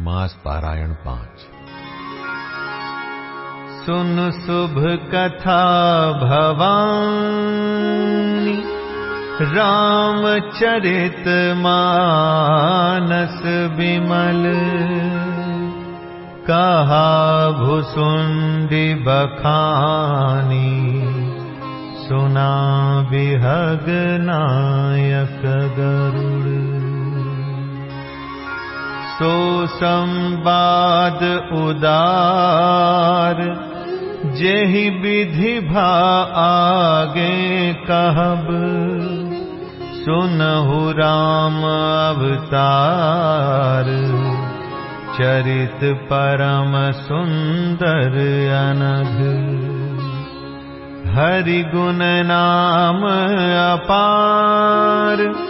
मास पारायण पांच। सुन शुभ कथा भवानी रामचरित मानस विमल। कहा भुसुंडी बखानी सुना विहग नायक गरुड़ सो संवाद उदार। जेहि विधि भा आगे कहब। सुनहु राम अवतार। चरित परम सुंदर अनघ। हरि गुण नाम अपार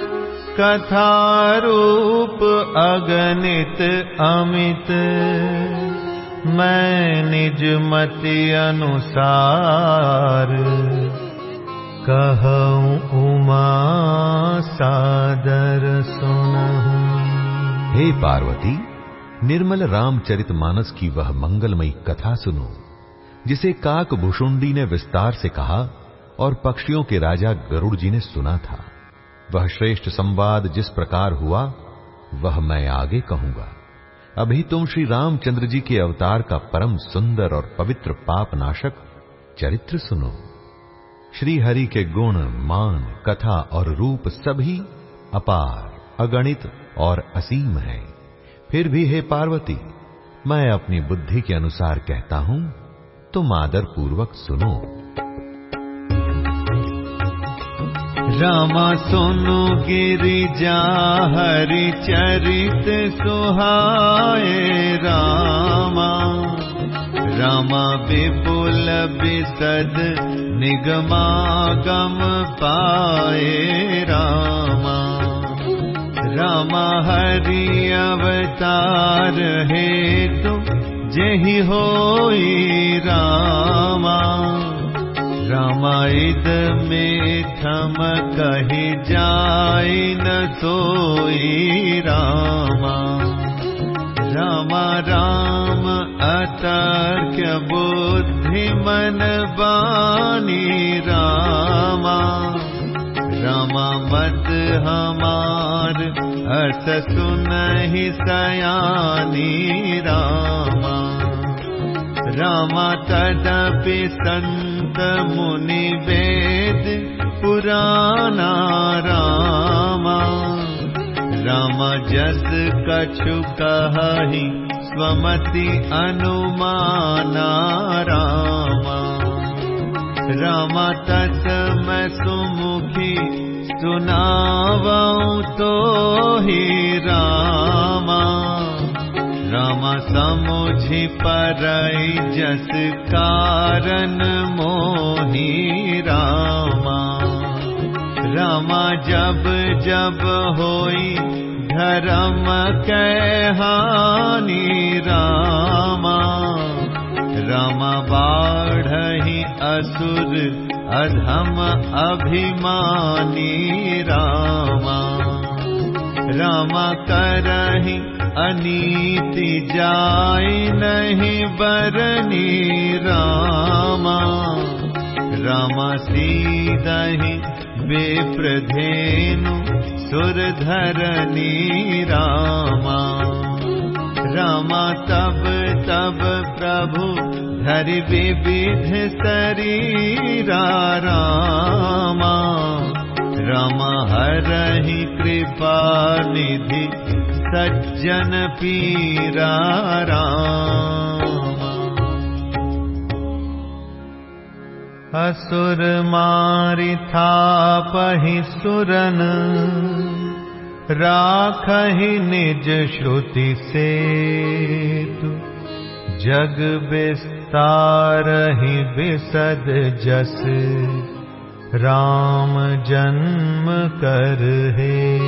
कथारूप अगणित अमित। मैं निज मति अनुसार कहूँ, उमा सादर सुनहूँ। हे पार्वती, निर्मल रामचरित मानस की वह मंगलमयी कथा सुनो, जिसे काक भुषुंडी ने विस्तार से कहा और पक्षियों के राजा गरुड़ जी ने सुना था। वह श्रेष्ठ संवाद जिस प्रकार हुआ, वह मैं आगे कहूँगा। अभी तुम श्री रामचंद्र जी के अवतार का परम सुंदर और पवित्र पाप नाशक चरित्र सुनो। श्री हरि के गुण, मान, कथा और रूप सभी अपार, अगणित और असीम है। फिर भी हे पार्वती, मैं अपनी बुद्धि के अनुसार कहता हूँ, तुम आदर पूर्वक सुनो। रामा सोनु गिरिजा हरि चरित सुहाए रामा। रामा विपुल विसद निगमागम पाए रामा। रामा हरि अवतार हेतु जही होई रामा रामायद में थम कही जाय न सोई रामा। रामा राम अतर्क्य बुद्धि मन बानी रामा। रामा मत हमार अस सुनहि सयानी रामा रामा तदपि संत मुनि वेद पुराना रामा। जस कछु कहि स्वमति अनुमाना रामा। रामा सुनावं तो ही रामा राम समुझि पर जस कारण मोही रामा। रामा जब जब होई धर्म कहानी रामा। रामा बाढ़ही असुर अधम अभिमानी रामा। रामा करही अनीति जाय नहीं बरनी रामा। रामा सीदहि बेप्रधेनु सुरधरनी रामा। रामा तब तब प्रभु धरि विविध शरीरा रामा राम हरहि कृपा निधि सज्जन पीरा राम। असुर मारि था पहि सुरन राखहि निज श्रुति से तु जग विस्तारहि विसद जस राम जन्म कर हे।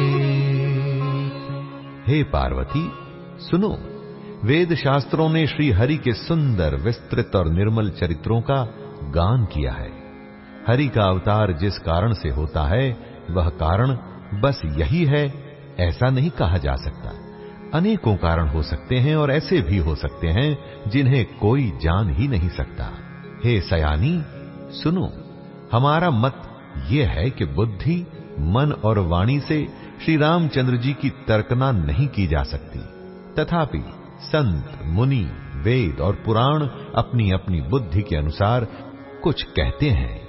हे पार्वती, सुनो वेद शास्त्रों ने श्री हरि के सुंदर, विस्तृत और निर्मल चरित्रों का गान किया है। हरि का अवतार जिस कारण से होता है, वह कारण बस यही है, ऐसा नहीं कहा जा सकता। अनेकों कारण हो सकते हैं और ऐसे भी हो सकते हैं जिन्हें कोई जान ही नहीं सकता। हे सयानी, सुनो। हमारा मत यह है कि बुद्धि, मन और वाणी से श्री रामचंद्र जी की तर्कना नहीं की जा सकती। तथापि संत, मुनि, वेद और पुराण अपनी अपनी बुद्धि के अनुसार कुछ कहते हैं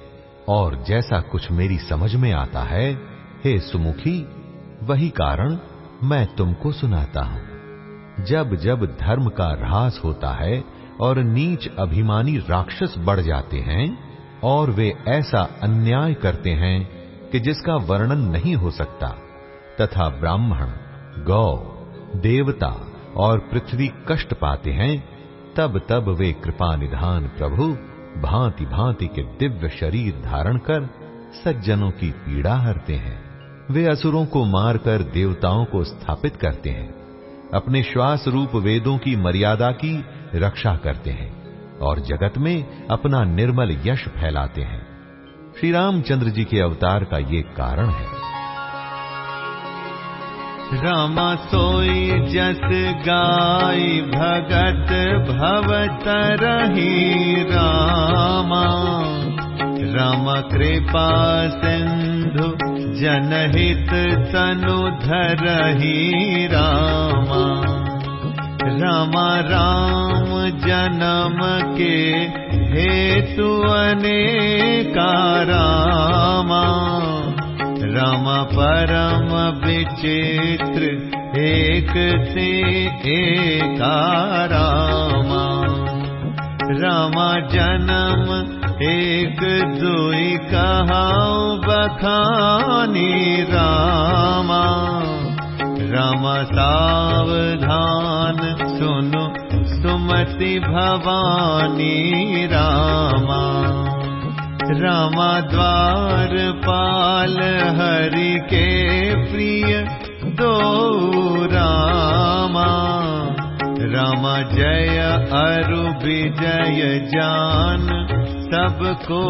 और जैसा कुछ मेरी समझ में आता है, हे सुमुखी, वही कारण मैं तुमको सुनाता हूँ। जब जब धर्म का ह्रास होता है और नीच अभिमानी राक्षस बढ़ जाते हैं और वे ऐसा अन्याय करते हैं कि जिसका वर्णन नहीं हो सकता। तथा ब्राह्मण, गौ, देवता और पृथ्वी कष्ट पाते हैं, तब तब वे कृपा निधान प्रभु भांति भांति के दिव्य शरीर धारण कर सज्जनों की पीड़ा हरते हैं। वे असुरों को मारकर देवताओं को स्थापित करते हैं। अपने श्वास रूप वेदों की मर्यादा की रक्षा करते हैं। और जगत में अपना निर्मल यश फैलाते हैं। श्री रामचंद्र जी के अवतार का ये कारण है। रामा सोई जस गाय भगत भवत रही रामा। राम कृपा सिंधु जनहित तनु धरही रामा। रामा राम जन्म के हेतु अनेका रामा। राम परम विचित्र एक से एका रामा। राम जन्म एक दुई कहाऊ बखानी रामा राम सावधान सुनु सुमति भवानी रामा। रामा द्वार पाल हरि के प्रिय दो रामा। राम जय अरु विजय जान सबको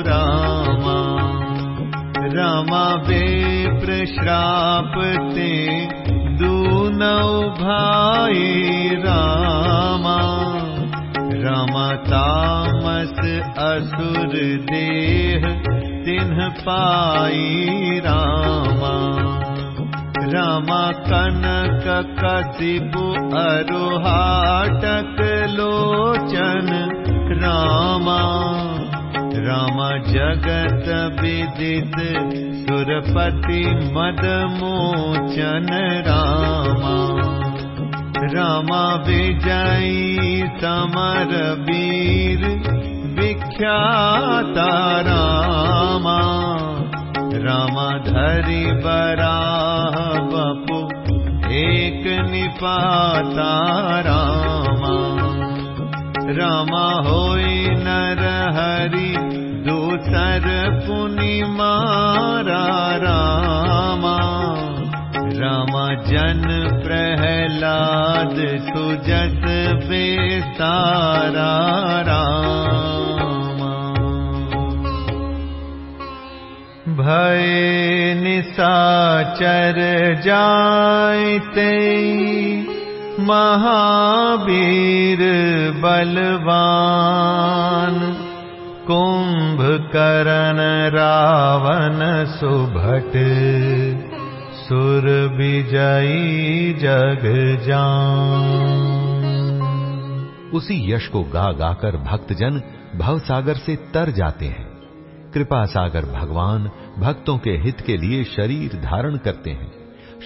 रामा रामा बेप्र श्राप ते दूनौ भाई रामा। रामा असुर देह तिन्ह पाई रामा। रामा कनक कसिबु अरुहाटक लोचन रामा राम जगत विदित सुरपति मद मोचन रामा। रामा विजयी समर वीर विख्याता रामा। रामा धरि बराह बपु एक निपाता रामा रामा होई नर हरि दूसर पुनि मारा रामा। रामा जन प्रहलाद सुजस बेसारा रामा। भय निसाचर जायते महावीर बलवान, कुंभकर्ण रावण सुभट सुर विजयी जग जान उसी यश को गा गाकर भक्तजन भवसागर से तर जाते हैं। कृपा सागर भगवान भक्तों के हित के लिए शरीर धारण करते हैं।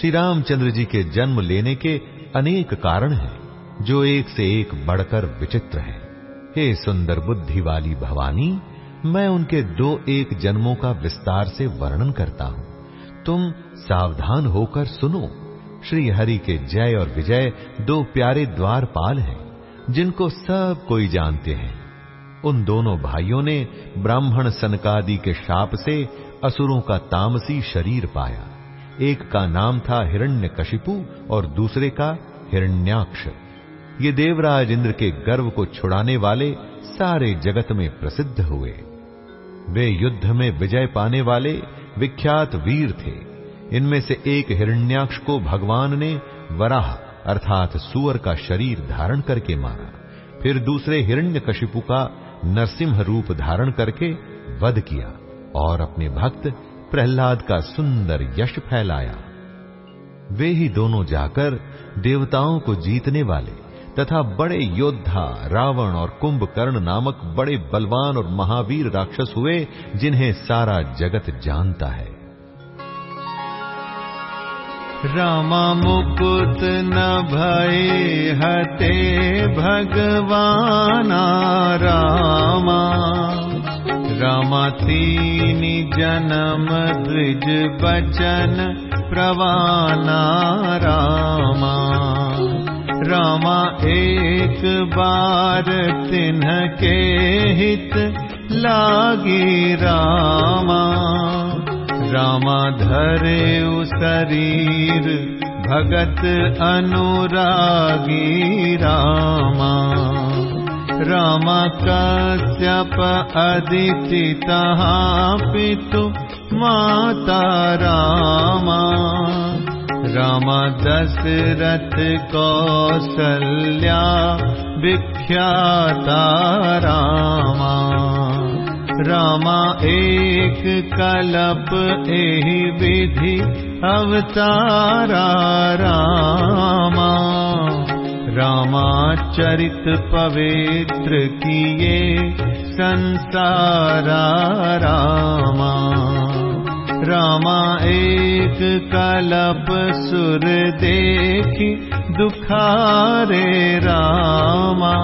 श्री रामचंद्र जी के जन्म लेने के अनेक कारण हैं, जो एक से एक बढ़कर विचित्र हैं। हे सुंदर बुद्धि वाली भवानी, मैं उनके दो एक जन्मों का विस्तार से वर्णन करता हूँ। तुम सावधान होकर सुनो श्री हरि के जय और विजय दो प्यारे द्वारपाल हैं, जिनको सब कोई जानते हैं। उन दोनों भाइयों ने ब्राह्मण सनकादि के शाप से असुरों का तामसी शरीर पाया। एक का नाम था हिरण्यकशिपु और दूसरे का हिरण्याक्ष। ये देवराज इंद्र के गर्व को छुड़ाने वाले सारे जगत में प्रसिद्ध हुए। वे युद्ध में विजय पाने वाले विख्यात वीर थे। इनमें से एक हिरण्याक्ष को भगवान ने वराह अर्थात सुअर का शरीर धारण करके मारा। फिर दूसरे हिरण्यकशिपु का नरसिंह रूप धारण करके वध किया और अपने भक्त प्रहलाद का सुंदर यश फैलाया। वे ही दोनों जाकर देवताओं को जीतने वाले तथा बड़े योद्धा रावण और कुंभकर्ण नामक बड़े बलवान और महावीर राक्षस हुए, जिन्हें सारा जगत जानता है। रामा मुकुत न भय हते भगवाना रामा। रामा तीन जन्म द्विज बचन प्रवाना रामा। रामा एक बार तिन्ह के हित लागी रामा। रामा धरे शरीर भगत अनुरागी रामा रामा कश्यप अदिति तहा पितु माता रामा। रामा दशरथ कौसल्या विख्याता रामा। रामा एक कलप एहि विधि अवतारा रामा रामाचरित पवित्र किए संसारा रामा। रामा एक कलप सुर देखी दुखारे रामा।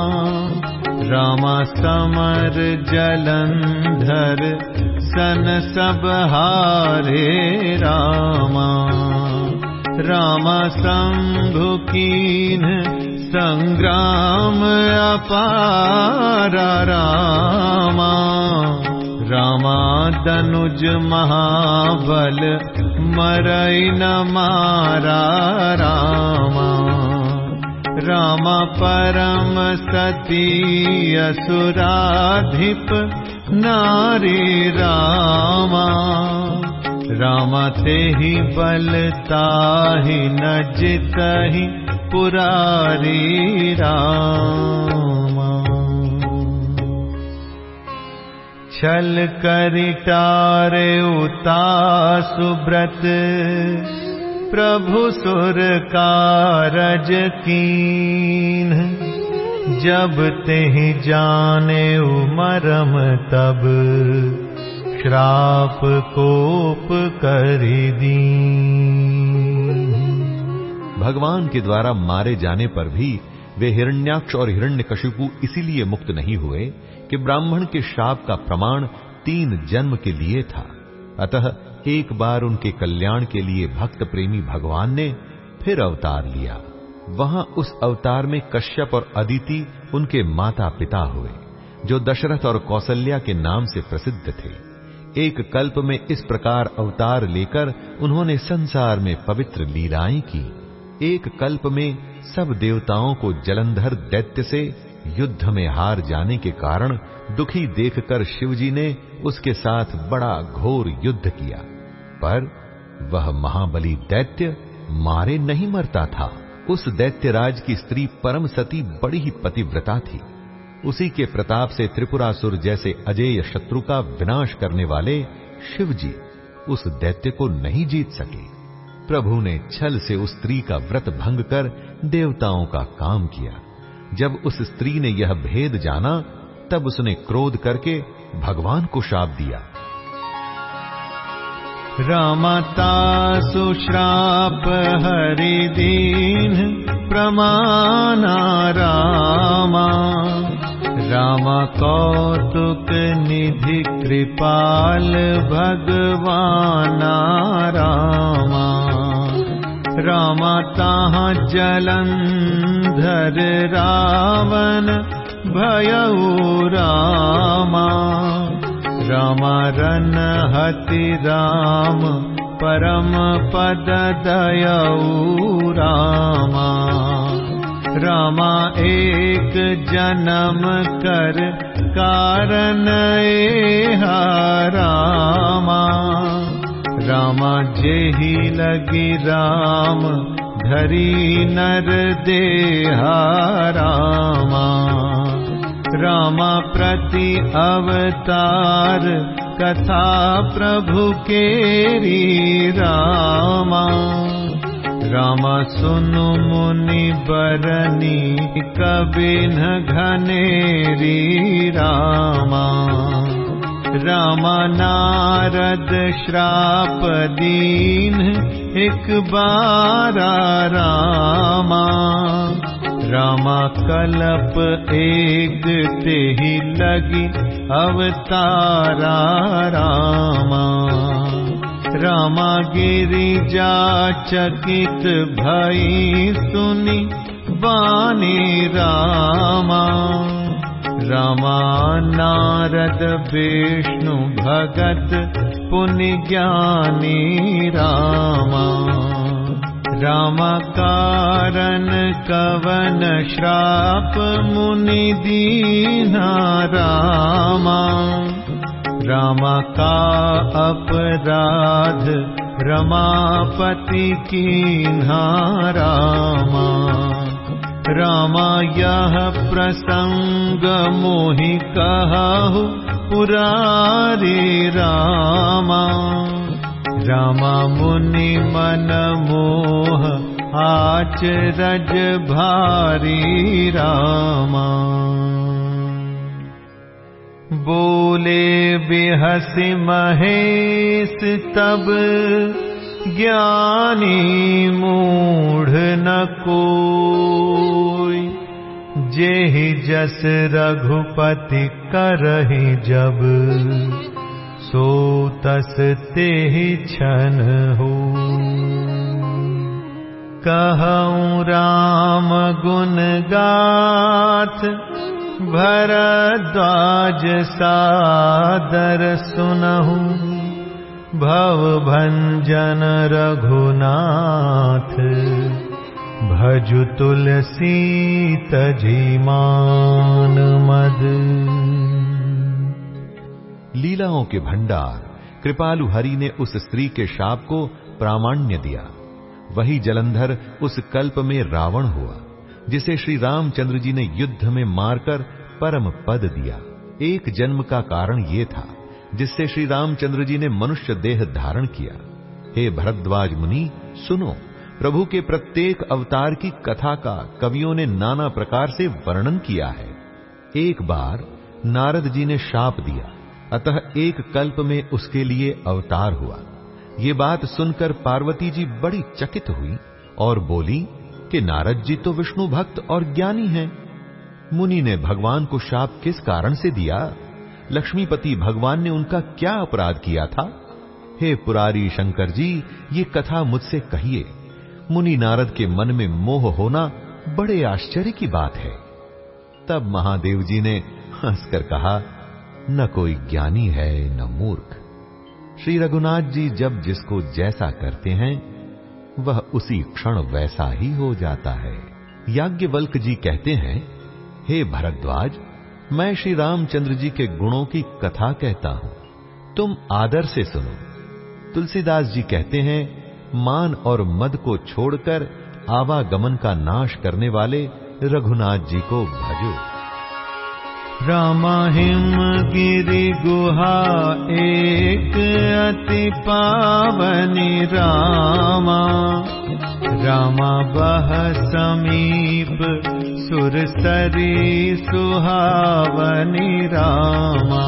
रामा समर जलंधर सन सब हारे रामा रामा कीन संग्राम अपारा रामा। रामा दनुज महाबल मरई न मारा रामा। रामा परम सती असुराधिप नारी रामा रामा ते ही बलता ही न जितहि पुरारी रामा। छल करिटारे उता सुब्रत प्रभु सुर कारज कीन। जब ते जाने उमरम तब श्राप कोप कर दी। भगवान के द्वारा मारे जाने पर भी वे हिरण्याक्ष और हिरण्यकशिपु इसीलिए मुक्त नहीं हुए कि ब्राह्मण के श्राप का प्रमाण तीन जन्म के लिए था। अतः एक बार उनके कल्याण के लिए भक्त प्रेमी भगवान ने फिर अवतार लिया। वहाँ उस अवतार में कश्यप और अदिति उनके माता पिता हुए, जो दशरथ और कौशल्या के नाम से प्रसिद्ध थे। एक कल्प में इस प्रकार अवतार लेकर उन्होंने संसार में पवित्र लीलाएँ की। एक कल्प में सब देवताओं को जलंधर दैत्य से युद्ध में हार जाने के कारण दुखी देखकर शिवजी ने उसके साथ बड़ा घोर युद्ध किया। पर वह महाबली दैत्य मारे नहीं मरता था। उस दैत्यराज की स्त्री परम सती बड़ी ही पतिव्रता थी। उसी के प्रताप से त्रिपुरासुर जैसे अजेय शत्रु का विनाश करने वाले शिवजी उस दैत्य को नहीं जीत सके। प्रभु ने छल से उस स्त्री का व्रत भंग कर देवताओं का काम किया। जब उस स्त्री ने यह भेद जाना, तब उसने क्रोध करके भगवान को शाप दिया। रामता सुश्राप दीन प्रमाना रामा। राम कौतुक निधि कृपाल भगवाना रामा रामता जलंधर रावण भयऊ रामा। रामारन हति राम परम पद दयऊ रामा रामा एक जन्म कर कारण रामा। रामा जेहि लगी राम धरी नर देहा रामा। रामा प्रति अवतार कथा प्रभु केरी रामा राम सुनु मुनि बरनी कबिन घनेरी रामा। राम नारद श्राप दीन एक बारा रामा। रामा कलप एक ही लगी अवतारा रामा रामा गिरिजा चकित भई सुनि बानी रामा। रामा नारद विष्णु भगत पुनि ज्ञानी रामा। राम कारण कवन श्राप मुनि दीना रामा रामा का अपराध रमापति की रामा। रामा यह प्रसंग मोहि कहु पुरारी रामा। रामा मुनि मन मोह आचरज भारी रामा बोले बिहसि महेश तब ज्ञानी मूढ़ न कोई। जेहि जस रघुपति करहि जब सो तस तेहि कहूँ राम गुण गाथ भरद्वाज सादर सुनहु। भव भञ्जन रघुनाथ। भजु तुलसी तजीमान मद। लीलाओं के भंडार, कृपालु हरि ने उस स्त्री के शाप को प्रामाण्य दिया। वही जलंधर उस कल्प में रावण हुआ। जिसे श्री रामचंद्र जी ने युद्ध में मारकर परम पद दिया। एक जन्म का कारण ये था, जिससे श्री रामचंद्र जी ने मनुष्य देह धारण किया। हे भरद्वाज मुनि, सुनो, प्रभु के प्रत्येक अवतार की कथा का कवियों ने नाना प्रकार से वर्णन किया है। एक बार नारद जी ने शाप दिया, अतः एक कल्प में उसके लिए अवतार हुआ। ये बात सुनकर पार्वती जी बड़ी चकित हुई और बोली कि नारद जी तो विष्णु भक्त और ज्ञानी हैं। मुनि ने भगवान को शाप किस कारण से दिया? लक्ष्मीपति भगवान ने उनका क्या अपराध किया था? हे पुरारी शंकर जी, ये कथा मुझसे कहिए। मुनि नारद के मन में मोह होना बड़े आश्चर्य की बात है। तब महादेव जी ने हंसकर कहा, न कोई ज्ञानी है, न मूर्ख। श्री रघुनाथ जी जब जिसको जैसा करते हैं वह उसी क्षण वैसा ही हो जाता है। याज्ञवल्क जी कहते हैं, हे भरद्वाज, मैं श्री रामचंद्र जी के गुणों की कथा कहता हूँ। तुम आदर से सुनो। तुलसीदास जी कहते हैं, मान और मद को छोड़कर आवागमन का नाश करने वाले रघुनाथ जी को भजो। गिरि गुहा एक अति पावनी रामा। रामा बह समीप सुरसरी सुहावनी रामा।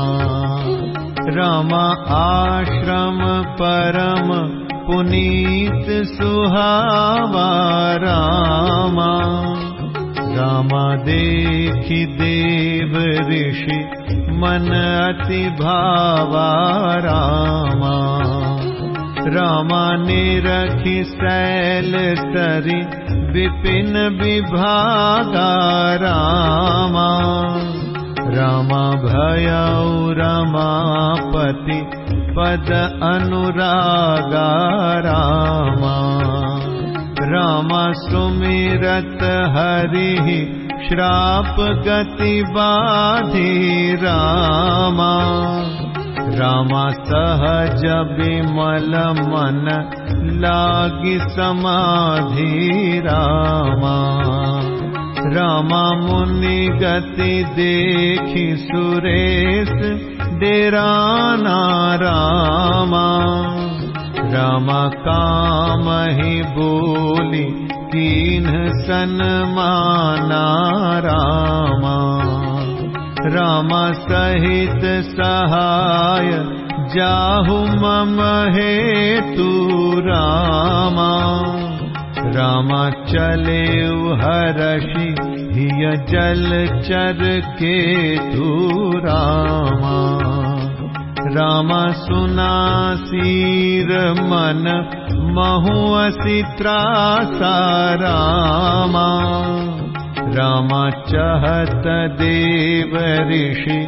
रामा आश्रम परम पुनीत सुहावा रामा देखि देव ऋषि मन अति भावा रामा। रामा निरखि शैल तरि विपिन विभागा रामा। रामा भयौ रमापति पद अनुरागा रामा रामा सुमिरत हरि श्राप गति रामा। रामा सहज विमल मन लागी समाधि रामा। मुनि गति देखि सुरेश डेराना रामा कामहि बोली कीन सन्माना रामा। रामा सहित सहाय जाहु मम हेतु रामा। रामा चले हरषि हिय जल चर के तू रामा रामा सुना सीर मन महुअसि त्रासा रामा रामा चहत देव ऋषि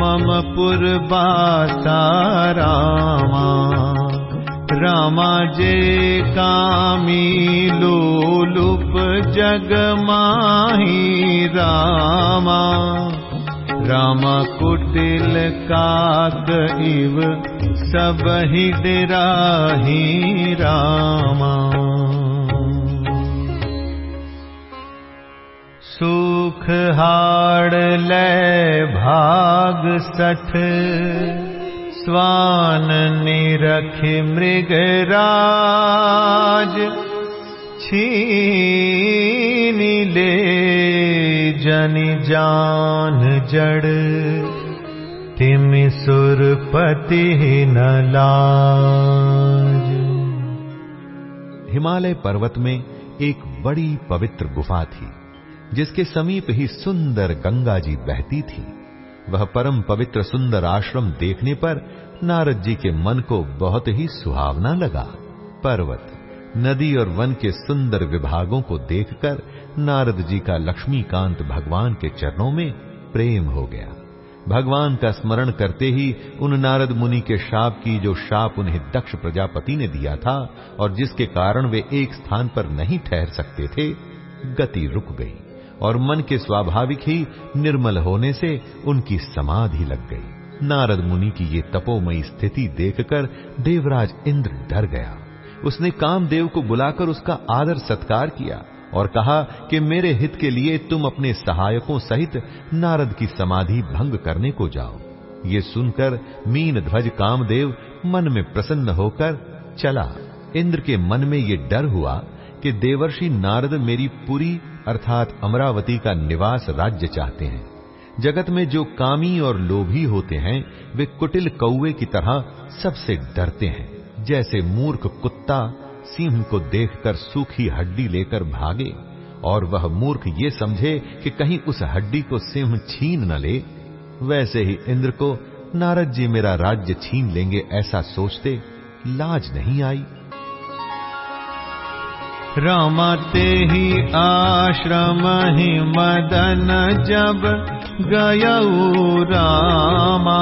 मम पुरबासा रामा। रामा जे कामी लोलुप जग माही रामा राम कुटिल काक इव सब ही डराही रामा। सुख हाड़ ले भाग सठ स्वान निरख मृगराज छीनी ले जन जान जड़। तिम सुरपति न हिमालय पर्वत में एक बड़ी पवित्र गुफा थी, जिसके समीप ही सुंदर गंगा जी बहती थी। वह परम पवित्र सुंदर आश्रम देखने पर नारद जी के मन को बहुत ही सुहावना लगा। पर्वत नदी और वन के सुंदर विभागों को देखकर नारद जी का लक्ष्मीकांत भगवान के चरणों में प्रेम हो गया। भगवान का स्मरण करते ही उन नारद मुनि के शाप की जो शाप उन्हें दक्ष प्रजापति ने दिया था और जिसके कारण वे एक स्थान पर नहीं ठहर सकते थे, गति रुक गई और मन के स्वाभाविक ही निर्मल होने से उनकी समाधि लग गई। नारद मुनि की ये तपोमयी स्थिति देखकर देवराज इंद्र डर गया। उसने कामदेव को बुलाकर उसका आदर सत्कार किया और कहा कि मेरे हित के लिए तुम अपने सहायकों सहित नारद की समाधि भंग करने को जाओ। ये सुनकर मीन ध्वज कामदेव मन में प्रसन्न होकर चला। इंद्र के मन में ये डर हुआ कि देवर्षि नारद मेरी पुरी अर्थात अमरावती का निवास राज्य चाहते हैं। जगत में जो कामी और लोभी होते हैं, वे कुटिल कौवे की तरह सबसे डरते हैं। जैसे मूर्ख कुत्ता सिंह को देखकर सूखी हड्डी लेकर भागे, और वह मूर्ख ये समझे कि कहीं उस हड्डी को सिंह छीन न ले, वैसे ही इंद्र को नारद जी मेरा राज्य छीन लेंगे ऐसा सोचते लाज नहीं आई। रमते ही आश्रम ही मदन जब गयऊ रामा।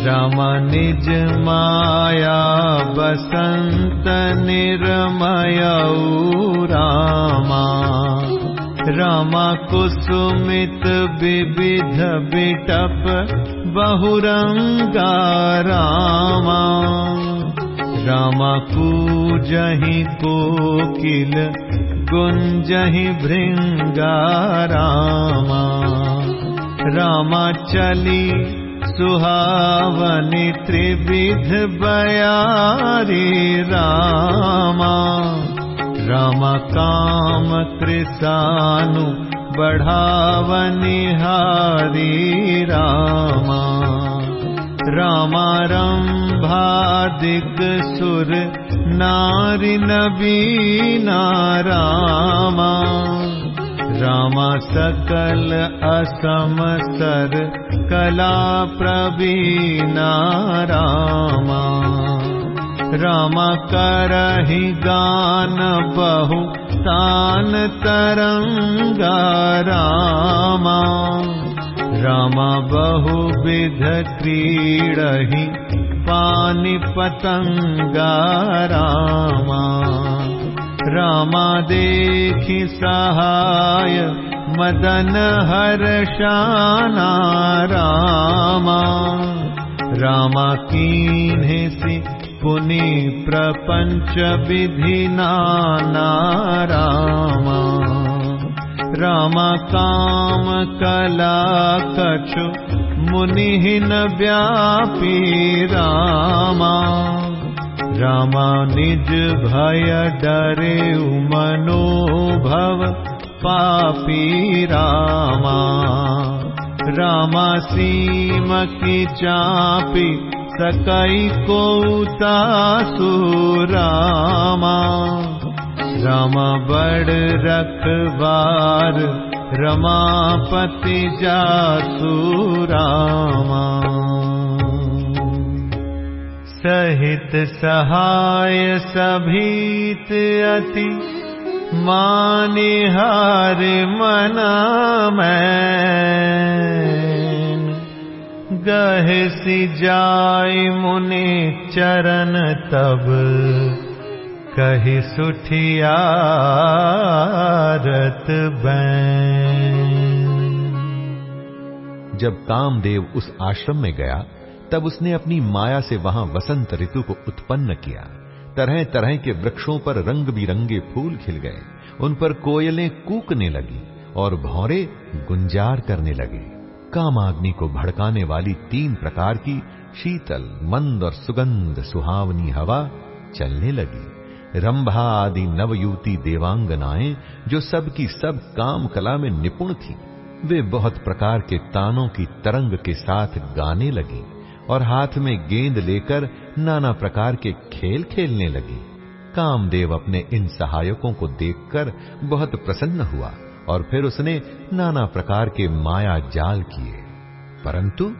रम निज माया बसंत निर्मयऊ रामा। रमा विविध बिटप बहुरंगा रामा। कूजहि कोकिल गुंजहि भृंगा रामा। रामा चली सुहावनि त्रिविध बयारी रामा। राम काम कृसानु बढ़ावनि हारी रामा। रामारम्भादिक सुर नारि नबीना रामा रामा सकल असमसर कला प्रवीणा रामा। रामा करहि गान बहु तान तरंगा रामा। रामा बहु विध क्रीडहि पानि पतंगा रामा रामा देखि सहाय मदन हर्षाना रामा रामा कीन्हेसि पुनि प्रपञ्च विधिना रामा रामा काम कला कछु मुनिहिन व्यापी रामा रामा निज भय डरे मनोभव पापी रामा। रामा सीम की चापी सकै कोतासु रामा। राम बड़ रखबार रमापति जासु रामा सहित सहाय सभीत अति मानिहार मना मैं गहसी जाय मुनि चरण तब, कही सुठियारत बैन। जब कामदेव उस आश्रम में गया तब उसने अपनी माया से वहाँ वसंत ऋतु को उत्पन्न किया। तरह तरह के वृक्षों पर रंग बिरंगे फूल खिल गए। उन पर कोयलें कूकने लगी और भौरे गुंजार करने लगे। कामाग्नि को भड़काने वाली तीन प्रकार की शीतल, मंद और सुगंध सुहावनी हवा चलने लगी। रंभा आदि नवयुवती देवांगनाएँ, जो सबकी सब काम कला में निपुण थी, वे बहुत प्रकार के तानों की तरंग के साथ गाने लगी। और हाथ में गेंद लेकर नाना प्रकार के खेल खेलने लगी। कामदेव अपने इन सहायकों को देखकर बहुत प्रसन्न हुआ और फिर उसने नाना प्रकार के माया जाल किए। परंतु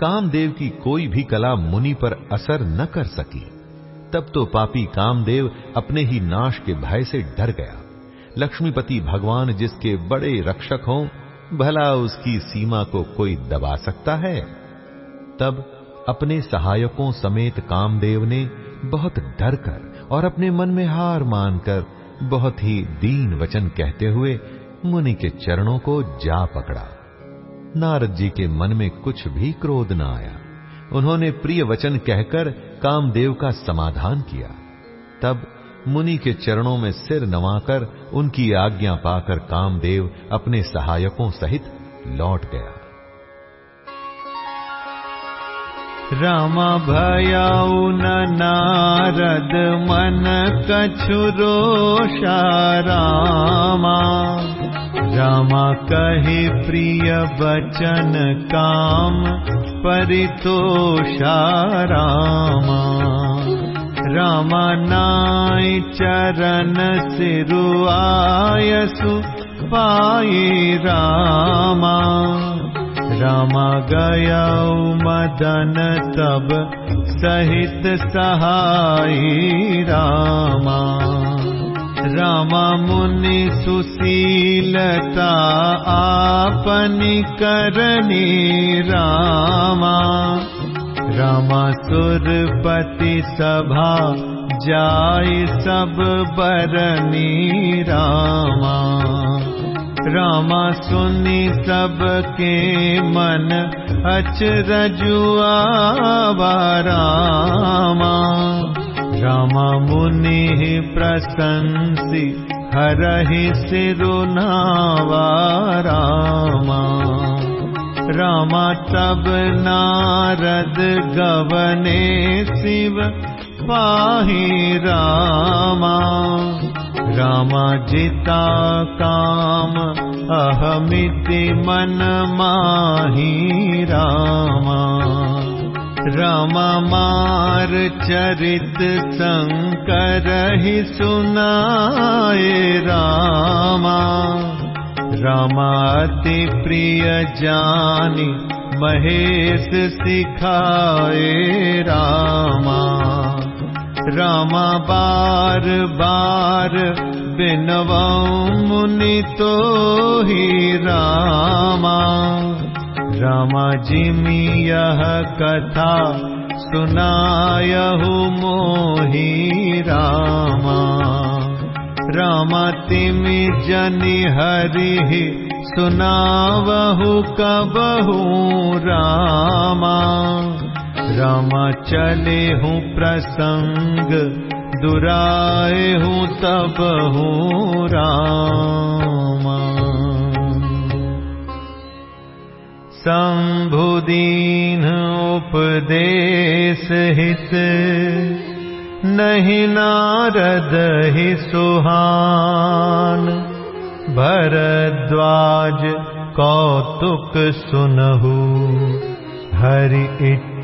कामदेव की कोई भी कला मुनि पर असर न कर सकी। तब तो पापी कामदेव अपने ही नाश के भय से डर गया। लक्ष्मीपति भगवान जिसके बड़े रक्षक हों, भला उसकी सीमा को कोई दबा सकता है? तब अपने सहायकों समेत कामदेव ने बहुत डर कर और अपने मन में हार मानकर बहुत ही दीन वचन कहते हुए मुनि के चरणों को जा पकड़ा। नारद जी के मन में कुछ भी क्रोध न आया। उन्होंने प्रिय वचन कहकर कामदेव का समाधान किया। तब मुनि के चरणों में सिर नवाकर उनकी आज्ञा पाकर कामदेव अपने सहायकों सहित लौट गया। रामा न नारद मन कछुरोषा रामा। रामा कहि प्रिय बचन काम परितोषा रामा। रामा नाय चरण सिरुआयसु पाई रामा रामा गया मदन तब सहित सहाई रामा। रामा मुनि सुशीलता आपनि करनी रामा। रामा सुरपति सभा जाय सब बरनी रामा रामा सुनि सबके मन अचरजुआ रामा। रामा मुनि प्रशंसि हरहि सिरुनावा रामा। रामा तब नारद गवने शिव पाही रामा। रामा जिता काम अहमिति मन माही रामा। रामा मार चरित शङ्कर हि सुनाय रामा। रामाति प्रिय जानि महेश सिखाए रामा रामा बार बार बिनवा मुनि तो ही रामा। रामा जिमि यह कथा सुनायहु मोहि रामा। रामा तिमि जनि हरि सुनावहु कबहु रामा रामा चले हूँ प्रसंग दुराए हूँ तब हूँ रामा। शम्भुदीन उपदेश हित नहीं नारद ही सुहान। भरद्वाज कौतुक सुनहु हरि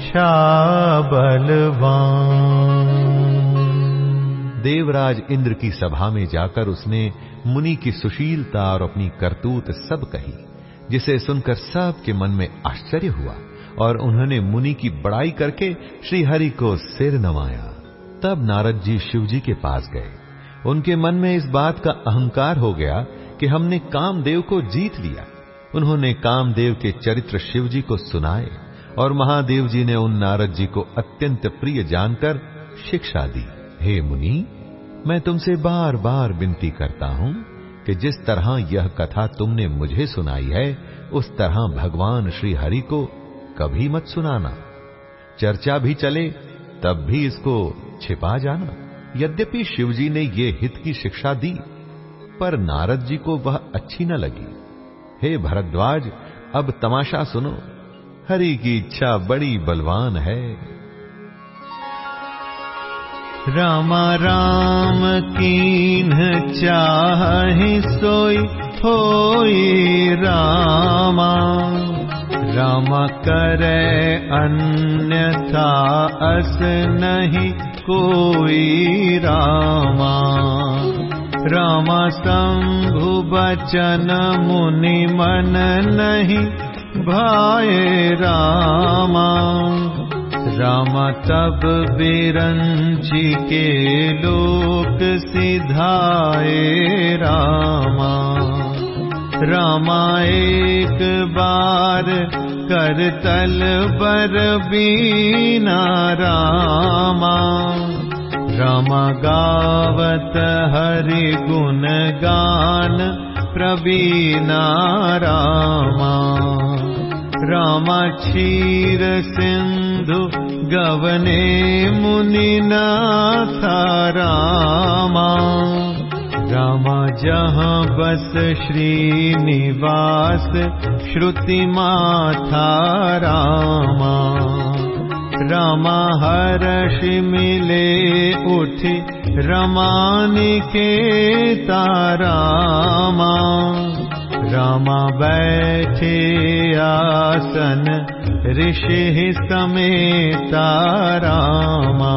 इच्छा बलवान। देवराज इंद्र की सभा में जाकर उसने मुनि की सुशीलता और अपनी करतूत सब कही, जिसे सुनकर सबके मन में आश्चर्य हुआ और उन्होंने मुनि की बड़ाई करके श्री हरि को सिर नवाया। तब नारद जी शिव जी के पास गए। उनके मन में इस बात का अहंकार हो गया कि हमने कामदेव को जीत लिया। उन्होंने कामदेव के चरित्र शिव जी को सुनाए। और महादेव जी ने उन नारद जी को अत्यंत प्रिय जानकर शिक्षा दी। हे मुनि, मैं तुमसे बार बार विनती करता हूँ कि जिस तरह यह कथा तुमने मुझे सुनाई है, उस तरह भगवान श्री हरि को कभी मत सुनाना। चर्चा भी चले, तब भी इसको छिपा जाना। यद्यपि शिवजी ने ये हित की शिक्षा दी, पर नारद जी को वह अच्छी न लगी। हे भरद्वाज, अब तमाशा सुनो। हरि की इच्छा बड़ी बलवान है। रामा राम कीन चाहि सोई होई रामा। राम करे अन्यथा अस नहीं कोई रामा। रामा शंभु बचन मुनि मन नहीं भाए रामा। राम तब बिरंची के लोक सिधाए रामा। रामा एक बार कर तल बर बीना रामा। रामा गावत हरि गुण गान प्रवीना रामा रामा क्षीर सिंधु गवने मुनिनाथ रामा। रामा जहाँ बस श्रीनिवास श्रुति माथा रामा रामा हर्षि मिले उठि रमानि के तारामा। रामा बैठे आसन ऋषि समेता रामा।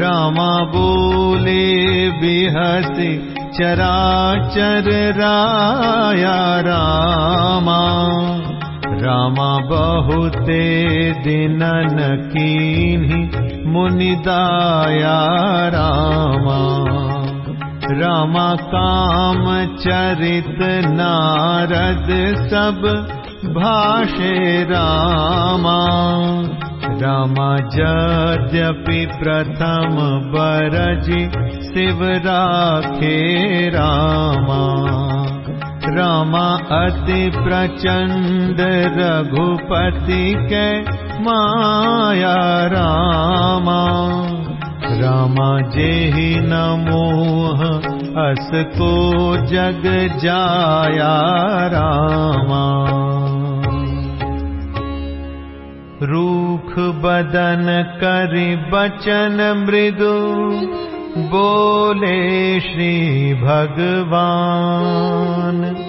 रामा बोले बिहसि चराचर राया रामा रामा बहुते दिनन कीन्हि मुनिदाया रामा। रामा काम चरित नारद सब भाषे रामा। रामा यद्यपि प्रथम बरजि शिव राखे रामा रामा अति प्रचंड रघुपति के माया रामा। रामा जेहि न मोह अस को जग जाया रामा। रूख बदन करि बचन मृदु बोले श्री भगवान,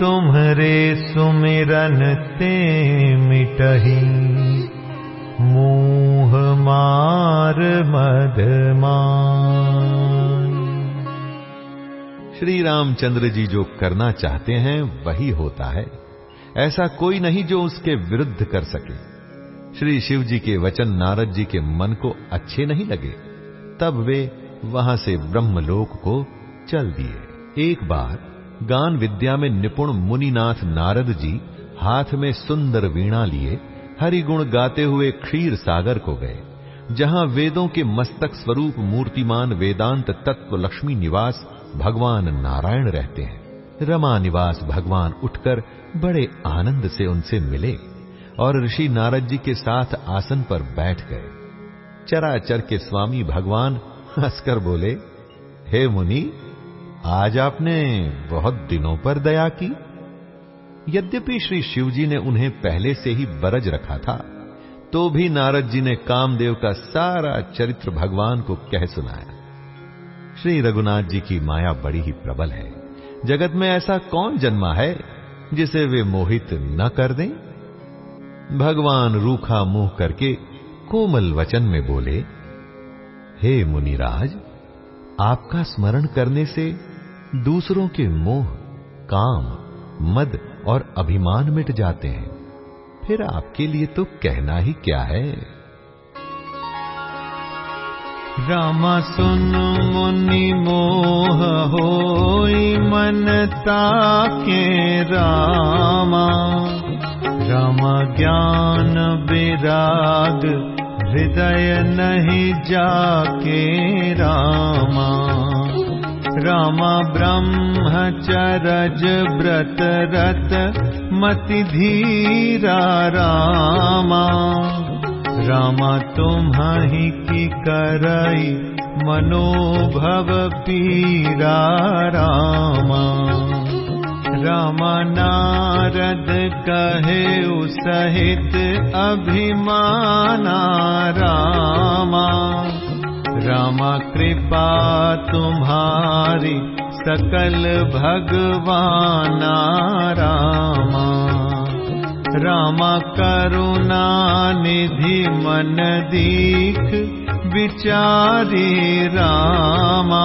तुम्हरे सुमिरन ते मिटही। मुह मार मदमान श्री रामचंद्र जी जो करना चाहते हैं, वही होता है। ऐसा कोई नहीं जो उसके विरुद्ध कर सके। श्री शिव जी के वचन नारद जी के मन को अच्छे नहीं लगे। तब वे वहाँ से ब्रह्मलोक को चल दिए। एक बार गान विद्या में निपुण मुनिनाथ नारद जी हाथ में सुंदर वीणा लिए हरिगुण गाते हुए क्षीर सागर को गए, जहाँ वेदों के मस्तक स्वरूप मूर्तिमान वेदांत तत्व लक्ष्मी निवास भगवान नारायण रहते हैं। रमा निवास भगवान उठकर बड़े आनंद से उनसे मिले और ऋषि नारद जी के साथ आसन पर बैठ गए। चराचर के स्वामी भगवान हंसकर बोले, हे मुनि, आज आपने बहुत दिनों पर दया की। यद्यपि श्री शिवजी ने उन्हें पहले से ही बरज रखा था तो भी नारद जी ने कामदेव का सारा चरित्र भगवान को कह सुनाया। श्री रघुनाथ जी की माया बड़ी ही प्रबल है। जगत में ऐसा कौन जन्मा है, जिसे वे मोहित न कर दें? भगवान रूखा मुँह करके कोमल वचन में बोले हे मुनिराज, आपका स्मरण करने से दूसरों के मोह, काम, मद और अभिमान मिट जाते हैं। फिर आपके लिए तो कहना ही क्या है? रामा सुन मुनि मोह हो मन ताके रामा। रामा ज्ञान विराग हृदय नहीं जाके रामा। राम ब्रह्मचरज व्रत रत मति धीरा रामा। रामा तुम्हि की करई मनोभव पीरा रामा राम नारद कहे सहित अभिमाना रामा। रामा कृपा तुम्हारी सकल भगवाना रामा। रामा करुणा निधि मन दीख विचारी रामा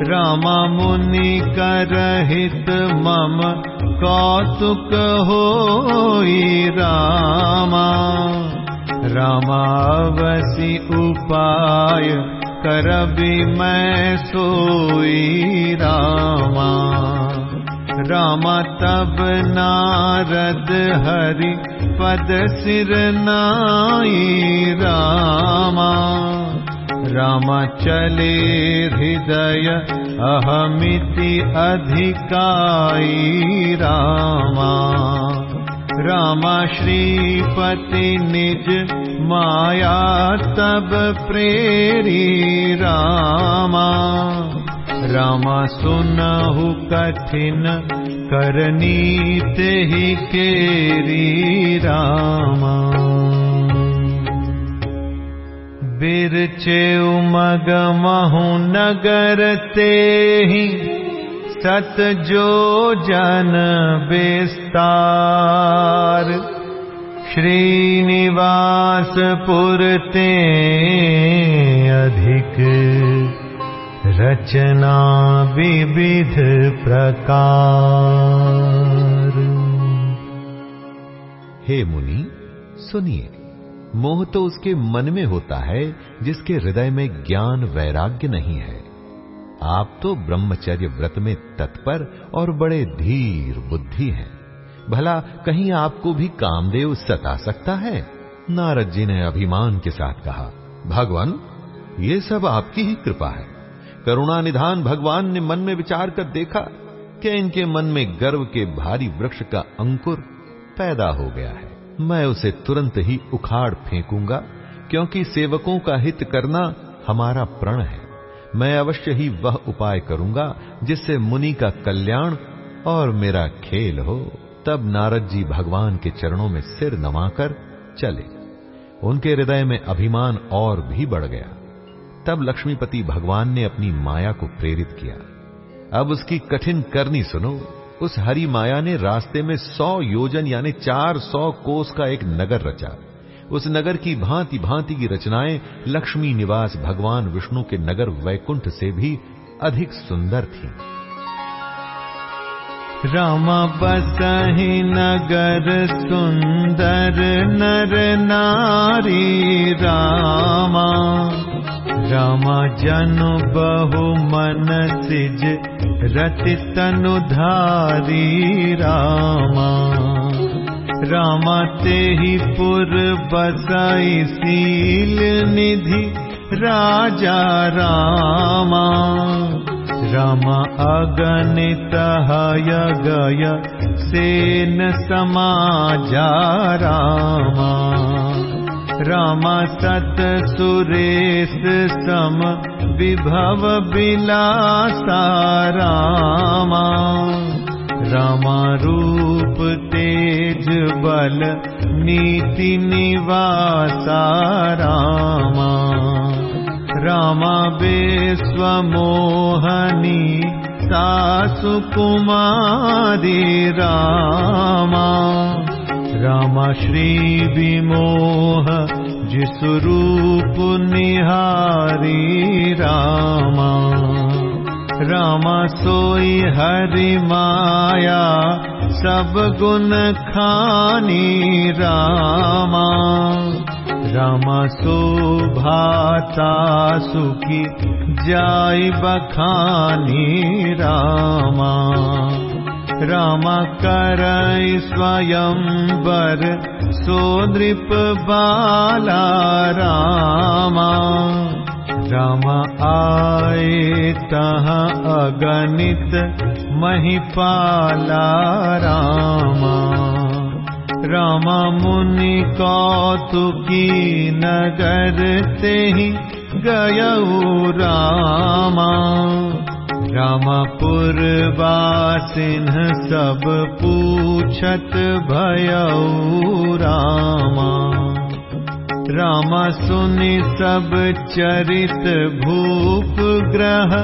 रामा मुनि करहित मम कौतुक रामा। रामावसी उपाय करबी मैं सोई रामा। रामा तब नारद हरि पद सिर नाई रामा चले हृदय अहमिति अधिकाई रामा। श्रीपति निज माया तब प्रेरी रामा। रामा सुनहु कठिन करनीत ही केरी रामा बिरचे उमग महु नगर ते ही सत जो जन विस्तार। श्रीनिवास पुरते अधिक रचना विविध प्रकार। हे मुनि, सुनिए। मोह तो उसके मन में होता है, जिसके हृदय में ज्ञान वैराग्य नहीं है। आप तो ब्रह्मचर्य व्रत में तत्पर और बड़े धीर बुद्धि हैं। भला कहीं आपको भी कामदेव सता सकता है? नारद जी ने अभिमान के साथ कहा, भगवान, ये सब आपकी ही कृपा है। करुणा निधान भगवान ने मन में विचार कर देखा कि इनके मन में गर्व के भारी वृक्ष का अंकुर पैदा हो गया है। मैं उसे तुरंत ही उखाड़ फेंकूँगा, क्योंकि सेवकों का हित करना हमारा प्रण है। मैं अवश्य ही वह उपाय करूँगा, जिससे मुनि का कल्याण और मेरा खेल हो। तब नारद जी भगवान के चरणों में सिर नमाकर चले। उनके हृदय में अभिमान और भी बढ़ गया। तब लक्ष्मीपति भगवान ने अपनी माया को प्रेरित किया। अब उसकी कठिन करनी सुनो। उस हरी माया ने रास्ते में सौ योजन यानी चार सौ कोस का एक नगर रचा उस नगर की भांति भांति की रचनाएँ लक्ष्मी निवास भगवान विष्णु के नगर वैकुंठ से भी अधिक सुंदर थीं। राम बसहि नगर सुन्दर नर नारी रामा। रामा जनु बहु मन सिज रति तनु धारी रामा। रामा तेहि पुर बसाई सील निधि राजा रामा राम अगणित हय गय सेन समाजा रामा। राम सत सुरेश सम विभव बिलासा रामा। रामा रूप तेज बल नीति निवासा रामा रामा विश्वमोहनी सासु कुमारी रामा। श्री विमोह जिसुरूप निहारी रामा। रामा सोई हरि माया सब गुण खानी रामा। शोभाता सुखी जाय बखानी रामा। रामा करय स्वयं वर सोदृप बाला रामा राम आए तह अगणित महिपाला रामा। रामा मुनि कौतुकी नगर ते गयऊ रामा। रामपुर वासिन सब पूछत भयऊ रामा राम सुनि सब चरित भूप ग्रह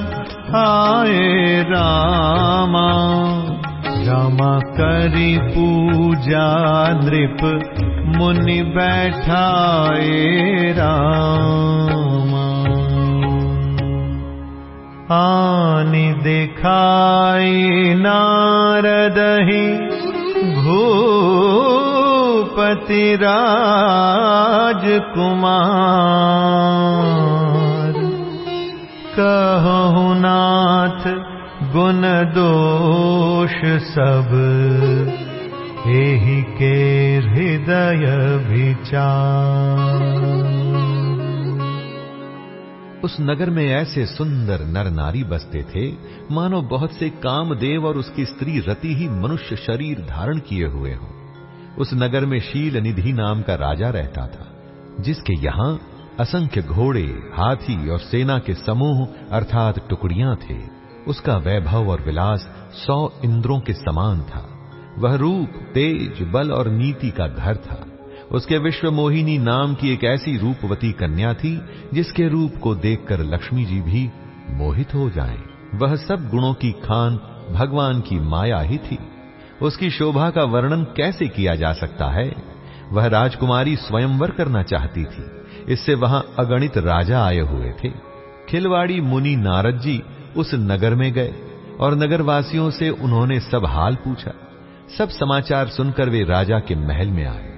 आए रामा। राम करि पूजा नृप मुनि बैठाए राम। आनि दिखाई नारदहि भूपति राजकुमार। कहु नाथ, गुण दोष सब। एहि के हृदय विचार। उस नगर में ऐसे सुंदर नर नारी बसते थे। मानो बहुत से कामदेव और उसकी स्त्री रति ही मनुष्य शरीर धारण किए हुए हो। उस नगर में शील निधि नाम का राजा रहता था, जिसके यहाँ असंख्य घोड़े, हाथी और सेना के समूह अर्थात टुकड़ियाँ थे। उसका वैभव और विलास सौ इंद्रों के समान था। वह रूप, तेज, बल और नीति का घर था। उसके विश्व मोहिनी नाम की एक ऐसी रूपवती कन्या थी, जिसके रूप को देखकर लक्ष्मी जी भी मोहित हो जाएँ। वह सब गुणों की खान भगवान की माया ही थी। उसकी शोभा का वर्णन कैसे किया जा सकता है? वह राजकुमारी स्वयंवर करना चाहती थी। इससे वहाँ अगणित राजा आए हुए थे। खिलवाड़ी मुनि नारद जी उस नगर में गए और नगरवासियों से उन्होंने सब हाल पूछा। सब समाचार सुनकर वे राजा के महल में आए।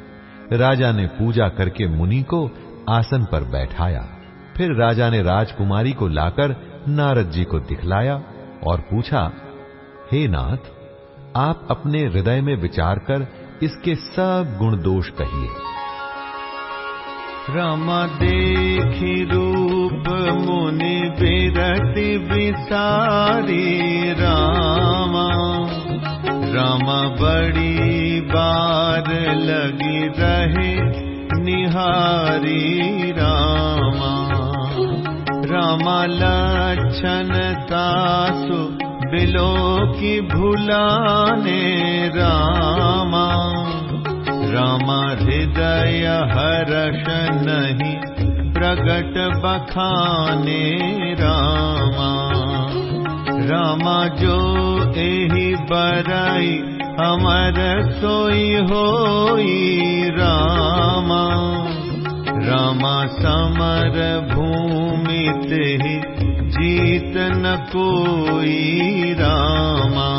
राजा ने पूजा करके मुनि को आसन पर बैठाया। फिर राजा ने राजकुमारी को लाकर नारद जी को दिखलाया और पूछा, हे नाथ आप अपने हृदय में विचार कर इसके सब गुण दोष कहिए। राम देखी रूप मुनि बिरति विसारी रामा। राम बड़ी बार लगी रहे निहारी रामा। रामा लक्षण तासु बिलो की भुलाने रामा। रामा हृदय हर्ष नहीं प्रगट बखाने रामा। रामा जो एहि बराई अमर सोई होई रामा रामा समर भूमि ते जीत न कोई रामा।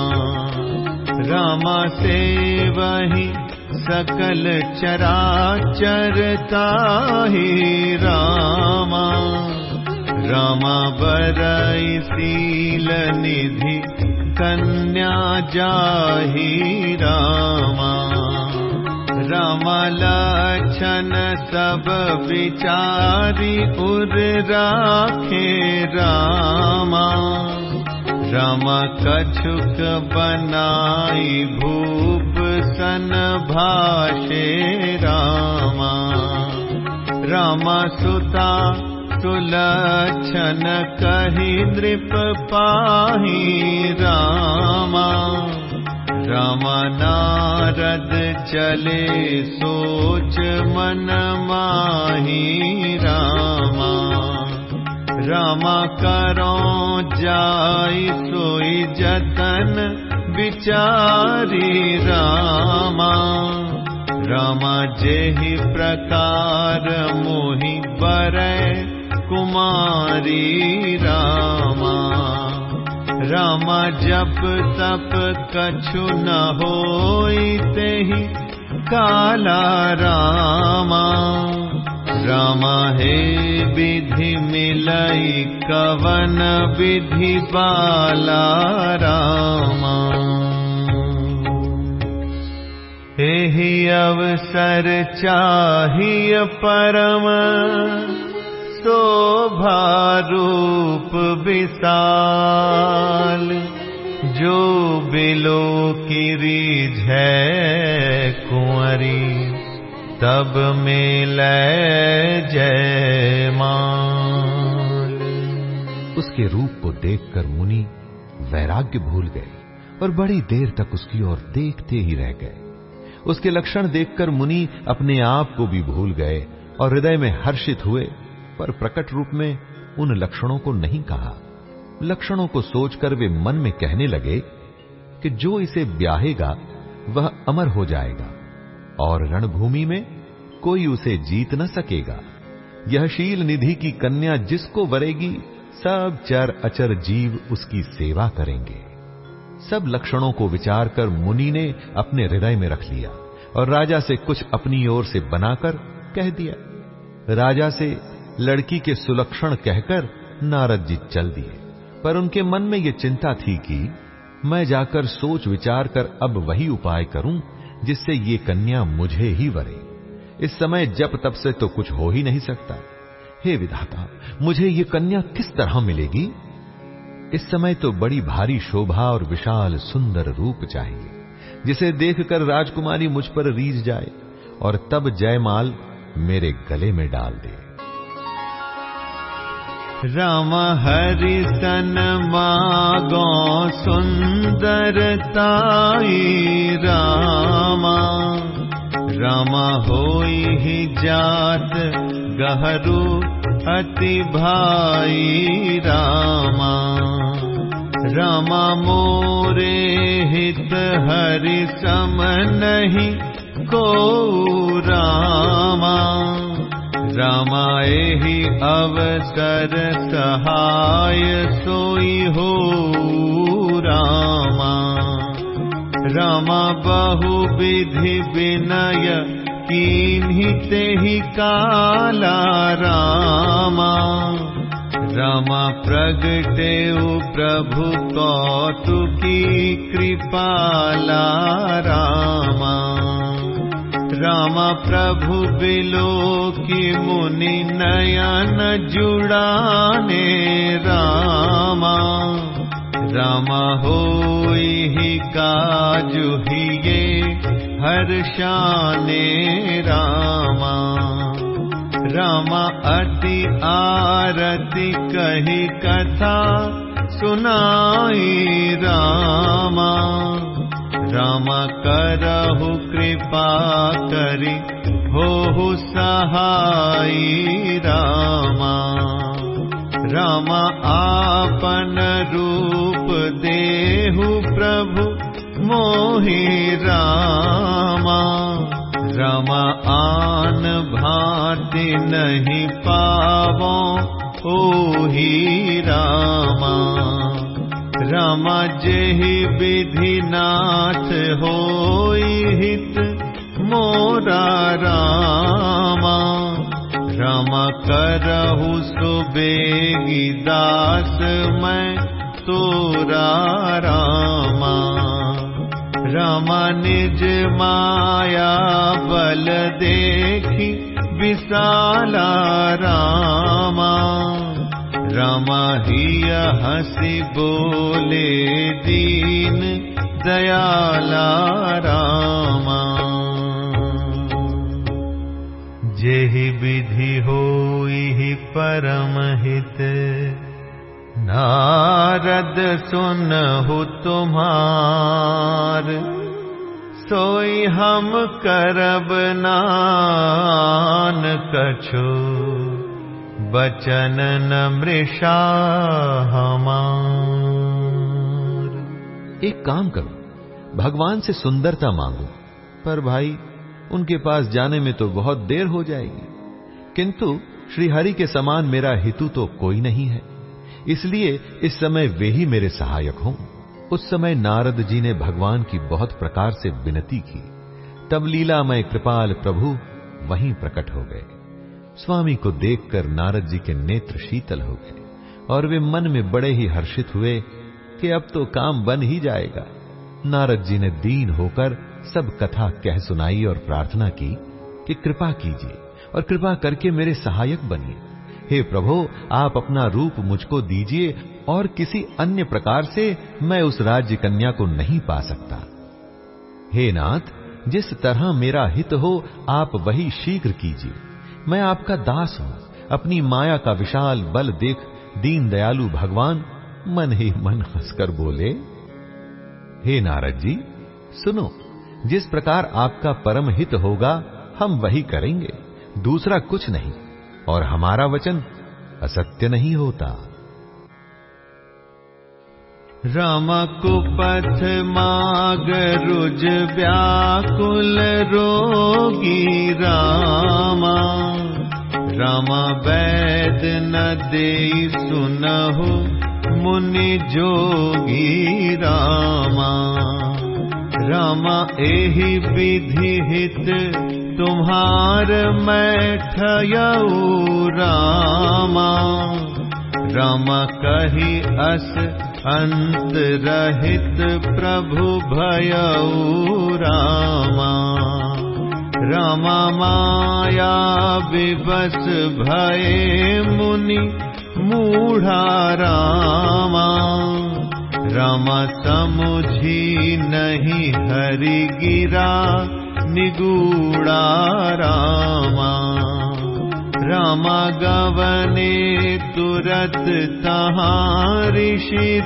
रामा से वही सकल चराचरता ही रामा। रामा बरई सील निधि कन्या जाही रामा रामा लक्षण सब विचारी उर राखे रामा। रामा कछुक बनाई भूप सन भाषे रामा। रामा सुता तुलक्षण कही नृप पाही रामा रामा नारद चले सोच मन माही रामा। रामा करो जाई सोई जतन विचारी रामा। रामा जेहि प्रकार मोहि बर कुमारी रामा रामा जप तप कछु न होई तेहि काला रामा। रामा हे विधि मिलई कवन विधि बाला रामा। एहि अवसर चाहिए परम शोभारूप विशाल, जो बिलो किरी जय कुंवरी, तब मिल जय माल उसके रूप को देखकर मुनि वैराग्य भूल गए और बड़ी देर तक उसकी ओर देखते ही रह गए। उसके लक्षण देखकर मुनि अपने आप को भी भूल गए और हृदय में हर्षित हुए। पर प्रकट रूप में उन लक्षणों को नहीं कहा। लक्षणों को सोचकर वे मन में कहने लगे कि जो इसे ब्याहेगा, वह अमर हो जाएगा और रणभूमि में कोई उसे जीत न सकेगा। यह शील निधि की कन्या जिसको वरेगी, सब चर अचर जीव उसकी सेवा करेंगे। सब लक्षणों को विचार कर मुनि ने अपने हृदय में रख लिया और राजा से कुछ अपनी ओर से बनाकर कह दिया। राजा से लड़की के सुलक्षण कहकर नारद जी चल दिए। पर उनके मन में यह चिंता थी कि मैं जाकर सोच विचार कर अब वही उपाय करूँ जिससे ये कन्या मुझे ही वरे। इस समय जब तब से तो कुछ हो ही नहीं सकता। हे विधाता, मुझे ये कन्या किस तरह मिलेगी? इस समय तो बड़ी भारी शोभा और विशाल सुंदर रूप चाहिए, जिसे देखकर राजकुमारी मुझ पर रीझ जाए और तब जयमाल मेरे गले में डाल दे। राम हरि सन मागो सुंदरताई रामा। रामा होई ही जात गहरू अति भाई रामा। रामा मोरे हित हरि सम नहीं को रामा रामाए ही अवसर सहाय सोई हो रामा। रामा बहु विधि विनय कीन्हिते ही काला रामा। रामा प्रगटे प्रभु कौतुकी कृपाला रामा रामा प्रभु बिलो की मुनि नयन जुड़ाने रामा। रामा होई ही काजु ही ये हर्षाने रामा। रामा अति आरती कही कथा सुनाई रामा रामा कृपा करि हो सहाई रामा। रामा आपन रूप देहु प्रभु मोहि रामा। रामा आन भाति नहीं पावो ओही रामा रामा जेहि विधिनाथ होई हित, मोरा रामा। रामा करहु सुबेगी दास मैं तोरा रामा। रामा निज माया बल देखी विशाला रामा। हिय हसी बोले दीन दयाला रामा। जेहि विधि होई परम हित नारद सुनहु तुम्हार। सोई हम करब नान कछु बचन न मृषा हमार एक काम करो, भगवान से सुंदरता मांगो, पर भाई, उनके पास जाने में तो बहुत देर हो जाएगी। किंतु श्री हरि के समान मेरा हितु तो कोई नहीं है, इसलिए इस समय वे ही मेरे सहायक हों। उस समय नारद जी ने भगवान की बहुत प्रकार से विनती की। तब लीलामय कृपाल प्रभु वहीं प्रकट हो गए। स्वामी को देखकर नारद जी के नेत्र शीतल हो गए और वे मन में बड़े ही हर्षित हुए कि अब तो काम बन ही जाएगा। नारद जी ने दीन होकर सब कथा, कह सुनाई और प्रार्थना की कि कृपा कीजिए और कृपा करके मेरे सहायक बनिए। हे प्रभु, आप अपना रूप मुझको दीजिए और किसी अन्य प्रकार से मैं उस राज्य कन्या को नहीं पा सकता। हे नाथ, जिस तरह मेरा हित हो, आप वही शीघ्र कीजिए। मैं आपका दास हूँ। अपनी माया का विशाल बल देख दीन दयालु भगवान मन ही मन हंसकर बोले, हे नारद जी, सुनो, जिस प्रकार आपका परम हित होगा, हम वही करेंगे। दूसरा कुछ नहीं, और हमारा वचन असत्य नहीं होता। राम कुपथ माग रुज व्याकुल रोगी रामा। रामा वैद न दे सुनहु मुनि जोगी रामा। रामा एहि विधि हित तुम्हार मैं ठयऊ रामा रामा कही अस अंत रहित प्रभु भयऊ रामा। रामा माया विवश भये मुनि मूढ़ा रामा। रामा समुझी नहीं हरि गिरा निगूड़ा रामा। गवने तुरत तहाँ ऋषि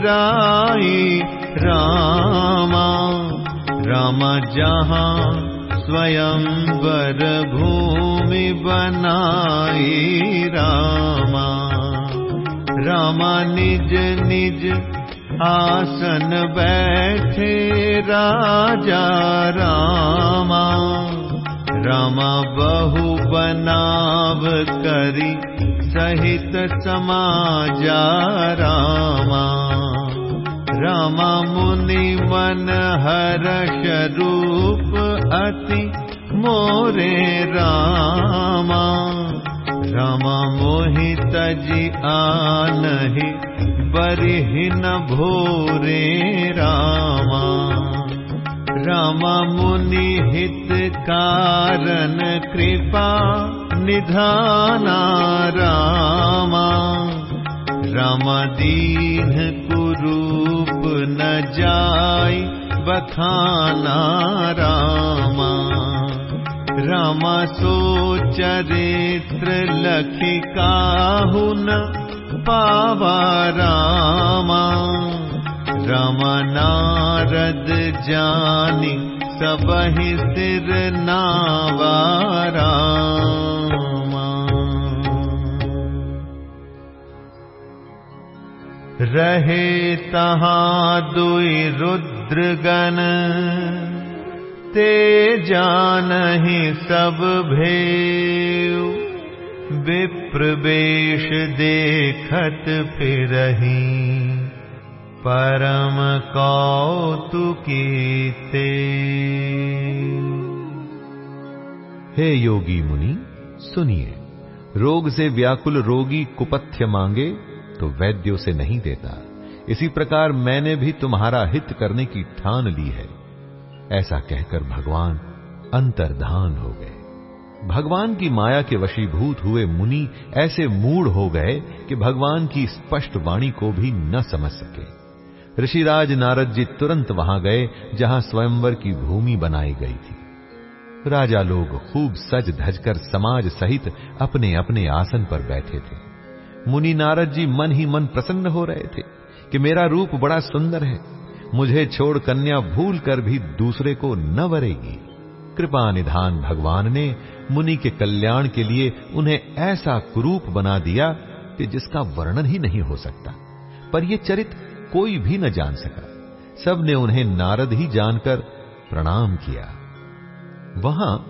रामा रामा जहाँ स्वयं वर भूमि बनाई। रामा रामा निज निज आसन बैठे राजा। रामा रामा बहु बनाव करी सहित समाजा रामा। रामा मुनि मन हर्ष रूप अति मोरे रामा। रामा मोहित जी आनहि बरिहि न भोरे रामा रामा मुनि हित कारण कृपा निधाना रामा। राम दीन कुरूप न जाय बखाना रामा। रामा सो चरित्र लखि काहु न पावा रामा रामा नारद जानी सबहि सिर नावा रामा। रहे तहाँ दुई रुद्रगण ते जानहि सब विप्रवेश देखत फिरही परम कौतुकीते। हे योगी मुनि, सुनिए, रोग से व्याकुल रोगी कुपथ्य मांगे तो वैद्य उसे नहीं देता। इसी प्रकार मैंने भी तुम्हारा हित करने की ठान ली है। ऐसा कहकर भगवान अंतर्धान हो गए। भगवान की माया के वशीभूत हुए मुनि ऐसे मूड हो गए कि भगवान की स्पष्ट वाणी को भी न समझ सके। ऋषिराज नारद जी तुरंत वहाँ गए, जहाँ स्वयंवर की भूमि बनाई गई थी। राजा लोग खूब सज धज कर समाज सहित अपने अपने आसन पर बैठे थे। मुनि नारद जी मन ही मन प्रसन्न हो रहे थे कि मेरा रूप बड़ा सुंदर है। मुझे छोड़ कन्या भूल कर भी दूसरे को न वरेगी। कृपा निधान भगवान ने मुनि के कल्याण के लिए उन्हें ऐसा कुरूप बना दिया कि जिसका वर्णन ही नहीं हो सकता। पर यह चरित कोई भी न जान सका। सबने उन्हें नारद ही जानकर प्रणाम किया। वहाँ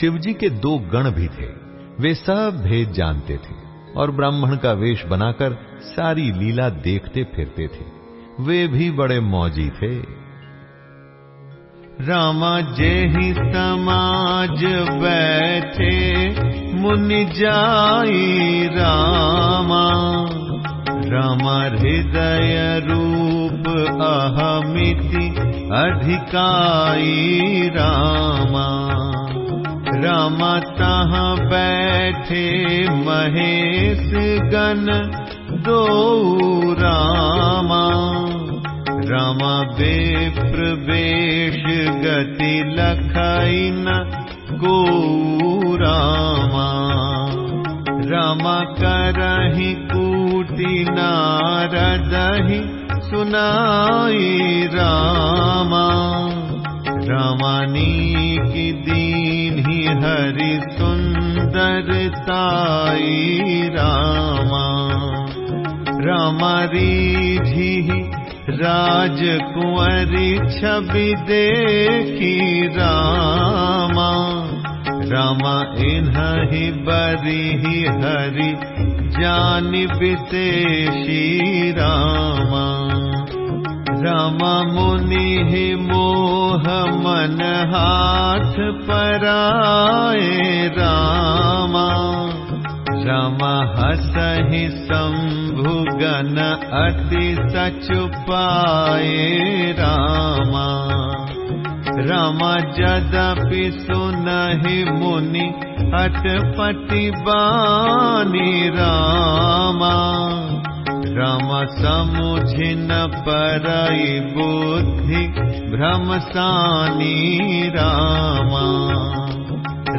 शिवजी के दो गण भी थे। वे सब भेद जानते थे और ब्राह्मण का वेश बनाकर सारी लीला देखते फिरते थे। वे भी बड़े मौजी थे। रामा जेहि समाज बैठे, मुनि जाई रामा। रामा हृदय रूप अहमिति अधिकाई रामा। रामा तहाँ बैठे महेश गण दो रामा। रामा बेप्र बेश गति लखन गो रामा। रामा करहि सुमति सुनाई रामा। रमणी की दीन्हि हरि सुंदरताई रामा। रमरीधि राजकुंवरी छवि देखी रामा। रामा इन्हि बरी हरि जान विदेशी रामा रामा मुनि मोह मन हाथ पराए रामा। रामा हसहि शंभुगन अति सचुपाए रामा रामा जदपि सुनहि मुनि अटपटि बानी रामा। राम समुझिन परई बुद्धि भ्रमसानी रामा।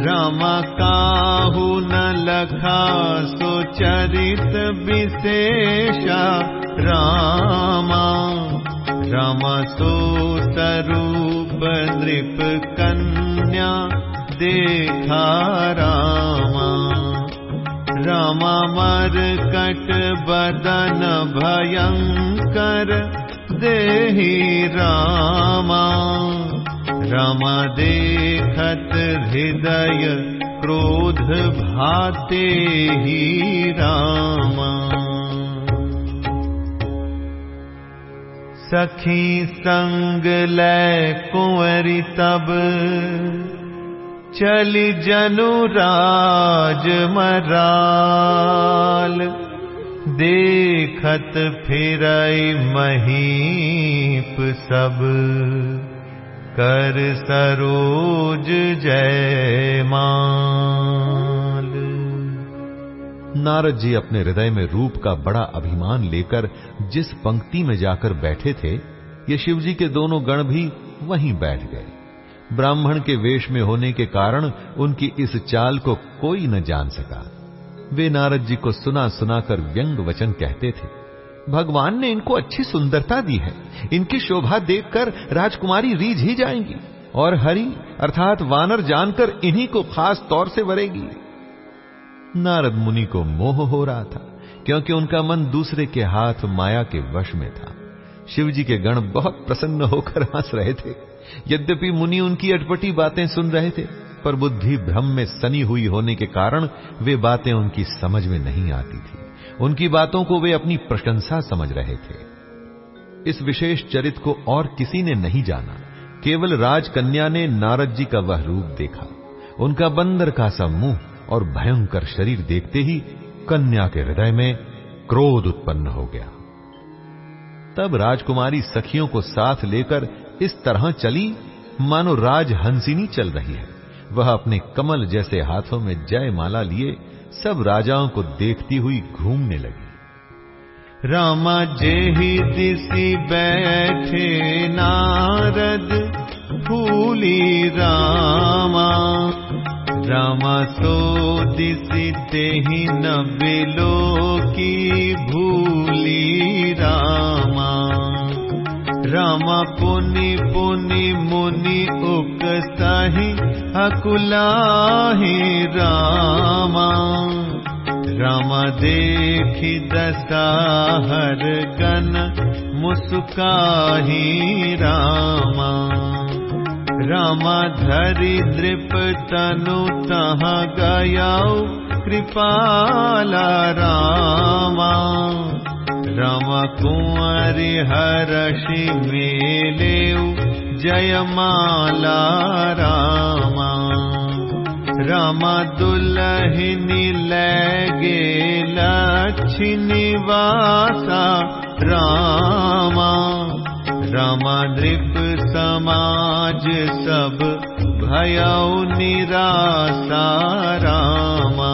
रामा काहू न लखा सुचरित विशेषा रामा। राम सोतरूप नृप कन्या देखा रामा। रामा मर कट बदन भयंकर देही रामा। रामा देखत हृदय क्रोध भाते ही रामा सखी संग लय कुंवरी तब। चली जनु राज मराल। देखत फिर महीप सब। कर सरोज जय माल नारद जी अपने हृदय में रूप का बड़ा अभिमान लेकर जिस पंक्ति में जाकर बैठे थे, ये शिवजी के दोनों गण भी वहीं बैठ गए। ब्राह्मण के वेश में होने के कारण उनकी इस चाल को कोई न जान सका। वे नारद जी को सुना सुनाकर व्यंग वचन कहते थे, भगवान ने इनको अच्छी सुंदरता दी है। इनकी शोभा देखकर राजकुमारी रीझ ही जाएँगी और हरि, अर्थात वानर जानकर इन्हीं को खास तौर से वरेगी। नारद मुनि को मोह हो रहा था, क्योंकि उनका मन दूसरे के हाथ माया के वश में था। शिवजी के गण बहुत प्रसन्न होकर हंस रहे थे। यद्यपि मुनि उनकी अटपटी बातें सुन रहे थे, पर बुद्धि भ्रम में सनी हुई होने के कारण वे बातें उनकी समझ में नहीं आती थी। उनकी बातों को वे अपनी प्रशंसा समझ रहे थे। इस विशेष चरित को और किसी ने नहीं जाना। केवल राजकन्या ने नारद जी का वह रूप देखा। उनका बंदर का सा मुँह और भयंकर शरीर देखते ही कन्या के हृदय में क्रोध उत्पन्न हो गया। तब राजकुमारी सखियों को साथ लेकर इस तरह चली, मानो राज हंसिनी चल रही है। वह अपने कमल जैसे हाथों में जय माला लिए सब राजाओं को देखती हुई घूमने लगी। रामा जेहि दिसी बैठे नारद भूली रामा। तेहि न बिलो की भूली रामा। रामा पुनि पुनि मुनि उकसाही अकुलाही रामा। राम देखि दसाहर गन मुस्काही रामा धरि दृप तनु तह गयाऊ कृपाला रामा। कुंवरि जयमाला रामा। रामा दुलहिनी लगे लक्ष्मीवासा रामा। रामा नृप समाज सब भयौ निराशा रामा।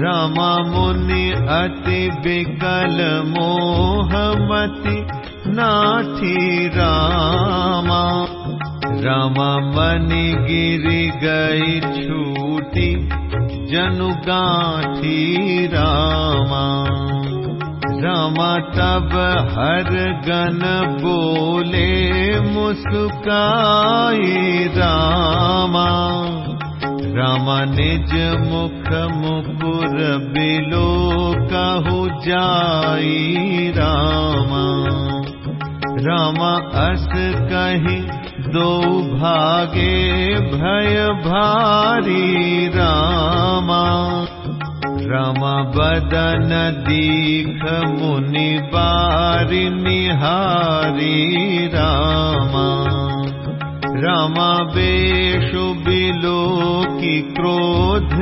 रामा मुनि अति विकल मोहमति नाथी रामा। गिरि गई छूटी जनु गाठी रामा रामा तब हर गन बोले मुस्काई रामा। रामा निज मुख मुकुर बिलो कहु जाई रामा। रामा अस कही दो भागे भय भारी रामा रामा बदन दीख मुनि बारी निहारी रामा। रामा बेशु बिलो की क्रोध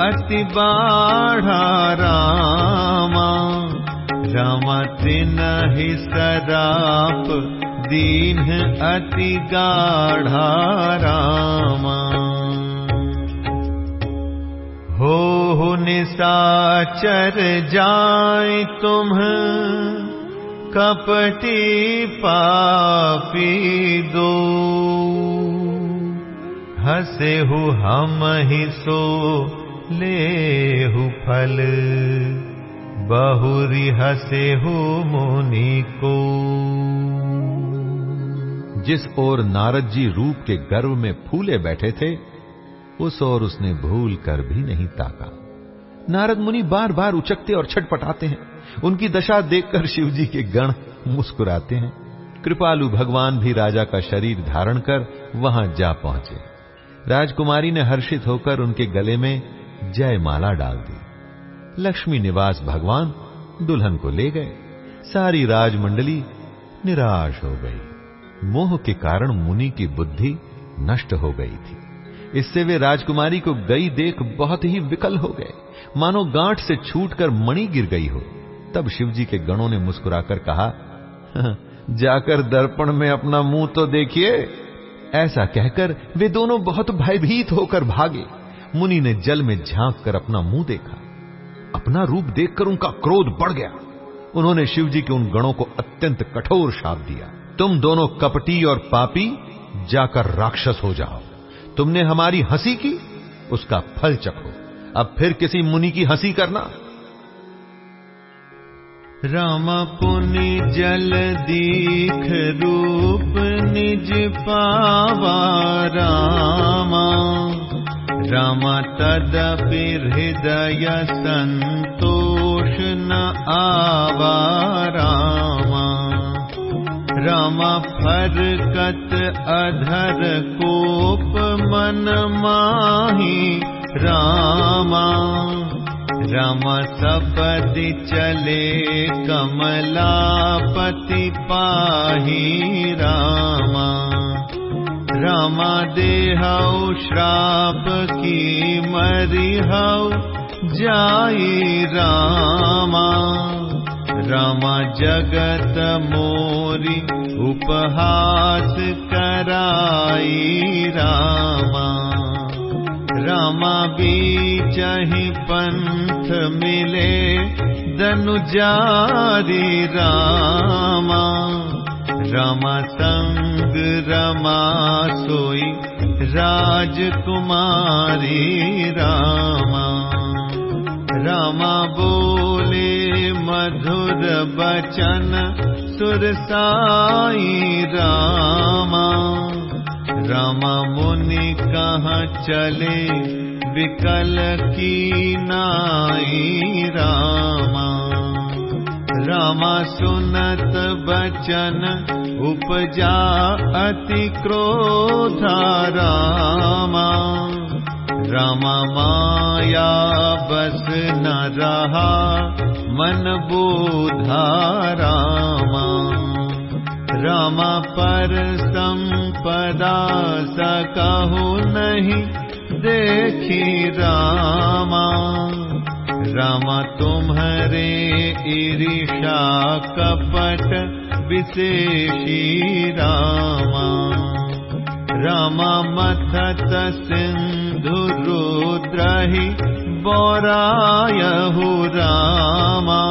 अति बाढ़ा रामा। रामा तिनहि सराप दीन अति गाढ़ा रामा। हो निसाचर जाय तुम, कपटी पापी दो। हसे हु हम ही सो, ले हु फल। बहुरी हसे हु मुनि को। जिस ओर नारद जी रूप के गर्व में फूले बैठे थे उस ओर उसने भूल कर भी नहीं ताका। नारद मुनि बार बार उचकते और छटपटाते हैं। उनकी दशा देखकर शिव जी के गण मुस्कुराते हैं। कृपालु भगवान भी राजा का शरीर धारण कर वहाँ जा पहुँचे। राजकुमारी ने हर्षित होकर उनके गले में जय माला डाल दी। लक्ष्मी निवास भगवान दुल्हन को ले गए। सारी राजमंडली निराश हो गई। मोह के कारण मुनि की बुद्धि नष्ट हो गई थी। इससे वे राजकुमारी को गई देख बहुत ही विकल हो गए। मानो गांठ से छूटकर मणि गिर गई हो। तब शिवजी के गणों ने मुस्कुराकर कहा जाकर दर्पण में अपना मुँह तो देखिए। ऐसा कहकर वे दोनों बहुत भयभीत होकर भागे। मुनि ने जल में झाँक कर अपना मुँह देखा। अपना रूप देखकर उनका क्रोध बढ़ गया। उन्होंने शिवजी के उन गणों को अत्यंत कठोर शाप दिया। तुम दोनों कपटी और पापी, जाकर राक्षस हो जाओ। तुमने हमारी हँसी की, उसका फल चखो। अब फिर किसी मुनि की हँसी करना। राम पुनि जल दीख रूप निज पावा रामा। राम तदपि हृदय संतोष न आवा रामा फरकत अधर कोप मन माही रामा। राम सपति चले कमलापति पाही रामा। रामा देहौ श्राप की मरिहौ जाई रामा रामा जगत मोरी उपहास कराई रामा। रामा बीचहि पंथ मिले दनुजारी रामा। रमा संग रमा सोई राजकुमारी रामा। रामा बोले मधुर बचन सुरसाई मुनि कहाँ चले? विकल की नाई रामा। रामा सुनत बचन उपजा अति क्रोधा रामा रामा माया बस न रहा, मन बोधा रामा। रामा पर संपदा सकहु नहीं, देखी रामा। रामा तुम्हारे ईरिषा कपट विशेषी रामा। रामा मथत सिंधु रुद्रहि बोरायहु रामा।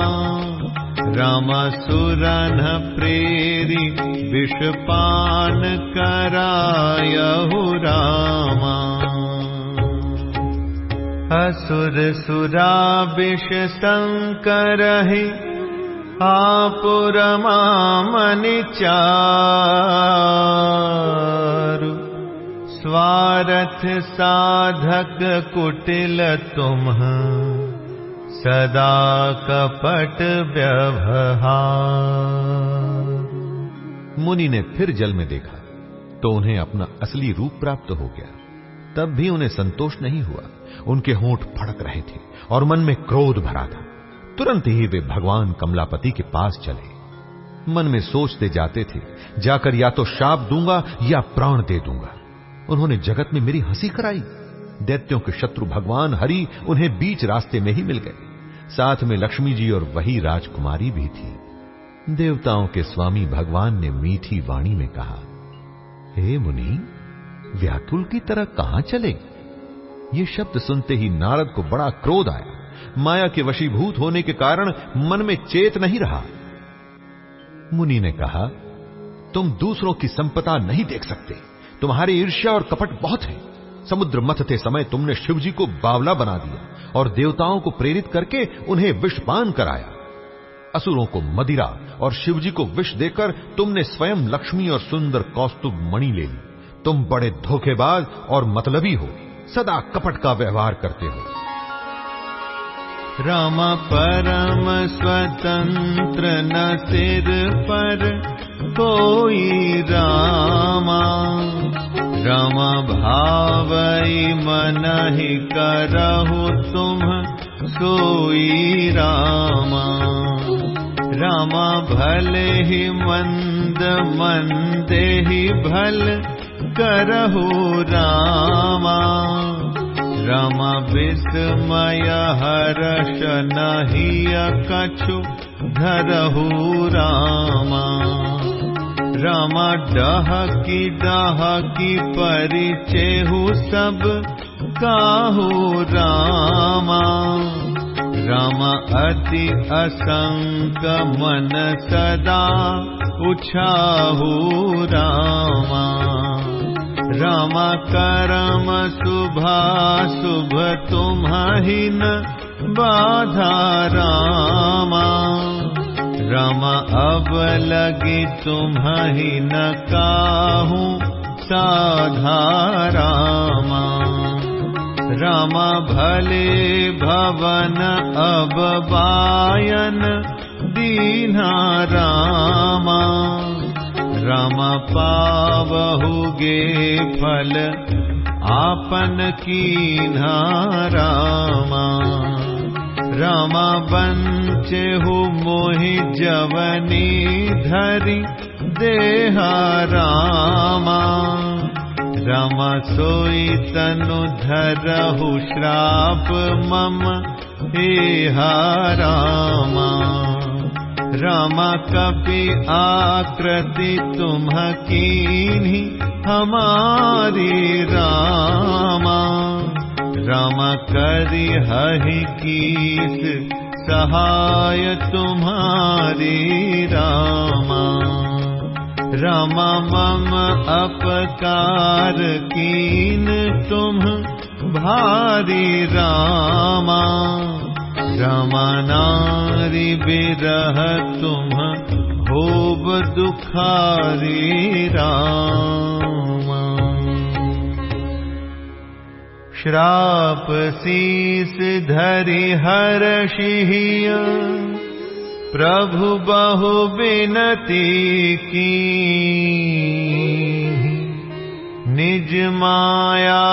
रामा सुरन प्रेरि विषपान करायहु रामा। असुर सुरा विष शङ्करहि आपुरमामनि चारु स्वारथ साधक कुटिल तुम, सदा कपट व्यवहार। मुनि ने फिर जल में देखा तो उन्हें अपना असली रूप प्राप्त हो गया। तब भी उन्हें संतोष नहीं हुआ। उनके होंठ फड़क रहे थे और मन में क्रोध भरा था। तुरंत ही वे भगवान कमलापति के पास चले। मन में सोचते जाते थे, जाकर या तो शाप दूँगा या प्राण दे दूँगा। उन्होंने जगत में मेरी हँसी कराई। दैत्यों के शत्रु भगवान हरि उन्हें बीच रास्ते में ही मिल गए। साथ में लक्ष्मी जी और वही राजकुमारी भी थी। देवताओं के स्वामी भगवान ने मीठी वाणी में कहा, हे मुनि, व्याकुल की तरह कहाँ चले? ये शब्द सुनते ही नारद को बड़ा क्रोध आया। माया के वशीभूत होने के कारण मन में चेत नहीं रहा। मुनि ने कहा, तुम दूसरों की संपदा नहीं देख सकते। तुम्हारी ईर्ष्या और कपट बहुत है। समुद्र मथते समय तुमने शिवजी को बावला बना दिया और देवताओं को प्रेरित करके उन्हें विषपान कराया। असुरों को मदिरा और शिवजी को विष देकर तुमने स्वयं लक्ष्मी और सुंदर कौस्तुभ मणि ले ली। तुम बड़े धोखेबाज और मतलबी हो। सदा कपट का व्यवहार करते हो। राम परम स्वतंत्र न सिर पर कोई रामा। राम भावई मन ही करहु तुम सोई रामा। रामा भले ही मंद मंदे ही भल करहु रामा राम विस्मय हर्ष नहिय कछु धरहु रामा। राम डहकी डहकी परिचेहु सब काहु रामा। राम अति असंक मन सदा उछाहु रामा राम करम शुभा शुभ तुम्हि न बाधा रामा। राम अब लगी तुम्हि न काहू साधा रामा। रामा भले भवन अब बायन दीना रामा राम पावहुगे फल आपन की रामा। रामा हो मोहि जवनी धरि देहा रामा। रामा सोई तनु धरहु श्राप मम हेहा रामा रामा कपि आकृति तुम्ही हमारी रामा। रामा करि हहि कीस सहाय तुम्हारी रामा। रामा मम अपकार कीन तुम भारी रामा रामा नारी बिरह तुम होब दुखारी रामा। श्राप शीस धरि हर शिहिया प्रभु बहु विनती की। निज माया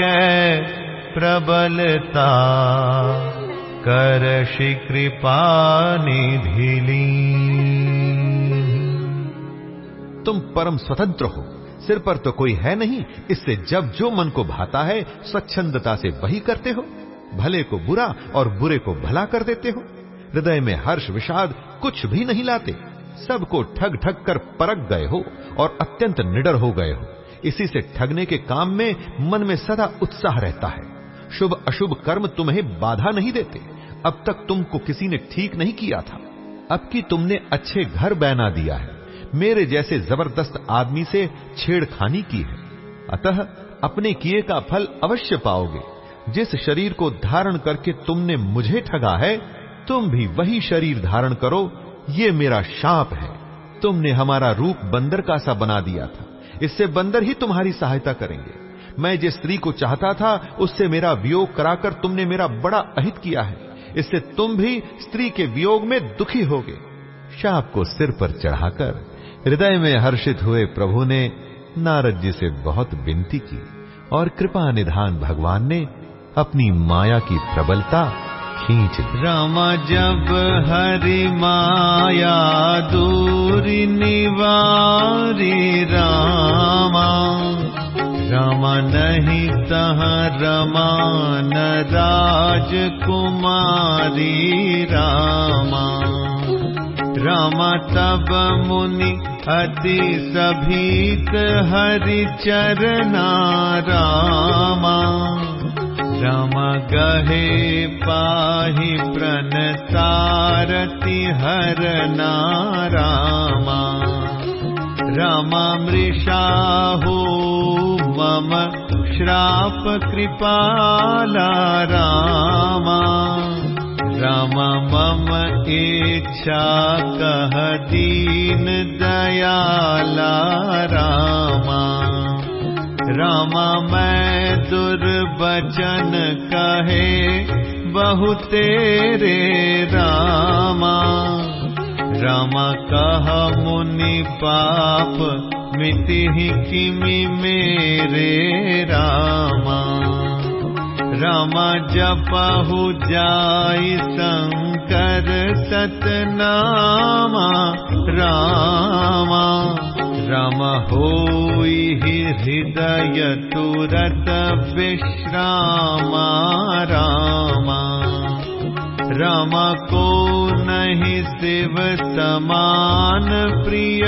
कै प्रबलता कर कृपा निधिली तुम परम स्वतंत्र हो। सिर पर तो कोई है नहीं। इससे जब जो मन को भाता है, स्वच्छंदता से वही करते हो। भले को बुरा और बुरे को भला कर देते हो। हृदय में हर्ष विषाद कुछ भी नहीं लाते। सबको ठग ठग कर परख गए हो और अत्यंत निडर हो गए हो। इसी से ठगने के काम में मन में सदा उत्साह रहता है। शुभ अशुभ कर्म तुम्हें बाधा नहीं देते। अब तक तुमको किसी ने ठीक नहीं किया था। अब कि तुमने अच्छे घर बना दिया है, मेरे जैसे ज़बरदस्त आदमी से छेड़खानी की है। अतः अपने किए का फल अवश्य पाओगे। जिस शरीर को धारण करके तुमने मुझे ठगा है, तुम भी वही शरीर धारण करो, ये मेरा शाप है। तुमने हमारा रूप बंदर का सा बना दिया था। इससे बंदर ही तुम्हारी सहायता करेंगे। मैं जिस स्त्री को चाहता था, उससे मेरा वियोग कराकर तुमने मेरा बड़ा अहित किया है। इससे तुम भी स्त्री के वियोग में दुखी होगे। शाप को सिर पर चढ़ाकर हृदय में हर्षित हुए प्रभु ने नारद जी से बहुत विनती की और कृपा निधान भगवान ने अपनी माया की प्रबलता खींच रामा, जब हरि माया दूरी निवारी रामा रामा नहीं तह रमान राजकुमारी रामा। रामा तब मुनि अति सभीत हरि चरना रामा। रम गहे पाहि प्रणतारति हर नारामा रमा मृषाहो मम श्राप कृपाला रामा। रम मम इच्छा कह दीन दयाला रामा। रामा मैं दुर्वचन कहे बहु तेरे रामा। रामा कह मुनि पाप मिति किमि मेरे रामा। रामा जपहु जाई शंकर सतनामा। रामा रम होई हृदय तुरत विश्रामा। रामा रम को नहीं शिव समान प्रिय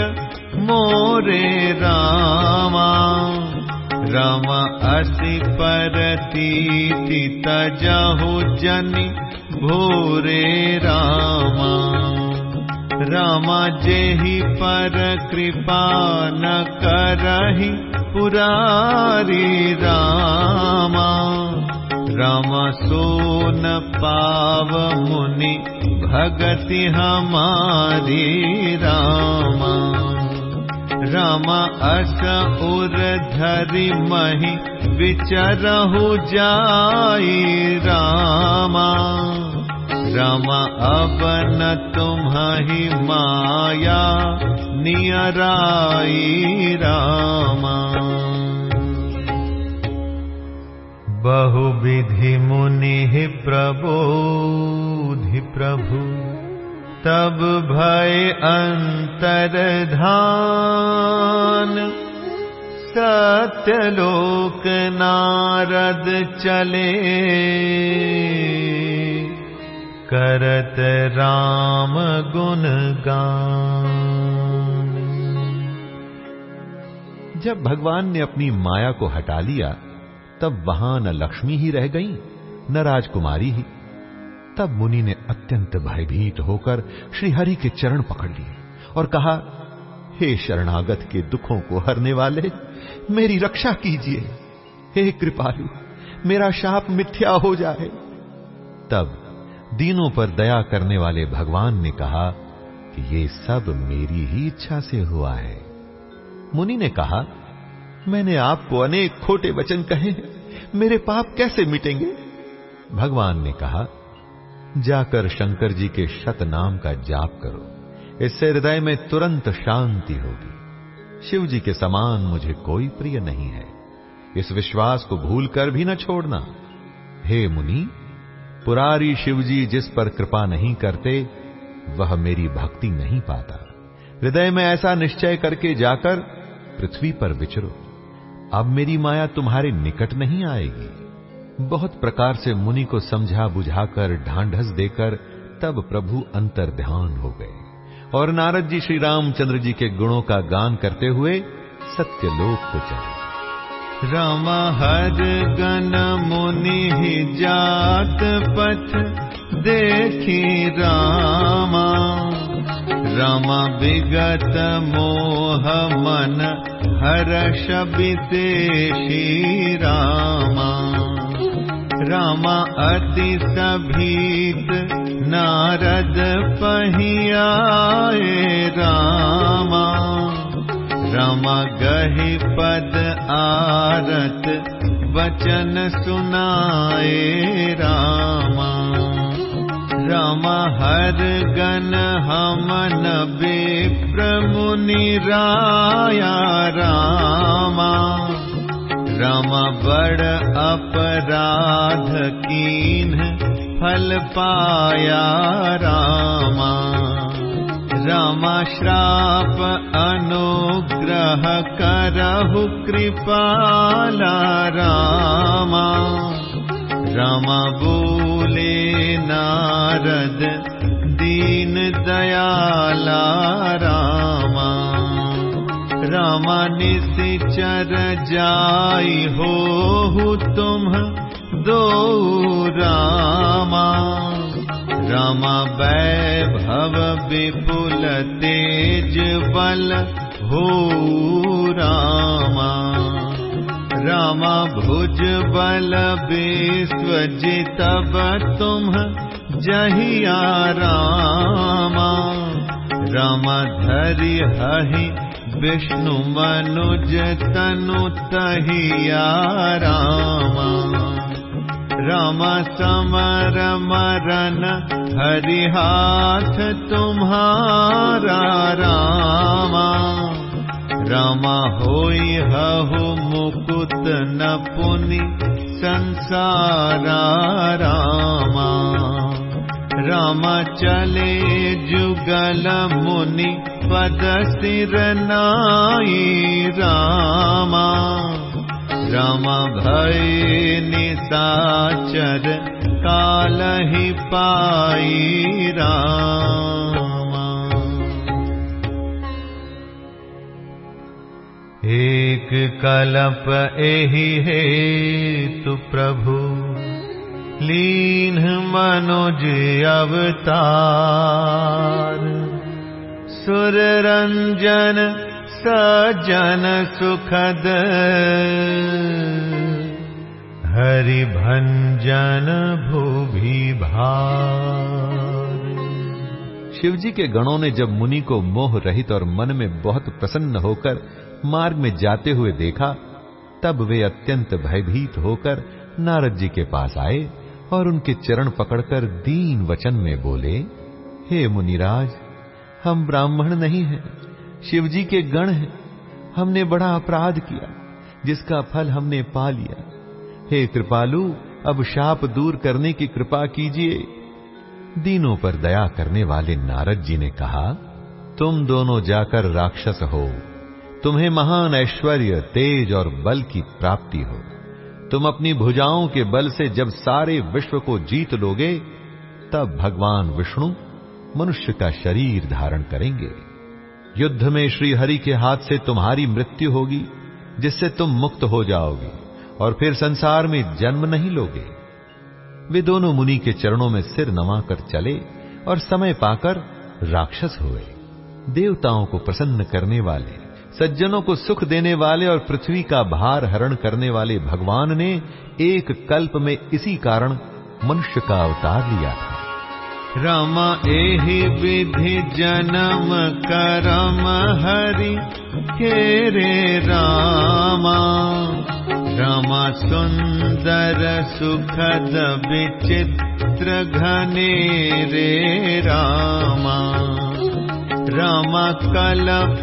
मोरे रामा। रम असि परती तजहु जनि भोरे रामा। रामा जेहि पर कृपा न करहि पुरारी रामा। राम सोन पाव मुनि भगति हमारी रामा रामा अस उर धरि मही विचरहु जाई रामा। रम अब न तुम्हि माया नियराई रामा। बहुविधि मुनि प्रबोधि प्रभु तब भय अंतर अंतरधान। सत्यलोक नारद चले। करत राम गुण गान। जब भगवान ने अपनी माया को हटा लिया, तब वहाँ न लक्ष्मी ही रह गई, न राजकुमारी ही। तब मुनि ने अत्यंत भयभीत होकर श्रीहरि के चरण पकड़ लिए और कहा, हे शरणागत के दुखों को हरने वाले, मेरी रक्षा कीजिए। हे कृपालु, मेरा शाप मिथ्या हो जाए। तब दीनों पर दया करने वाले भगवान ने कहा कि ये सब मेरी ही इच्छा से हुआ है। मुनि ने कहा, मैंने आपको अनेक खोटे वचन कहे मेरे पाप कैसे मिटेंगे? भगवान ने कहा जाकर शंकर जी के शत नाम का जाप करो। इससे हृदय में तुरंत शांति होगी। शिव जी के समान मुझे कोई प्रिय नहीं है। इस विश्वास को भूलकर भी न छोड़ना। हे मुनि, पुरारी शिवजी जिस पर कृपा नहीं करते, वह मेरी भक्ति नहीं पाता। हृदय में ऐसा निश्चय करके जाकर पृथ्वी पर विचरो। अब मेरी माया तुम्हारे निकट नहीं आएगी। बहुत प्रकार से मुनि को समझा बुझाकर ढांढस देकर तब प्रभु अंतर ध्यान हो गए। और नारद जी श्री रामचंद्र जी के गुणों का गान करते हुए सत्यलोक को चले। राम हर गण मुनि जात पथ देखी रामा। राम विगत मोह मन हर्ष विदेशी रामा। रामा अति सभीत नारद पहियाए रामा। रमा गहि पद आरत वचन सुनाए रामा। रामा हर गण हमन बेप्रमुनि राया रामा राम बड़ अपराध कीन फल पाया रामा। रामा श्राप अनुग्रह करहु कृपाला रामा। रामा बोले नारद दीन दयाला रामा रामा निश्चर जाई हो तुम दो रामा। रामा वैभव विपुल तेज बल हो रामा। रामा भुज बल विश्व जितब तुम जहिया रामा। रामा धरि हहि विष्णु मनुज तनु तहिया रामा। समर मरन हरि हाथ तुम्हारा रामा। रामा होई हहु मुकुत न पुनि संसारा रामा रामा चले जुगल मुनि पद सिर नाई रामा। रामा भय निसाचर काल पाई रामा। एक कलप एहि हे तु प्रभु लीन मनोज अवतार। सुर रंजन सजन सुखद। हरि भंजन भूभि भार शिव जी के गणों ने जब मुनि को मोह रहित और मन में बहुत प्रसन्न होकर मार्ग में जाते हुए देखा, तब वे अत्यंत भयभीत होकर नारद जी के पास आए। और उनके चरण पकड़कर दीन वचन में बोले, हे मुनिराज, हम ब्राह्मण नहीं हैं शिव जी के गण हैं। हमने बड़ा अपराध किया, जिसका फल हमने पा लिया। हे कृपालु, अब शाप दूर करने की कृपा कीजिए। दीनों पर दया करने वाले नारद जी ने कहा, तुम दोनों जाकर राक्षस हो। तुम्हें महान ऐश्वर्य, तेज और बल की प्राप्ति हो। तुम अपनी भुजाओं के बल से जब सारे विश्व को जीत लोगे, तब भगवान विष्णु मनुष्य का शरीर धारण करेंगे। युद्ध में श्री हरि के हाथ से तुम्हारी मृत्यु होगी, जिससे तुम मुक्त हो जाओगे, और फिर संसार में जन्म नहीं लोगे। वे दोनों मुनि के चरणों में सिर नमाकर चले और समय पाकर राक्षस हुए। देवताओं को प्रसन्न करने वाले सज्जनों को सुख देने वाले और पृथ्वी का भार हरण करने वाले भगवान ने एक कल्प में इसी कारण मनुष्य का अवतार लिया था। रमा, एहि विधि जन्म, करम, हरि, के रे रामा। रमा सुंदर सुखद, विचित्र, घने रे रामा। रमा कलप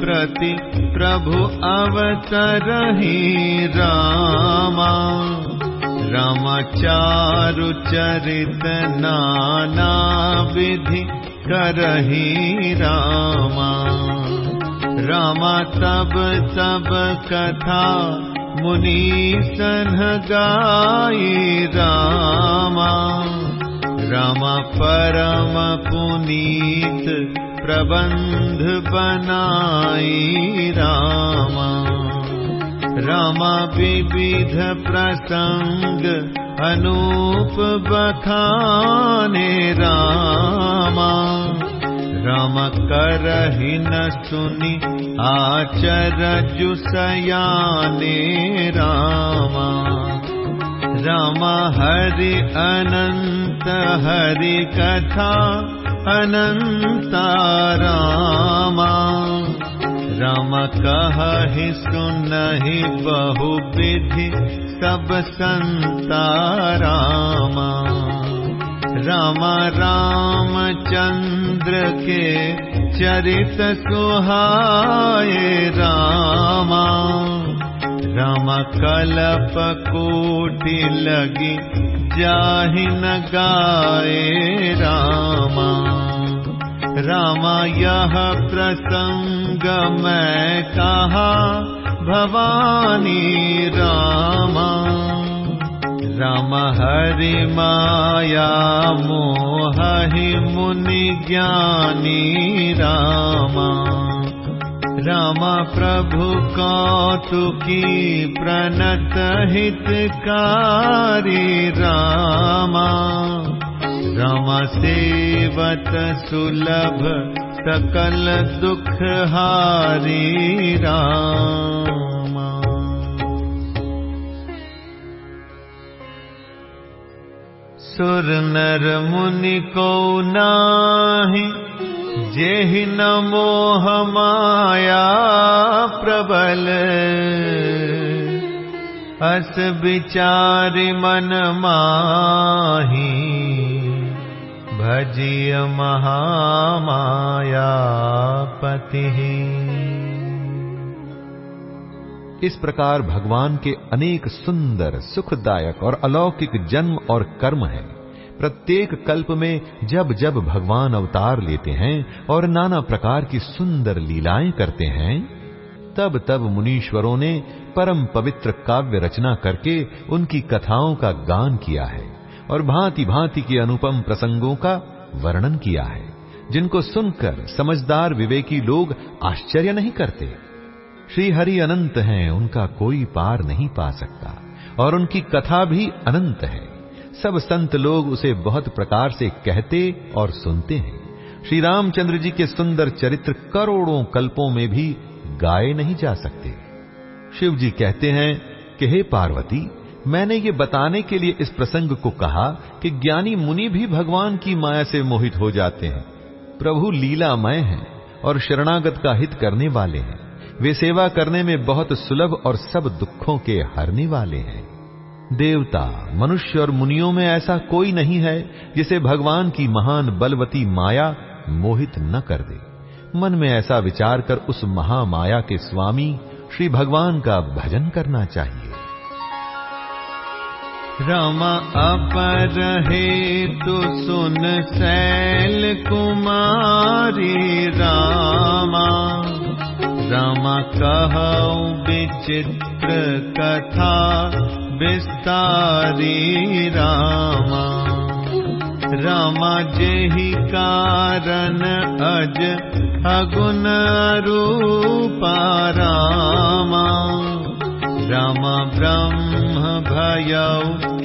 प्रति प्रभु अवतरहि रामा। चारु चरित नाना विधि करही रामा। रामा तब तब कथा मुनि सन गाई रामा रामा परम पुनीत प्रबंध बनाई रामा। रामा विविध प्रसंग अनूप बखाने रामा। राम करहि न सुनि आचर जुसयाने रामा रामा हरि अनंत हरि कथा अनंता रामा। राम कहि सुनहि बहु विधि सब संता रामा। राम रामचंद्र के चरित सुहाए रामा राम कलप कोटि लगी जाहि न गाए रामा। रामा प्रसंग मैं कहा भवानी रामा। राम हरि माया मोहि मुनि ज्ञानी रामा राम प्रभु कौतुकी प्रणत हितकारी रामा। राम सेवत सुलभ सकल दुख हारी राम। सुर नर मुनि को नाही जेहि न मोह माया प्रबल। अस विचारि मन माही, भजिय पति इस प्रकार भगवान के अनेक सुंदर, सुखदायक और अलौकिक जन्म और कर्म हैं। प्रत्येक कल्प में जब जब भगवान अवतार लेते हैं और नाना प्रकार की सुंदर लीलाएँ करते हैं, तब तब मुनीश्वरों ने परम पवित्र काव्य रचना करके उनकी कथाओं का गान किया है और भांति भांति के अनुपम प्रसंगों का वर्णन किया है, जिनको सुनकर समझदार विवेकी लोग आश्चर्य नहीं करते। श्री हरि अनंत हैं, उनका कोई पार नहीं पा सकता, और उनकी कथा भी अनंत है। सब संत लोग उसे बहुत प्रकार से कहते और सुनते हैं। श्री रामचंद्र जी के सुंदर चरित्र करोड़ों कल्पों में भी गाए नहीं जा सकते। शिव जी कहते हैं कि, हे पार्वती, मैंने ये बताने के लिए इस प्रसंग को कहा कि ज्ञानी मुनि भी भगवान की माया से मोहित हो जाते हैं। प्रभु लीलामय हैं और शरणागत का हित करने वाले हैं। वे सेवा करने में बहुत सुलभ और सब दुखों के हरने वाले हैं। देवता, मनुष्य और मुनियों में ऐसा कोई नहीं है जिसे भगवान की महान बलवती माया मोहित न कर दे। मन में ऐसा विचार कर उस महामाया के स्वामी श्री भगवान का भजन करना चाहिए। रमा अपर तु सुन शैल कुमारी रामा। रमा कह विचित्र कथा विस्तारी रामा। रामा जेहि कारण अज अगुण रूपा रामा। रामा ब्रह्म भयौ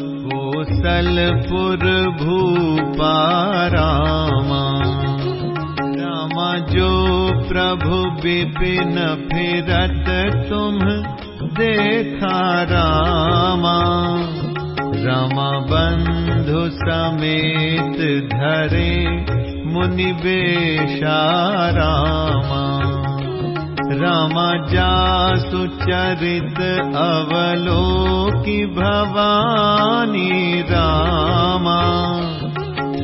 जो प्रभु विपिन फिरत तुम देखा रामा। रमा बन्धु समेत धरे मुनि रामा। रामा सुचरित अवलोकि भवानी रामा।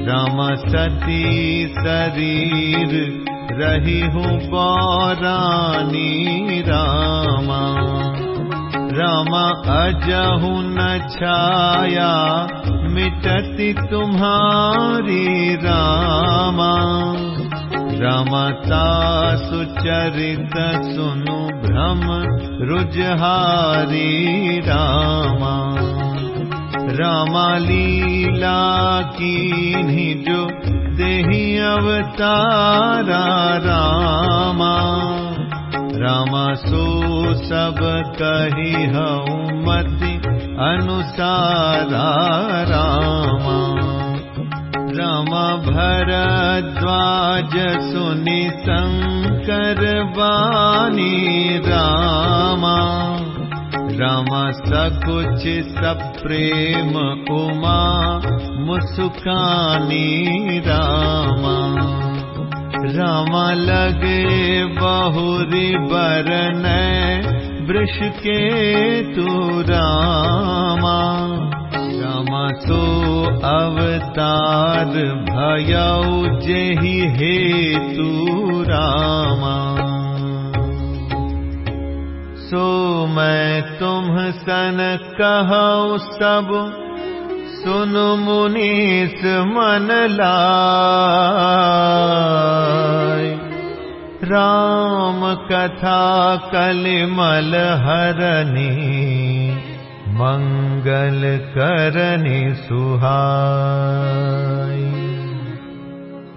राम सती शरीर रही हूँ पौरानी रामा रमा अजहु न छाया मिटति तुम्हारी रामा। रमता सुचरित सुनु भ्रम रुजहारी रामा। रामा लीला की जो देही अवतारा रामा सो सब कही मति अनुसारा रामा। रामा भरद्वाज सुनि शङ्कर रामा। रामा सकुच सप्रेम उमा मुसुकानी रामा रामा लगे बहुरी बरन वृष के तू रामा। रामा सो अवतार भयौ जेहि हे तू रामा। सो मैं तुम सन कहौ सब सुन मुनीस मन लाय। राम कथा कलिमल हरनी, मंगल करनी सुहाई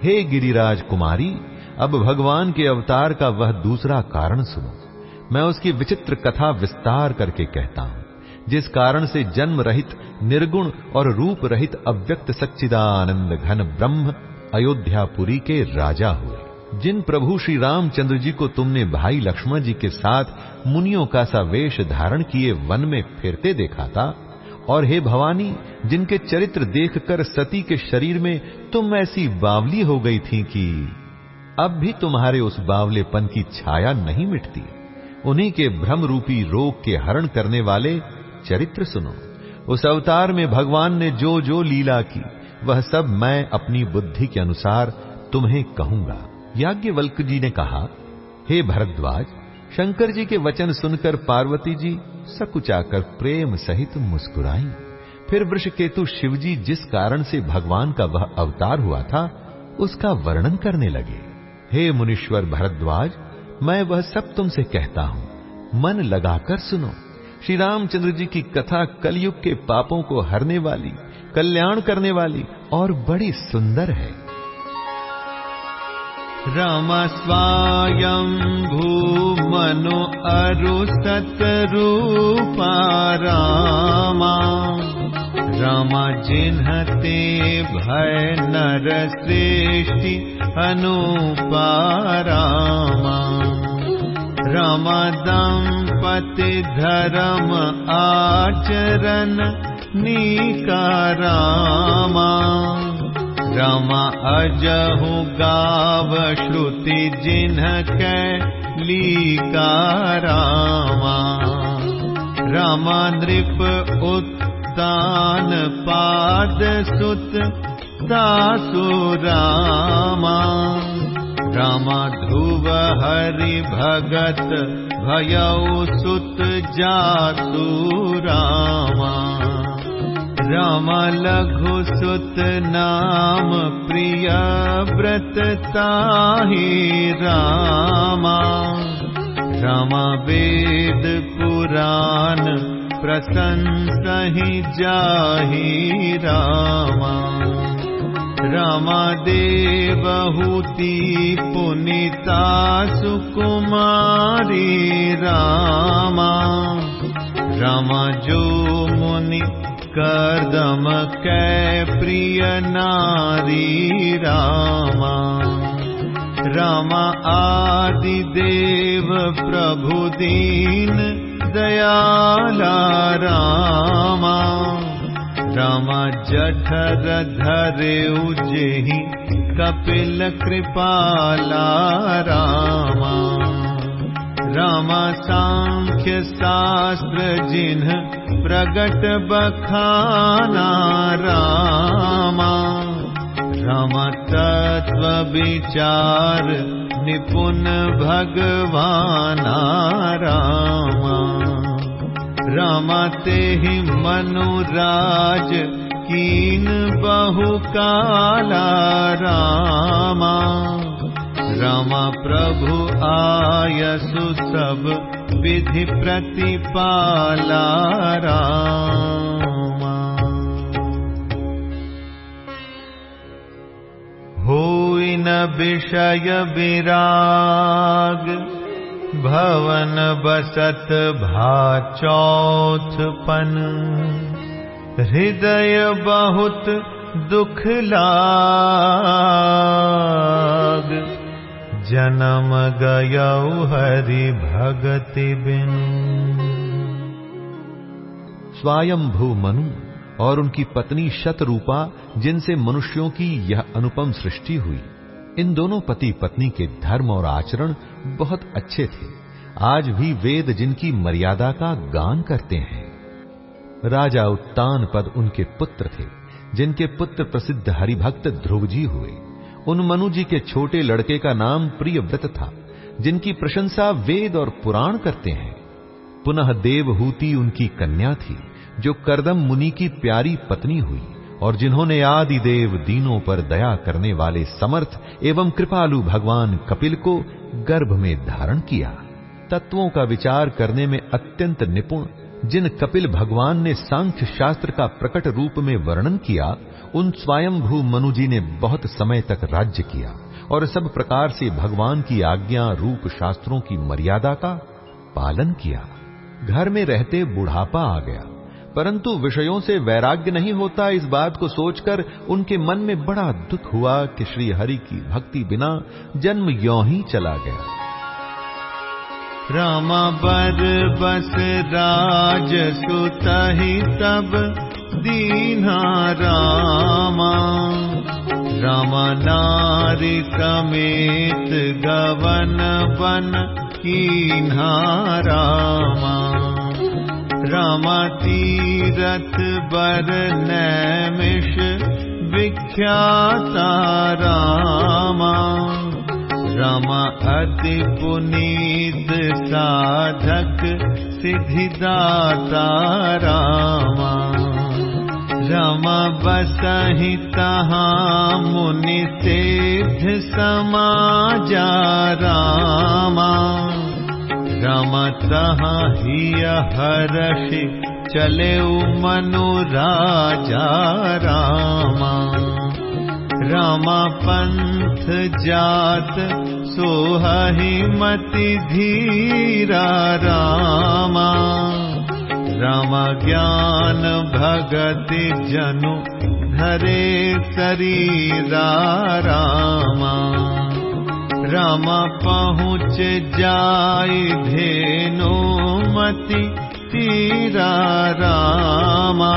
हे गिरिराज कुमारी, अब भगवान के अवतार का वह दूसरा कारण सुनो। मैं उसकी विचित्र कथा विस्तार करके कहता हूँ। जिस कारण से जन्म रहित निर्गुण और रूप रहित अव्यक्त सच्चिदानंद घन ब्रह्म अयोध्यापुरी के राजा हुए। जिन प्रभु श्री रामचंद्र जी को तुमने भाई लक्ष्मण जी के साथ मुनियों का सा वेश धारण किए वन में फिरते देखा था, और हे भवानी, जिनके चरित्र देखकर सती के शरीर में तुम ऐसी बावली हो गई थी कि अब भी तुम्हारे उस बावलेपन की छाया नहीं मिटती। उन्हीं के भ्रम रूपी रोग के हरण करने वाले चरित्र सुनो। उस अवतार में भगवान ने जो जो लीला की, वह सब मैं अपनी बुद्धि के अनुसार तुम्हें कहूँगा। याज्ञवल्क जी ने कहा, हे भरद्वाज, शंकर जी के वचन सुनकर पार्वती जी सकुचाकर प्रेम सहित मुस्कुराई। फिर वृषकेतु शिव जी जिस कारण से भगवान का वह अवतार हुआ था, उसका वर्णन करने लगे। हे मुनीश्वर भरद्वाज, मैं वह सब तुमसे कहता हूँ। मन लगाकर सुनो। श्री रामचंद्र जी की कथा कलयुग के पापों को हरने वाली, कल्याण करने वाली और बड़ी सुंदर है। राम भूमनु अरु सतरूपा रामा। रामा जिन्हते भय नर श्रेष्ठि अनुपा रामा। दम्पति धर्म आचरण निकारामा। रमा अजहु गाव श्रुति जिन्ह लीकारामा। रमा नृप उत्तान पाद सुत सासुरामा रामा ध्रुव हरि भगत भयौ सुत जातु रामा। राम लघु सुत नाम प्रिय व्रतताहि रामा। रामा वेद पुराण प्रशंसहि जाहि रामा रामा देवहूति पुनिता सुकुमारी रामा। रामा जो मुनि कर्दम कै प्रिय नारी रामा। रामा आदिदेव प्रभु दीन दयाला रामा रामा जठर धरे उजेहि, कपिल कृपाला रामा। रामा सांख्य शास्त्र जिन्ह प्रगट बखाना रामा। राम तत्व विचार निपुण भगवाना रामा। रामा तेहि मनुराज कीन बहु काला रामा। रामा प्रभु आयसु सब विधि प्रतिपाला रामा। होई न विषय विराग भवन बसत भा चौथपन हृदय बहुत दुख लाग जन्म गयौ हरि भगति बिन। स्वयंभू मनु और उनकी पत्नी शतरूपा, जिनसे मनुष्यों की यह अनुपम सृष्टि हुई। इन दोनों पति पत्नी के धर्म और आचरण बहुत अच्छे थे। आज भी वेद जिनकी मर्यादा का गान करते हैं। राजा उत्तान पद उनके पुत्र थे, जिनके पुत्र प्रसिद्ध हरिभक्त ध्रुव जी हुए। उन मनु जी के छोटे लड़के का नाम प्रिय व्रत था, जिनकी प्रशंसा वेद और पुराण करते हैं। पुनः देवहूति उनकी कन्या थी, जो करदम मुनि की प्यारी पत्नी हुई। और जिन्होंने आदि देव दीनों पर दया करने वाले समर्थ एवं कृपालु भगवान कपिल को गर्भ में धारण किया, तत्वों का विचार करने में अत्यंत निपुण, जिन कपिल भगवान ने सांख्य शास्त्र का प्रकट रूप में वर्णन किया, उन स्वयंभू मनु जी ने बहुत समय तक राज्य किया और सब प्रकार से भगवान की आज्ञा रूप शास्त्रों की मर्यादा का पालन किया। घर में रहते बुढ़ापा आ गया। परंतु विषयों से वैराग्य नहीं होता इस बात को सोचकर उनके मन में बड़ा दुख हुआ कि श्री हरि की भक्ति बिना जन्म यों ही चला गया। रामा बर बस राज सुतहि तब दीना रामा। रामा नारी समेत गवन बन की रामा। रामा तीरथ बर नैमिष विख्याता रामा। रामा अति पुनीत साधक सिद्धिदाता रामा। रामा तहाँ मुनि सिद्ध समाजा रामा रमतः हिय हर्षि चले मनु राजा रामा पंथ जात सोहि मति धीरा रामा। राम ज्ञान भगति जनु धरे शरीरा रामा राम पहुँच जाय धेनु मति तीरा रामा।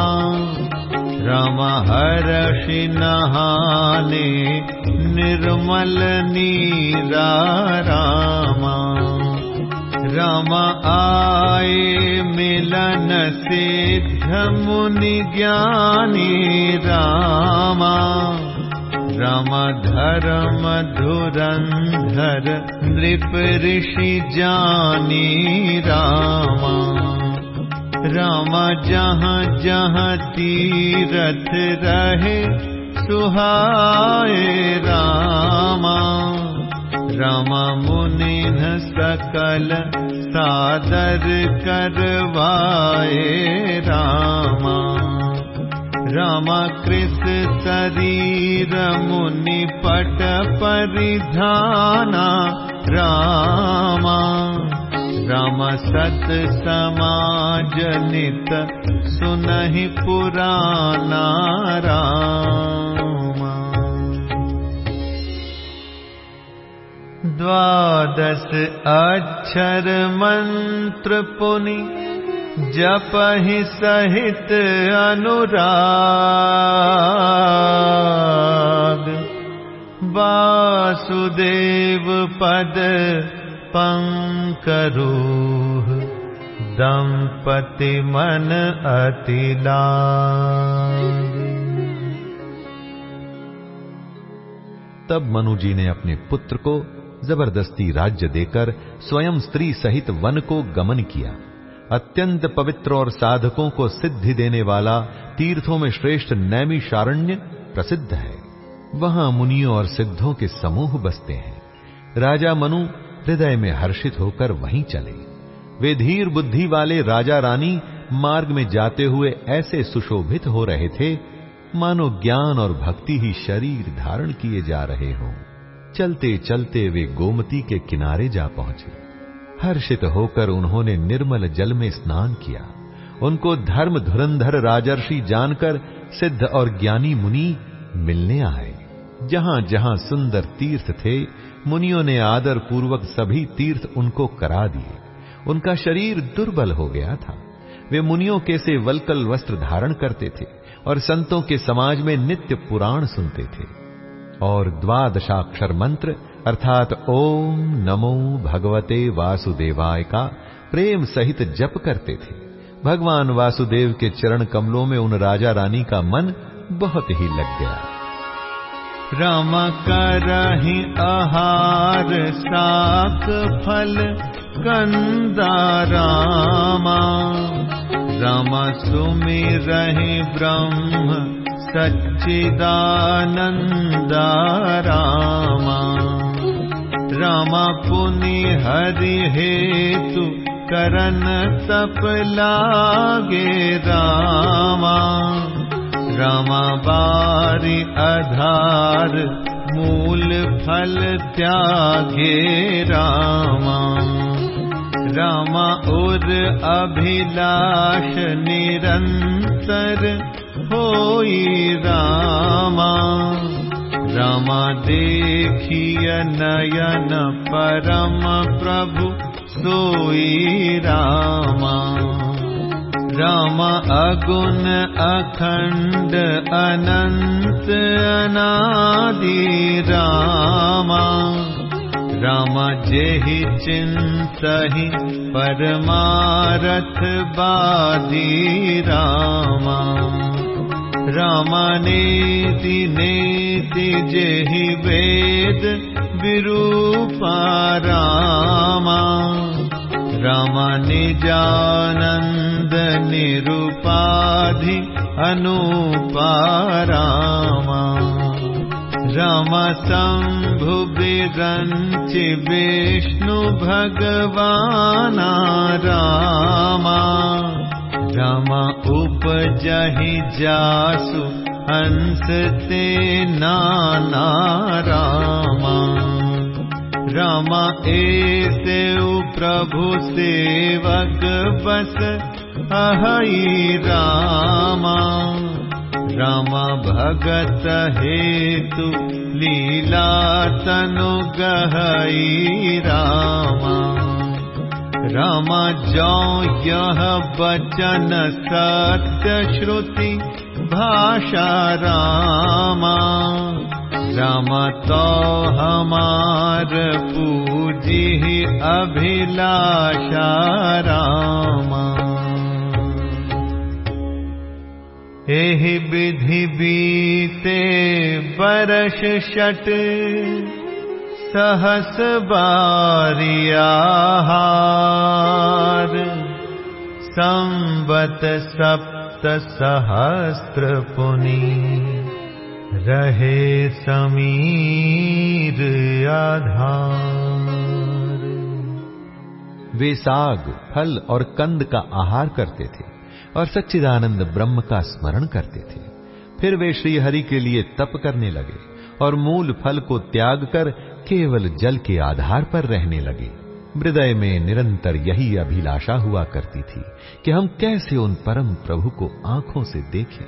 राम हर्षि नहाने निर्मल नीरा रामा। राम आए मिलन सिद्ध मुनि ज्ञानी रामा राम धर्म धुरंधर नृप ऋषि जानी रामा। राम जहाँ जहाँ तीरथ रहे सुहाए रामा। राम मुनि सकल सादर करवाए रामा राम कृष्ण शरीर मुनि पट परिधाना रामा। राम सत समाज नित सुनहि पुराना राम। द्वादश अक्षर मंत्र पुनि जपहि सहित अनुराग। वासुदेव पद पङ्करोः दम्पति मन अतिला तब मनु जी ने अपने पुत्र को ज़बरदस्ती राज्य देकर स्वयं स्त्री सहित वन को गमन किया। अत्यंत पवित्र और साधकों को सिद्धि देने वाला तीर्थों में श्रेष्ठ नैमी शारण्य प्रसिद्ध है। वहाँ मुनियों और सिद्धों के समूह बसते हैं। राजा मनु हृदय में हर्षित होकर वहीं चले। वे धीर बुद्धि वाले राजा रानी मार्ग में जाते हुए ऐसे सुशोभित हो रहे थे, मानो ज्ञान और भक्ति ही शरीर धारण किए जा रहे हों। चलते चलते वे गोमती के किनारे जा पहुँचे। हर्षित होकर उन्होंने निर्मल जल में स्नान किया। उनको धर्म धुरंधर राजर्षि जानकर सिद्ध और ज्ञानी मुनि मिलने आए। जहाँ जहाँ सुंदर तीर्थ थे, मुनियों ने आदर पूर्वक सभी तीर्थ उनको करा दिए। उनका शरीर दुर्बल हो गया था। वे मुनियों के से वलकल वस्त्र धारण करते थे और संतों के समाज में नित्य पुराण सुनते थे। और द्वादशाक्षर मंत्र अर्थात ओम नमो भगवते वासुदेवाय का प्रेम सहित जप करते थे। भगवान वासुदेव के चरण कमलों में उन राजा रानी का मन बहुत ही लग गया। राम करहि आहार साक फल कंदा रामा। राम रहे ब्रह्म सच्चिदानन्दा रामा। राम पुनि हरि हेतु करन तप लागे रामा। बारी आधार मूल फल त्यागे रामा। रामा उर अभिलाष रामा रामा देखिय नयन परम प्रभु सोई रामा। राम अगुण अखण्ड रामा। राम जेहि चिन्तहि परमारथ बादी रामा रामानेति नेति जेहि वेद विरूपा रामा। निजानन्द निरुपाधि अनुपा रामा। रमशम्भु विरञ्चि विष्णु भगवाना रामा रम उपजहि जासु हंस ते नाना रामा। रामा एते प्रभु सेवक बस अहई रामा। रामा भगत हेतु लीला तनु गहई रामा रामा जो यह बचन सत्य श्रुति भाषा रामा। राम तो हमार पूजी अभिलाषा राम। एहि विधि बीते षट सहस बारियाहार संवत सप्त सहस्त्र पुनि, रहे समीर आधार। वे साग, फल और कंद का आहार करते थे और सच्चिदानंद ब्रह्म का स्मरण करते थे। फिर वे श्री हरि के लिए तप करने लगे और मूल फल को त्याग कर केवल जल के आधार पर रहने लगे। हृदय में निरंतर यही अभिलाषा हुआ करती थी कि हम कैसे उन परम प्रभु को आँखों से देखें,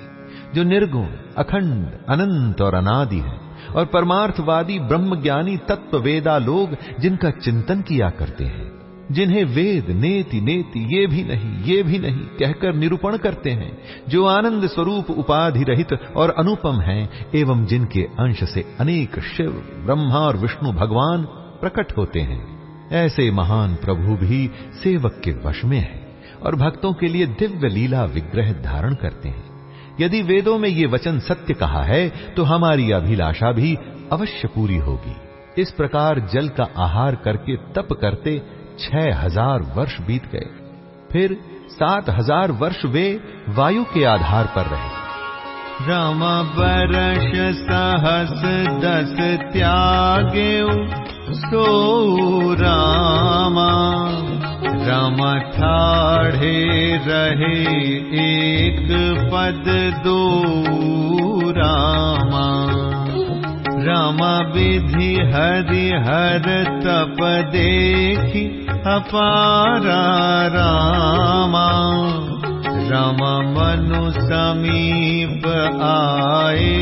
जो निर्गुण, अखंड, अनंत और अनादि है, और परमार्थवादी, ब्रह्मज्ञानी तत्व वेदा लोग जिनका चिंतन किया करते हैं। जिन्हें वेद, नेति नेति, ये भी नहीं, ये भी नहीं कहकर निरूपण करते हैं, जो आनंद स्वरूप उपाधि रहित और अनुपम हैं, एवं जिनके अंश से अनेक शिव, ब्रह्मा और विष्णु भगवान प्रकट होते हैं। ऐसे महान प्रभु भी सेवक के वश में है और भक्तों के लिए दिव्य लीला विग्रह धारण करते हैं। यदि वेदों में ये वचन सत्य कहा है तो हमारी अभिलाषा भी अवश्य पूरी होगी। इस प्रकार जल का आहार करके तप करते छह हज़ार वर्ष बीत गए। फिर सात हज़ार वर्ष वे वायु के आधार पर रहे। राम बरस सहस दस त्यागे सो रामा। रम ठाढ़े रहे एक पद दो रामा। राम विधि हरि हर तप देखी अपारा रामा। राम मनु समीप आए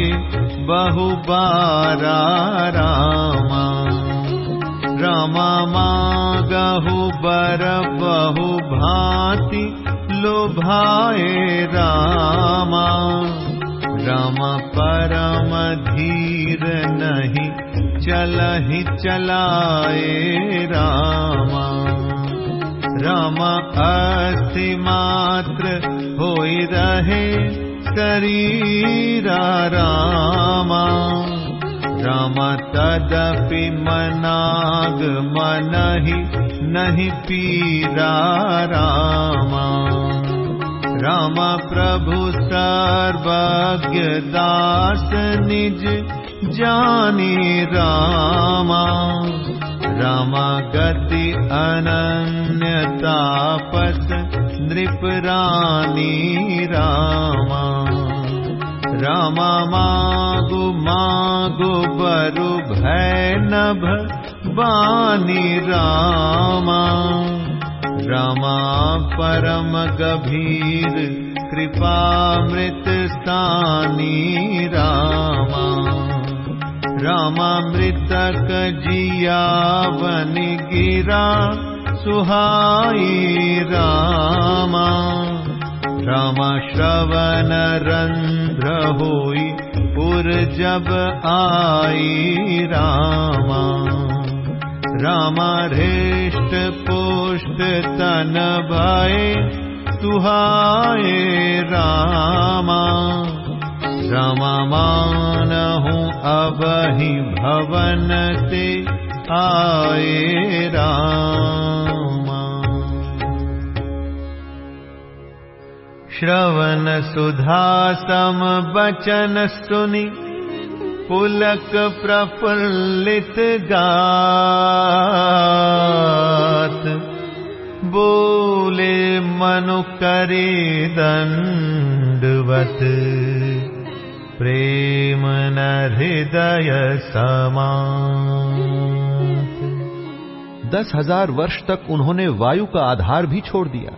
बहु बारा रामा। रामा मागहु बर बहु भांति लोभाए रामा राम परम धीर नहीं चलहि चलाए रामा। राम अस्थि मात्र होई रहे शरीरा रामा। राम तदपि मनाग मनहि नहीं पीरा रामा राम प्रभु सर्वज्ञ दास निज जानी रामा। रामा गति अनन्य तापस नृपरानी रामा। रामा मागु मागु बरु भय नभ बानी रामा रामा परम गभीर कृपा मृत स्थानी रामा। रामा मृतक जियावन गिरा सुहाई रामा। रामा श्रवण रंध्र होई पुर जब आई रामा रामा हृष्ट पुष्ट तन रामा। रामा मानहु अब ही भवन से आए रामा। श्रवण सुधा सम बचन सुनि पुलक प्रफुल्लित गात बोले मनु करे दंडवत। प्रेम न हृदय समात। दस हज़ार वर्ष तक उन्होंने वायु का आधार भी छोड़ दिया।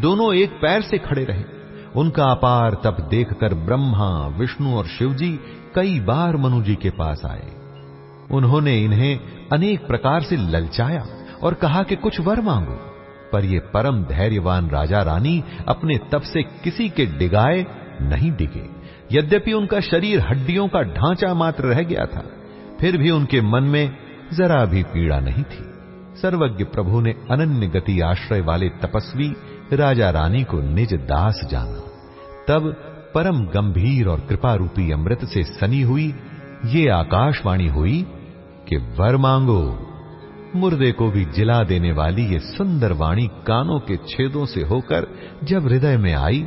दोनों एक पैर से खड़े रहे। उनका अपार तप देखकर ब्रह्मा, विष्णु और शिवजी कई बार मनु जी के पास आए। उन्होंने इन्हें अनेक प्रकार से ललचाया और कहा कि कुछ वर मांगो, पर ये परम धैर्यवान राजा रानी अपने तप से किसी के डिगाए नहीं डिगे। यद्यपि उनका शरीर हड्डियों का ढांचा मात्र रह गया था, फिर भी उनके मन में जरा भी पीड़ा नहीं थी। सर्वज्ञ प्रभु ने अनन्य गति आश्रय वाले तपस्वी राजा रानी को निज दास जाना। तब परम गंभीर और कृपा रूपी अमृत से सनी हुई, ये आकाशवाणी हुई कि, वर मांगो, मुर्दे को भी जिला देने वाली ये सुंदर वाणी कानों के छेदों से होकर जब हृदय में आई,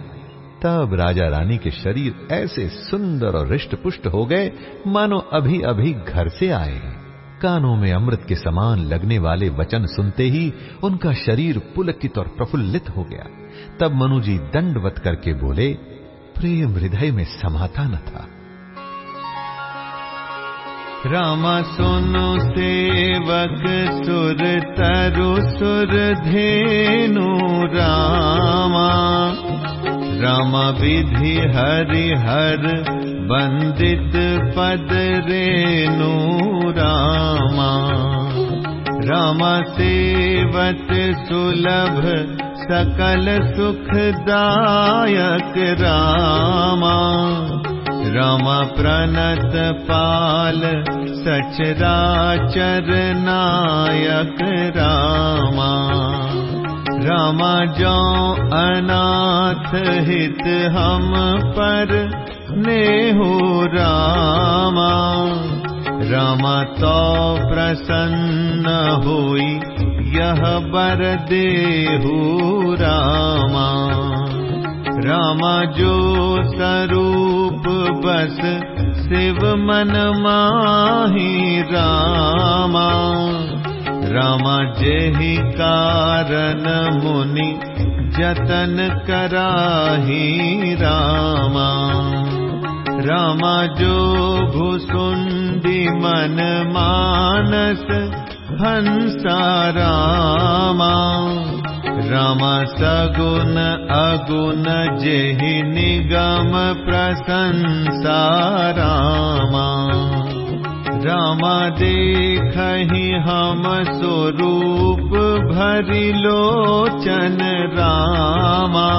तब राजा रानी के शरीर ऐसे सुंदर और रिष्ट पुष्ट हो गए, मानो अभी अभी घर से आए हैं। कानों में अमृत के समान लगने वाले वचन सुनते ही उनका शरीर पुलकित और प्रफुल्लित हो गया। तब मनुजी दंडवत करके बोले, प्रेम हृदय में समाता न था। राम सुनु सेवक सुर तरु सुर धेनु रामा। राम विधि हरि हर बंदित पद रेणु रामा। राम सेवत सुलभ सकल सुखदायक रामा राम प्रणत पाल सचराचर नायक रामा। रामा जो अनाथ हित हम पर नेहु रामा। रामा तो प्रसन्न होई यह बर देहु रामा रामा जो स्वरूप बस शिव मन माही रामा। रामा जेहि कारण मुनि जतन कराही रामा। रामा जो भुसुंडी मन मानस हंसा रामा राम सगुण अगुण जेहि निगम प्रशंसा रामा। हम स्वरूप भरि लोचन रामा।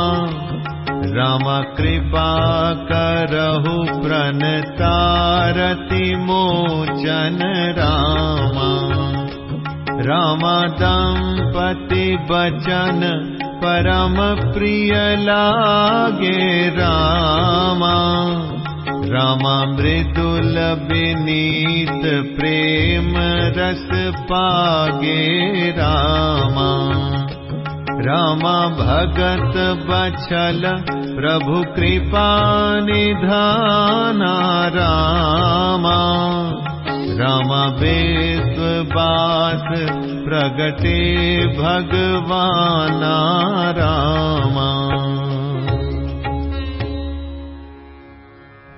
राम कृपा करहु प्रणतारति मोचन रामा राम दंपति बचन परम प्रिय लागे रामा। रामा मृदुल विनीत प्रेम रस पागे रामा। रामा भगत बछल प्रभु कृपा निधाना रामा। राम बात प्रगटे भगवाना रामा।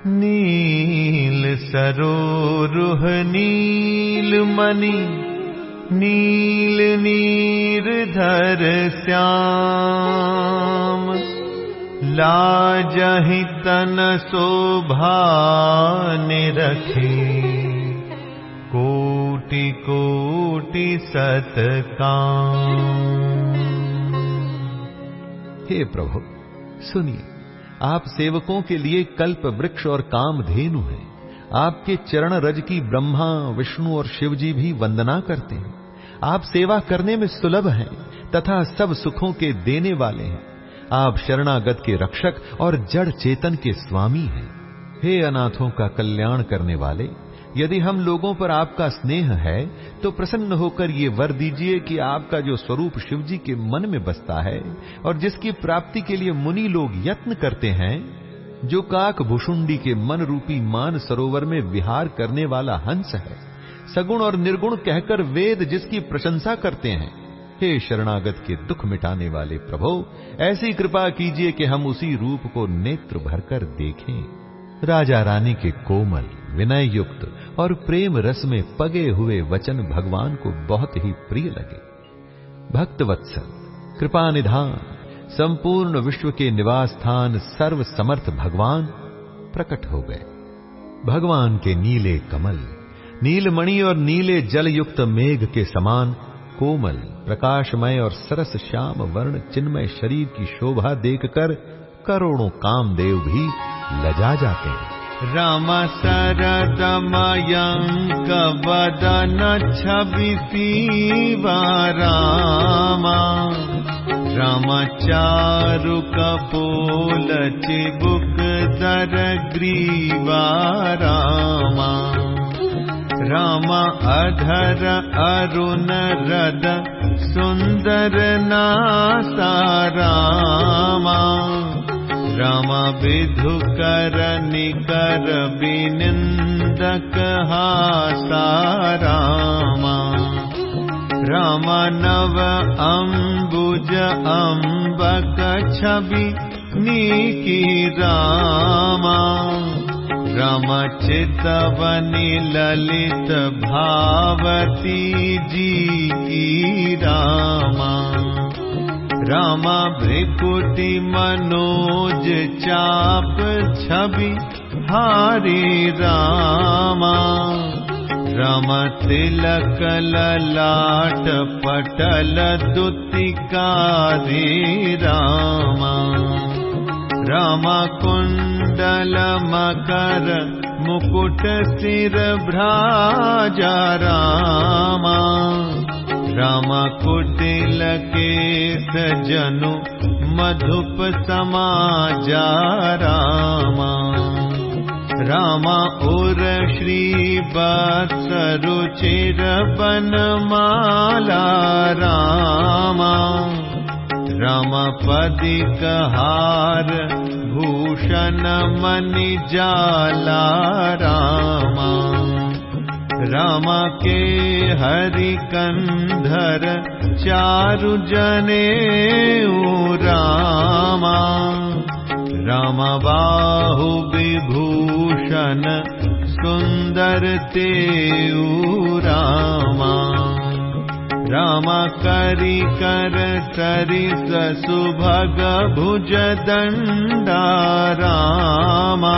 नील सरोरुह नील मणि नील नीर धर श्याम। लाजहि तन शोभा निरखे कोटि कोटि सतकाम। हे प्रभु, सुनिए, आप सेवकों के लिए कल्प वृक्ष और काम धेनु है। आपके चरण रज की ब्रह्मा, विष्णु और शिव जी भी वंदना करते हैं। आप सेवा करने में सुलभ हैं, तथा सब सुखों के देने वाले हैं। आप शरणागत के रक्षक और जड़ चेतन के स्वामी हैं। हे अनाथों का कल्याण करने वाले यदि हम लोगों पर आपका स्नेह है तो प्रसन्न होकर ये वर दीजिए कि आपका जो स्वरूप शिव जी के मन में बसता है और जिसकी प्राप्ति के लिए मुनि लोग यत्न करते हैं, जो काक भुषुंडी के मन रूपी मान सरोवर में विहार करने वाला हंस है, सगुण और निर्गुण कहकर वेद जिसकी प्रशंसा करते हैं, हे शरणागत के दुख मिटाने वाले प्रभो, ऐसी कृपा कीजिए कि हम उसी रूप को नेत्र भरकर देखें। राजा रानी के कोमल विनय युक्त और प्रेम रस में पगे हुए वचन भगवान को बहुत ही प्रिय लगे। भक्त वत्सल कृपा निधान, संपूर्ण विश्व के निवास स्थान सर्व समर्थ भगवान प्रकट हो गए। भगवान के नीले कमल, नीलमणि और नीले जल युक्त मेघ के समान कोमल, प्रकाशमय और सरस श्याम वर्ण चिन्मय शरीर की शोभा देखकर करोड़ों कामदेव भी लजा जाते हैं। राम सरदमयङ्क वदन छवि सीवा रामा राम चारु कपोल चिबुक दर ग्रीवा रामा राम अधर अरुण रद सुन्दर नासा राम विधु कर निकर बिनिन्दक हासा रामा नव अम्बुज अम्बक छवि नीकी रामा रमचितवनि ललित भावती जी की रामा राम भृकुति मनोज चाप छवि हारी रामा। रम तिलक ललाट पटल दुतिकारी रामा। राम कुण्डल मकर मुकुट सिर भ्राजा रामा राम कुटिल केस जनु मधुप समाजा रामा रामा उर श्री रुचिर बनमाला रामा रमपदिकहार भूषण मणि जाला रामा राम के हरि कंधर चारु जने रामा। राम बाहु विभूषण सुन्दर ते रामा राम। करि कर सरिस सुभग भुज दण्डा रामा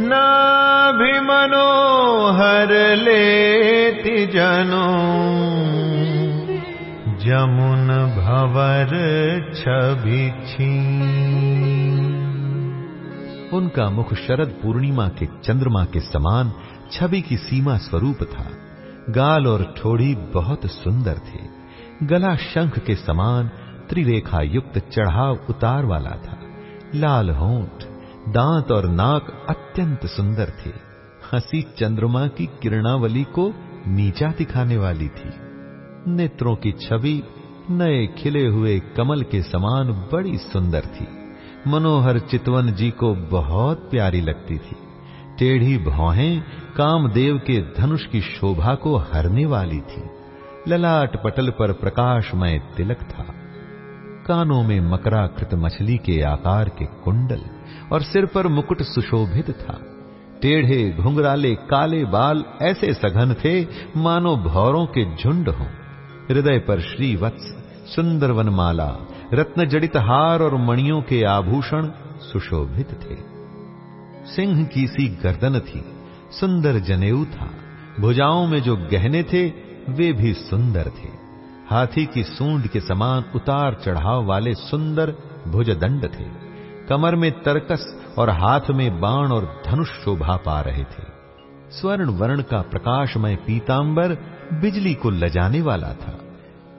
नाभिमनोहर लेति जनो। जमुन भवर छबिछी उनका मुख शरद पूर्णिमा के चंद्रमा के समान छवि की सीमा स्वरूप था। गाल और ठोड़ी बहुत सुंदर थे। गला शंख के समान त्रिरेखा युक्त चढ़ाव उतार वाला था। लाल होंठ दांत और नाक अत्यंत सुंदर थे। हँसी चंद्रमा की किरणावली को नीचा दिखाने वाली थी। नेत्रों की छवि, नए खिले हुए कमल के समान बड़ी सुंदर थी। मनोहर चितवन जी को बहुत प्यारी लगती थी। टेढ़ी भौहें कामदेव के धनुष की शोभा को हरने वाली थी। ललाट पटल पर प्रकाशमय तिलक था। कानों में मकराकृत मछली के आकार के कुंडल। और सिर पर मुकुट सुशोभित था। टेढ़े, घुंघराले, काले बाल ऐसे सघन थे, मानो भौरों के झुंड हों। हृदय पर श्रीवत्स सुंदर वनमाला रत्न जड़ित हार और मणियों के आभूषण सुशोभित थे। सिंह की सी गर्दन थी, सुंदर जनेऊ था। भुजाओं में जो गहने थे, वे भी सुंदर थे। हाथी की सूंड के समान उतार चढ़ाव वाले सुंदर भुजदंड थे। कमर में तरकस और हाथ में बाण और धनुष शोभा पा रहे थे। स्वर्ण वर्ण का प्रकाशमय पीतांबर बिजली को लजाने वाला था।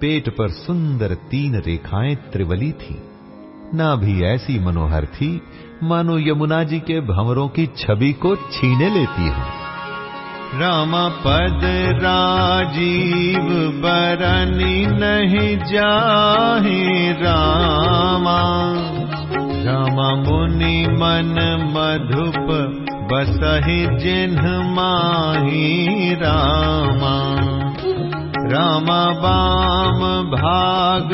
पेट पर सुंदर तीन रेखाएँ त्रिवली थी। ना भी ऐसी मनोहर थी, मानो यमुना जी के भंवरों की छवि को छीने लेती हूँ। राम पद राजीव बरनी नहीं जाहे रामा। राम मुनि मन मधुप बसहि माही रामा। राम बाम भाग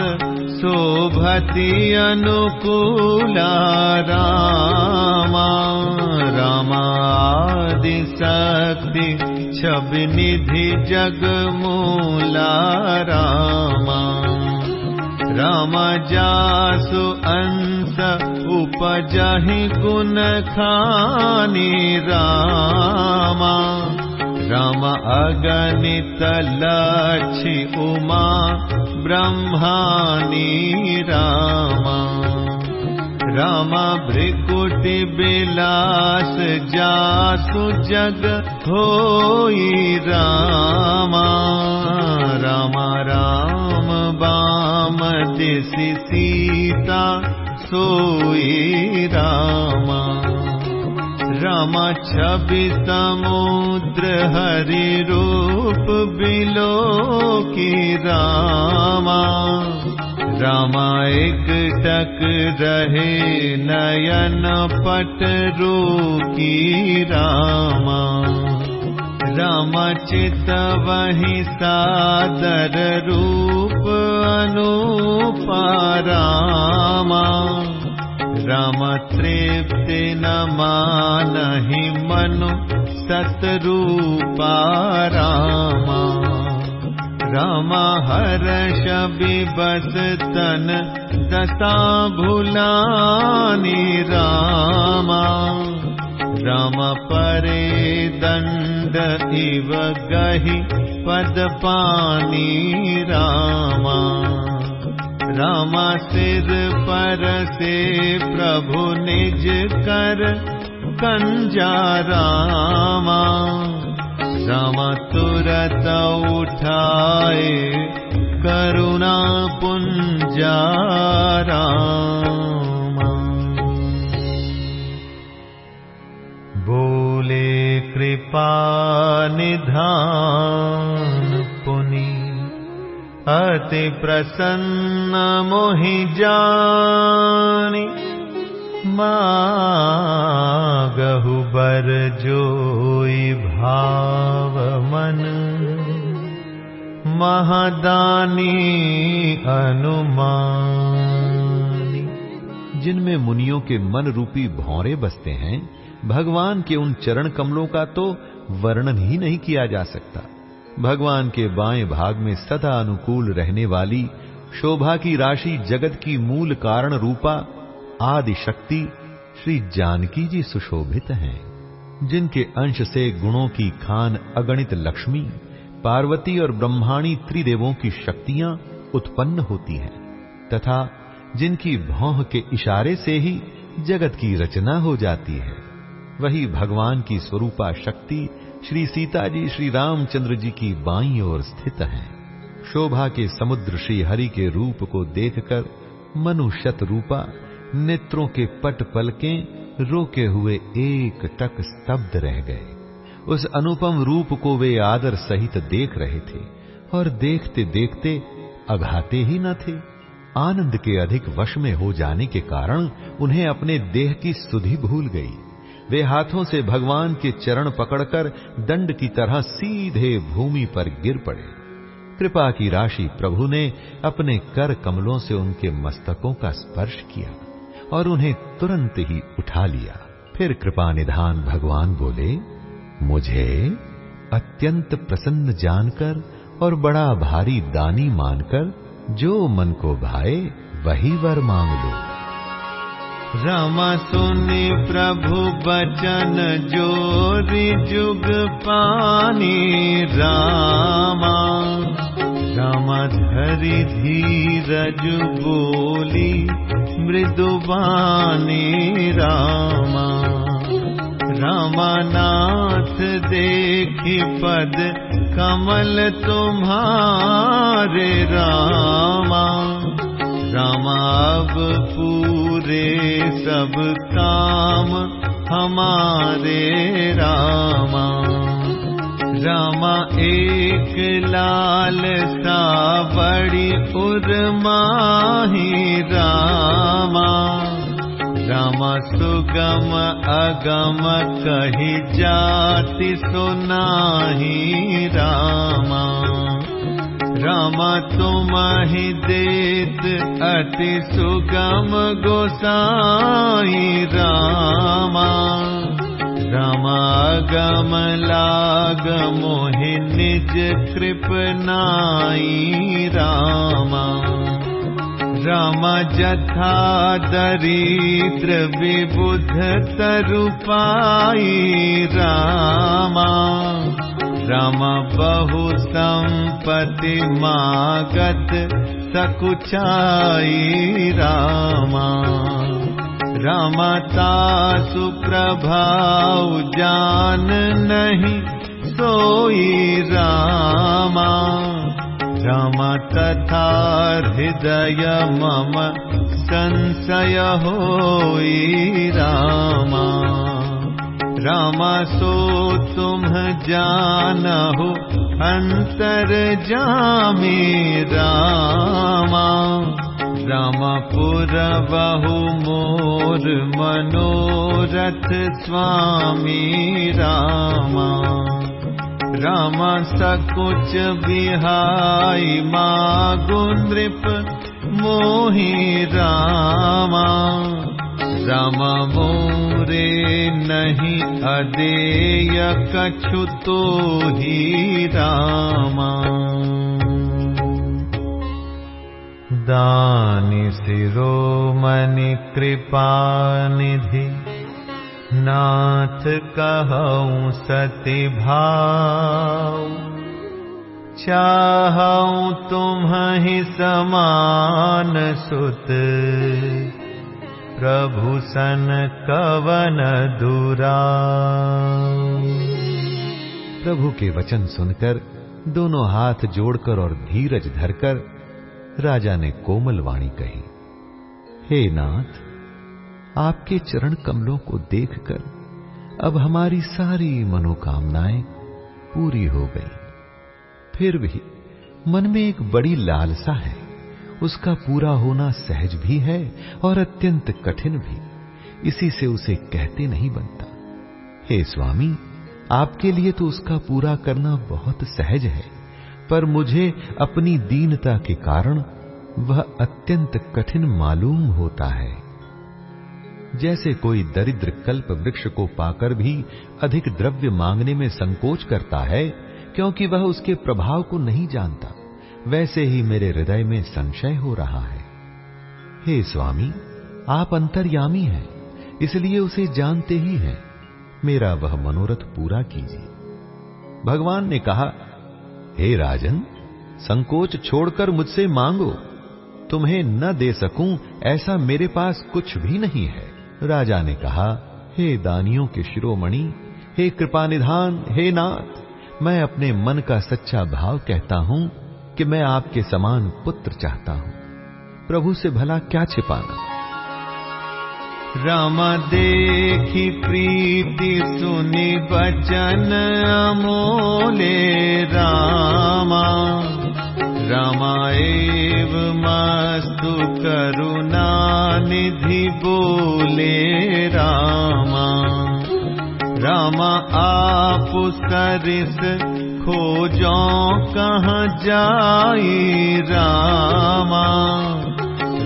शोभति अनुकूला रामा। रामादि शक्ति छवि निधि जगमूला राम जासु अंस उपजहि गुण खानी रामा। राम अगणित लक्षि उमा ब्रह्माणी रामा राम भृकुटि बिलास जासु जग होई रामा। राम राम बाम दिसि सीता सोई रामा। राम छवि समुद्र हरि रूप बिलो की रामा रामा एक टक रहे नयन पट की रामा। राम चित वही सादर रूप अनुपा रामा तृप्ति न मानहि मनु सतरूपा रामा राम हर्ष विबस तन दशा भुलानी रामा। राम परे दण्ड इव गहि पद पानी रामा। राम सिर पर प्रभु निज कर कंजा रामा तुरत उठाए करुणा पुञ्जारा बोले कृपा निधान पुनि। अति प्रसन्न मोहि जानी मागहु बर जोई भाव मन। महदानी अनुमानी। जिनमें मुनियों के मन रूपी भौरे बसते हैं, भगवान के उन चरण कमलों का तो वर्णन ही नहीं किया जा सकता। भगवान के बाएँ भाग में सदा अनुकूल रहने वाली शोभा की राशि जगत की मूल कारण रूपा आदि शक्ति श्री जानकी जी सुशोभित हैं, जिनके अंश से गुणों की खान अगणित लक्ष्मी, पार्वती और ब्रह्माणी त्रिदेवों की शक्तियाँ उत्पन्न होती हैं, तथा जिनकी भौह के इशारे से ही जगत की रचना हो जाती है। वही भगवान की स्वरूपा शक्ति श्री सीता जी, श्री रामचंद्र जी की बाई ओर स्थित है। शोभा के समुद्र श्री हरि के रूप को देखकर मनुष्यत रूपा नेत्रों के पट पलकें रोके हुए एक टक स्तब्ध रह गए। उस अनुपम रूप को वे आदर सहित देख रहे थे और देखते देखते अघाते ही न थे। आनंद के अधिक वश में हो जाने के कारण उन्हें अपने देह की सुधि भूल गई। वे हाथों से भगवान के चरण पकड़कर दंड की तरह सीधे भूमि पर गिर पड़े। कृपा की राशि प्रभु ने अपने कर कमलों से उनके मस्तकों का स्पर्श किया। और उन्हें तुरंत ही उठा लिया। फिर कृपा निधान भगवान बोले, मुझे अत्यंत प्रसन्न जानकर और बड़ा भारी दानी मानकर जो मन को भाए, वही वर मांग लो। रमा सुनि प्रभु बचन जोरी जुग पानी, रामा रामा धरि धीरज बोली मृदुबानी रामा। रामानाथ देखि पद, कमल तुम्हारे रामा। रामाब पूरे सब काम, हमारे रामा। रामा एक लाल सा बड़ी उर्माही रामा। रामा सुगम अगम कही जाति सुनाही रामा। रामा तुम ही देत अति सुगम गोसाई रामा रामागम लाग मोहि निज कृपनाई रामा। राम जथा दरिद्र विबुध तरुपाई रामा। राम बहु संपति मागत सकुचाई रामा रमता सुप्रभाव जान नहीं सोई रामा। रम तथा हृदय मम संशय होई रामा। रामा सो तुम जानहु अंतर जामी रामा रामपुर बहु मोर मनोरथ स्वामी रामा। राम सकुच बिहाई मागुन्द्रिप मोहि रामा। राम मोरे नहीं अदेय कछु तो ही रामा दानि शिरोमणि कृपानिधि नाथ कहूँ सति भाव। चाहूँ तुम ही समान सुत। प्रभु सन कवन दुरा। प्रभु के वचन सुनकर दोनों हाथ जोड़कर और धीरज धरकर राजा ने कोमल वाणी कही, हे नाथ, आपके चरण कमलों को देखकर अब हमारी सारी मनोकामनाएँ पूरी हो गई। फिर भी मन में एक बड़ी लालसा है, उसका पूरा होना सहज भी है और अत्यंत कठिन भी, इसी से उसे कहते नहीं बनता। हे स्वामी, आपके लिए तो उसका पूरा करना बहुत सहज है। पर मुझे अपनी दीनता के कारण वह अत्यंत कठिन मालूम होता है। जैसे कोई दरिद्र कल्प वृक्ष को पाकर भी अधिक द्रव्य मांगने में संकोच करता है, क्योंकि वह उसके प्रभाव को नहीं जानता, वैसे ही मेरे हृदय में संशय हो रहा है। हे स्वामी, आप अंतर्यामी हैं, इसलिए उसे जानते ही हैं। मेरा वह मनोरथ पूरा कीजिए। भगवान ने कहा हे राजन, संकोच छोड़कर मुझसे मांगो। तुम्हें न दे सकूँ, ऐसा मेरे पास कुछ भी नहीं है। राजा ने कहा, हे दानियों के शिरोमणि, हे कृपा निधान हे नाथ, मैं अपने मन का सच्चा भाव कहता हूँ कि मैं आपके समान पुत्र चाहता हूँ। प्रभु से भला क्या छिपाना? राम देखी प्रीति सुनि बचन रामा। रामाएव मस्तु करुणा निधि बोले रामा। रामा कहाँ जाई रामा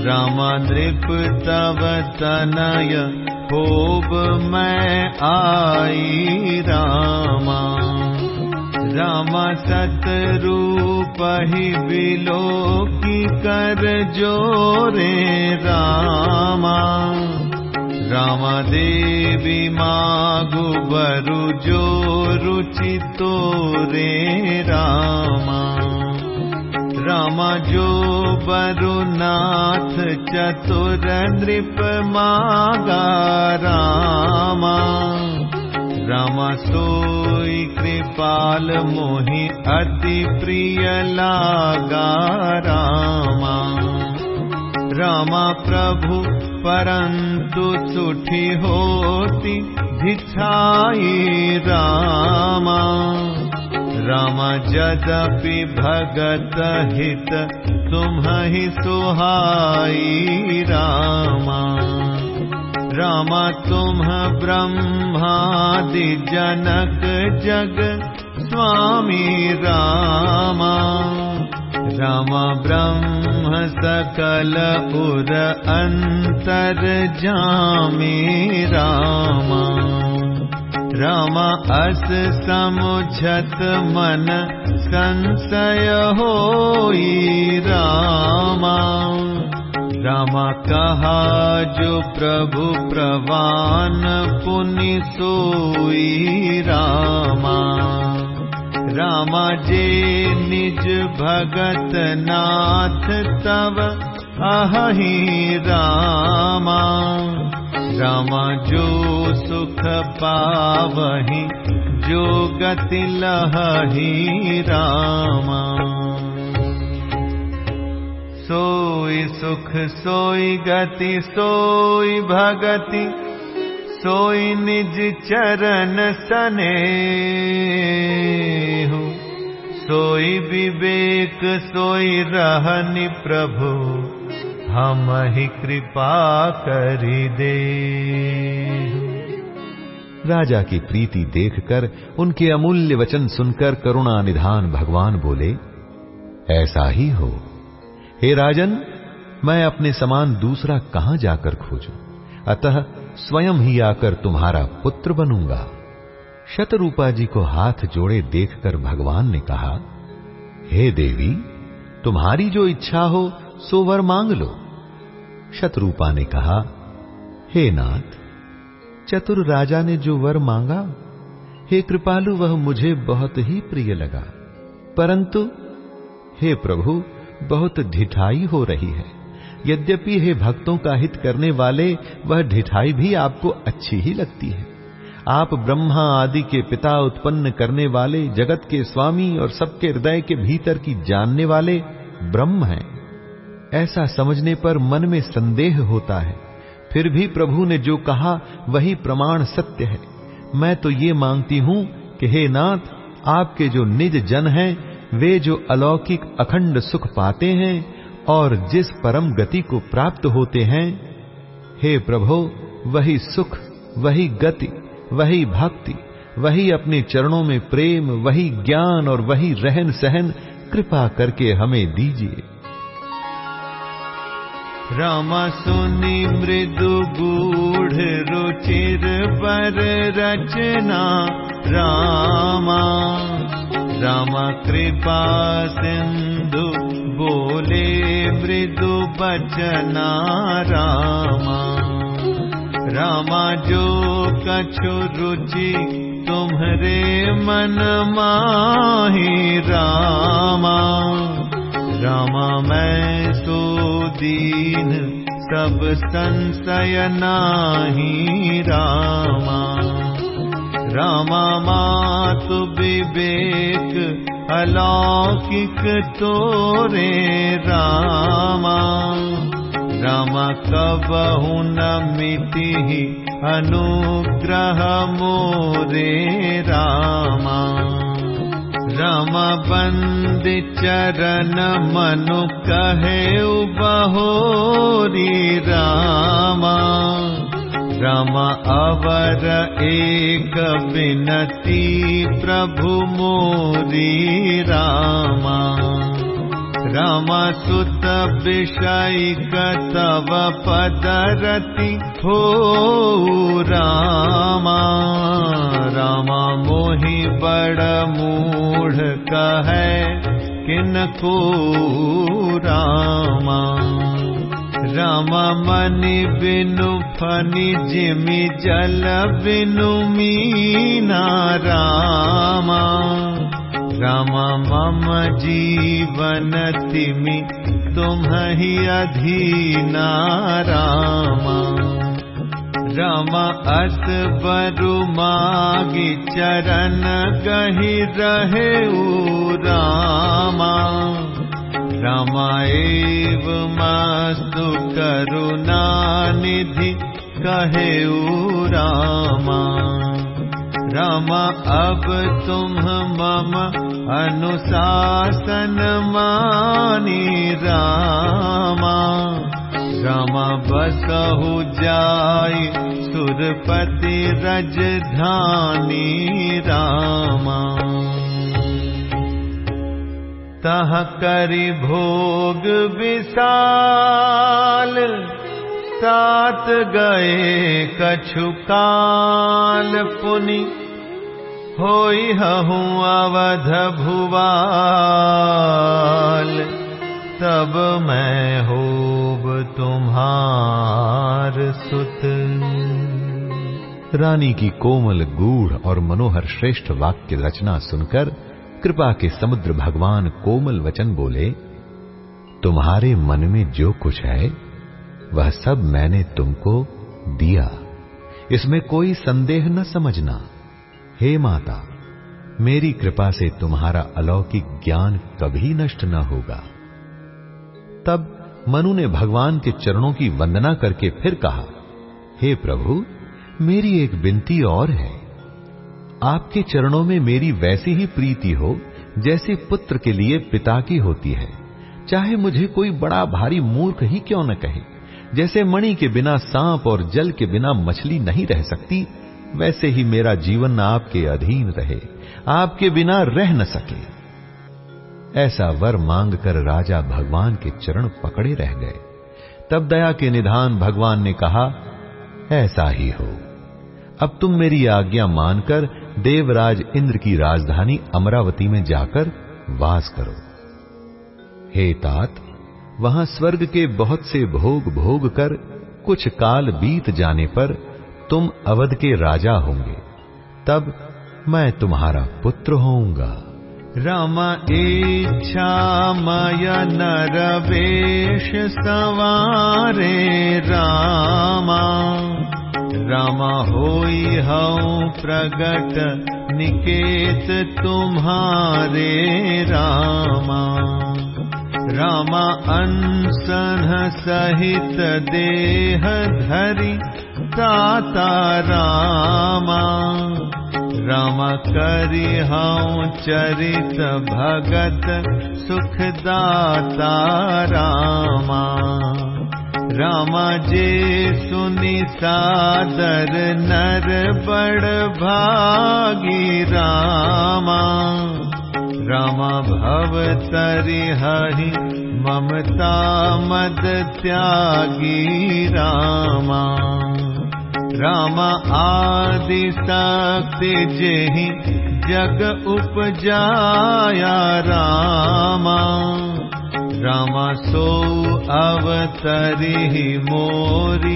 नृप तव तनय होब मैं आई रामा। राम सतरूप ही बिलो की कर जोरे रामा। राम देवी मागु बरु जो रुचि तोरे रामा राम जो बरुनाथ चतुर नृप मागा रामा राम सोई कृपाल मोहि अति प्रिय लागा रामा प्रभु परन्तु सुठी होती भिछाई रामा राम जदपि भगत हित तुम्हि सुहाई रामा। राम तुम ब्रह्मादि जनक जग स्वामी रामा। राम ब्रह्म सकल उर अंतर जामी रामा राम अस समुझत मन संशय होई रामा। राम कहा जो प्रभु प्रवान पुनि सोई रामा। रामा जे निज भगत नाथ तव अहि रामा रामा जो सुख पावहि जो गति लहि रामा। सोई सुख सोई गति सोई भगति सोई निज चरण सने सोई विवेक सोई रहनि प्रभु हम ही कृपा करी दे। राजा की प्रीति देखकर, उनके अमूल्य वचन सुनकर करुणा निधान भगवान बोले, ऐसा ही हो। हे राजन, मैं अपने समान दूसरा कहाँ जाकर खोजू? अतः स्वयं ही आकर तुम्हारा पुत्र बनूँगा। शतरूपा जी को हाथ जोड़े देखकर भगवान ने कहा, हे देवी, तुम्हारी जो इच्छा हो, सो वर मांग लो। शतरूपा ने कहा, हे नाथ, चतुर राजा ने जो वर मांगा, हे कृपालु, वह मुझे बहुत ही प्रिय लगा। परंतु, हे प्रभु, बहुत ढिठाई हो रही है। यद्यपि हे भक्तों का हित करने वाले, वह ढिठाई भी आपको अच्छी ही लगती है। आप ब्रह्मा आदि के पिता उत्पन्न करने वाले, जगत के स्वामी और सबके हृदय के भीतर की जानने वाले ब्रह्म हैं। ऐसा समझने पर मन में संदेह होता है। फिर भी प्रभु ने जो कहा, वही प्रमाण सत्य है। मैं तो ये मांगती हूँ कि हे नाथ, आपके जो निज जन हैं, वे जो अलौकिक अखंड सुख पाते हैं और जिस परम गति को प्राप्त होते हैं, हे प्रभो, वही सुख, वही गति, वही भक्ति, वही अपने चरणों में प्रेम, वही ज्ञान और वही रहन सहन कृपा करके हमें दीजिए। सुनि मृदु गूढ़ रुचिर पर रचना। रामा कृपा सिंधु बोले मृदु बचना रामा रामा जो कछु रुचि तुम्हारे मन माही। रामा रामा मैं दीन सब संशय नाही रामा। रामा मातु विवेक अलौकिक तोरे रामा। रामा कबहु न मिति अनुग्रह मोरे रामा राम बंद चरण मनु कहे बहोरी रामा। राम अवर एक विनती प्रभु मोरी रामा राम सुत विषय तव पदरति हो रामा रामा मोहि बड़ कहे किनको रामा? राम मनि बिनु फनि जिमि जल बिनु मीना रामा राम मम जीवन तिमि तुम्हि अधीना रामा। राम अस बरु मागी चरण गहि रहे रामा। रामाएव मस्तु करुणा निधि कहे रामा अब तुम मम अनुशासन मानी रामा। रामा बसहु जाय सुरपति रजधानी करि भोग विशाल सात गए कछु काल पुनि होई हूँ अवध भुवाल, तब मैं होब तुम्हार सुत। रानी की कोमल गूढ़ और मनोहर श्रेष्ठ वाक्य रचना सुनकर कृपा के समुद्र भगवान कोमल वचन बोले, तुम्हारे मन में जो कुछ है, वह सब मैंने तुमको दिया। इसमें कोई संदेह न समझना। हे माता, मेरी कृपा से तुम्हारा अलौकिक ज्ञान कभी नष्ट न होगा। तब मनु ने भगवान के चरणों की वंदना करके फिर कहा, हे प्रभु, मेरी एक विनती और है। आपके चरणों में मेरी वैसी ही प्रीति हो, जैसे पुत्र के लिए पिता की होती है। चाहे मुझे कोई बड़ा भारी मूर्ख ही क्यों न कहे, जैसे मणि के बिना सांप और जल के बिना मछली नहीं रह सकती वैसे ही मेरा जीवन आपके अधीन रहे, आपके बिना रह न सके। ऐसा वर मांग कर राजा भगवान के चरण पकड़े रह गए। तब दया के निधान भगवान ने कहा, ऐसा ही हो। अब तुम मेरी आज्ञा मानकर देवराज इंद्र की राजधानी अमरावती में जाकर वास करो। हे तात, वहाँ स्वर्ग के बहुत से भोग भोग कर कुछ काल बीत जाने पर तुम अवध के राजा होंगे, तब मैं तुम्हारा पुत्र होऊँगा। रम, इच्छा मय नरवेश सवारे रामा। रामा होई हूँ प्रगट निकेत तुम्हारे रामा। रामा अनसन सहित देह धरि दाता रामा। राम करि हूँ चरित भगत सुखदाता रामा। रामा जे सुनि सादर, नर बड़ भागी रामा। रामा भव तरिहहि ममता मद त्यागी रामा। रामा आदि शक्ति जेहि जग उपजाया रामा। रामा सो अवतरि मोरी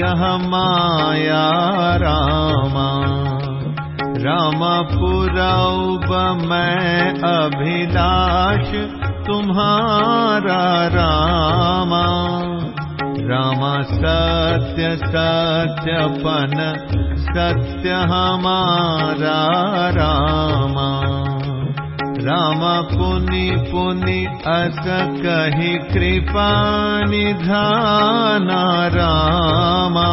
यह माया रामा। रामा पुरौब मैं अभिलाष तुम्हारा रामा रामा सत्य सत्यपन सत्य हमारा रामा। राम पुनि पुनि अस कही कृपा निधाना रामा।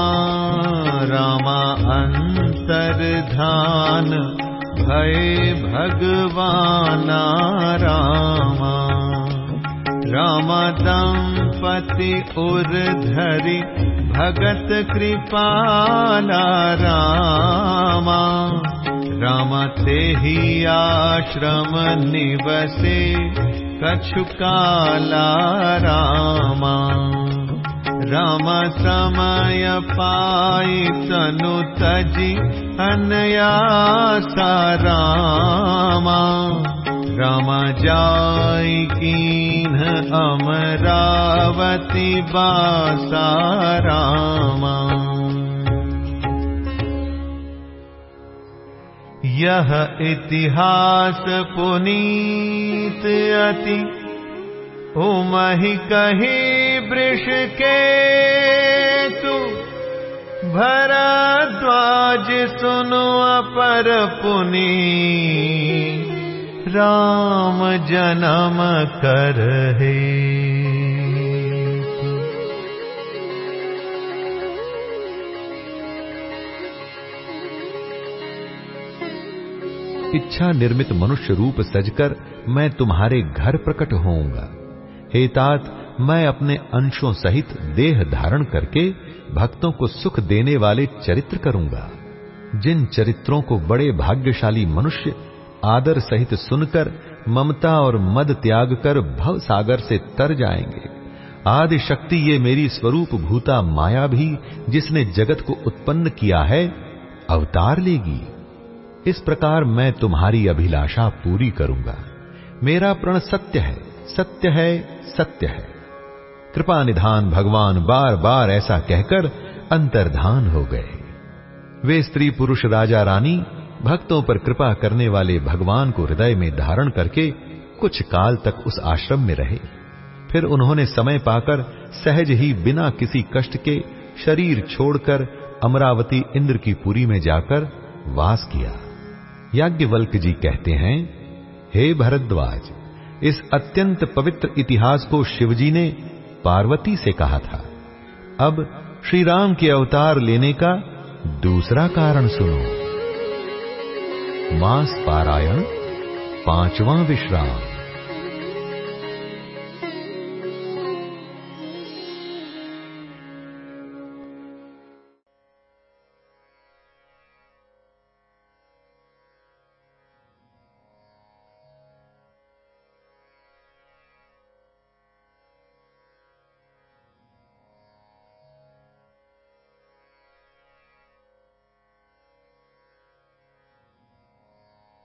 रामा अंतर ध्यान भय भगवाना रामा राम दंपति उर धरि भगत कृपाला रामा राम ते ही आश्रम निवसे कछुकाला रामा राम समय पाई तनु तजी अनयासा रामा कीन अमरावती बासा रामा। यह इतिहास पुनीत अति उमहि कही वृष के तु भरद्वाज सुनो अपर पुनी राम जन्म कर हे। इच्छा निर्मित मनुष्य रूप सजकर मैं तुम्हारे घर प्रकट होऊँगा। हे तात, मैं अपने अंशों सहित देह धारण करके भक्तों को सुख देने वाले चरित्र करूँगा। जिन चरित्रों को बड़े भाग्यशाली मनुष्य आदर सहित सुनकर, ममता और मद त्याग कर भव सागर से तर जाएँगे। आदि शक्ति ये मेरी स्वरूप भूता माया भी, जिसने जगत को उत्पन्न किया है, अवतार लेगी। इस प्रकार मैं तुम्हारी अभिलाषा पूरी करूँगा। मेरा प्रण सत्य है सत्य है सत्य है। कृपा निधान भगवान बार बार ऐसा कहकर अंतर्धान हो गए। वे स्त्री पुरुष राजा रानी भक्तों पर कृपा करने वाले भगवान को हृदय में धारण करके कुछ काल तक उस आश्रम में रहे। फिर उन्होंने समय पाकर सहज ही बिना किसी कष्ट के शरीर छोड़कर अमरावती इंद्र की पुरी में जाकर वास किया। याज्ञवल्क जी कहते हैं, हे भरद्वाज, इस अत्यंत पवित्र इतिहास को शिवजी ने पार्वती से कहा था। अब श्री राम के अवतार लेने का दूसरा कारण सुनो। मास पारायण पांचवा विश्राम।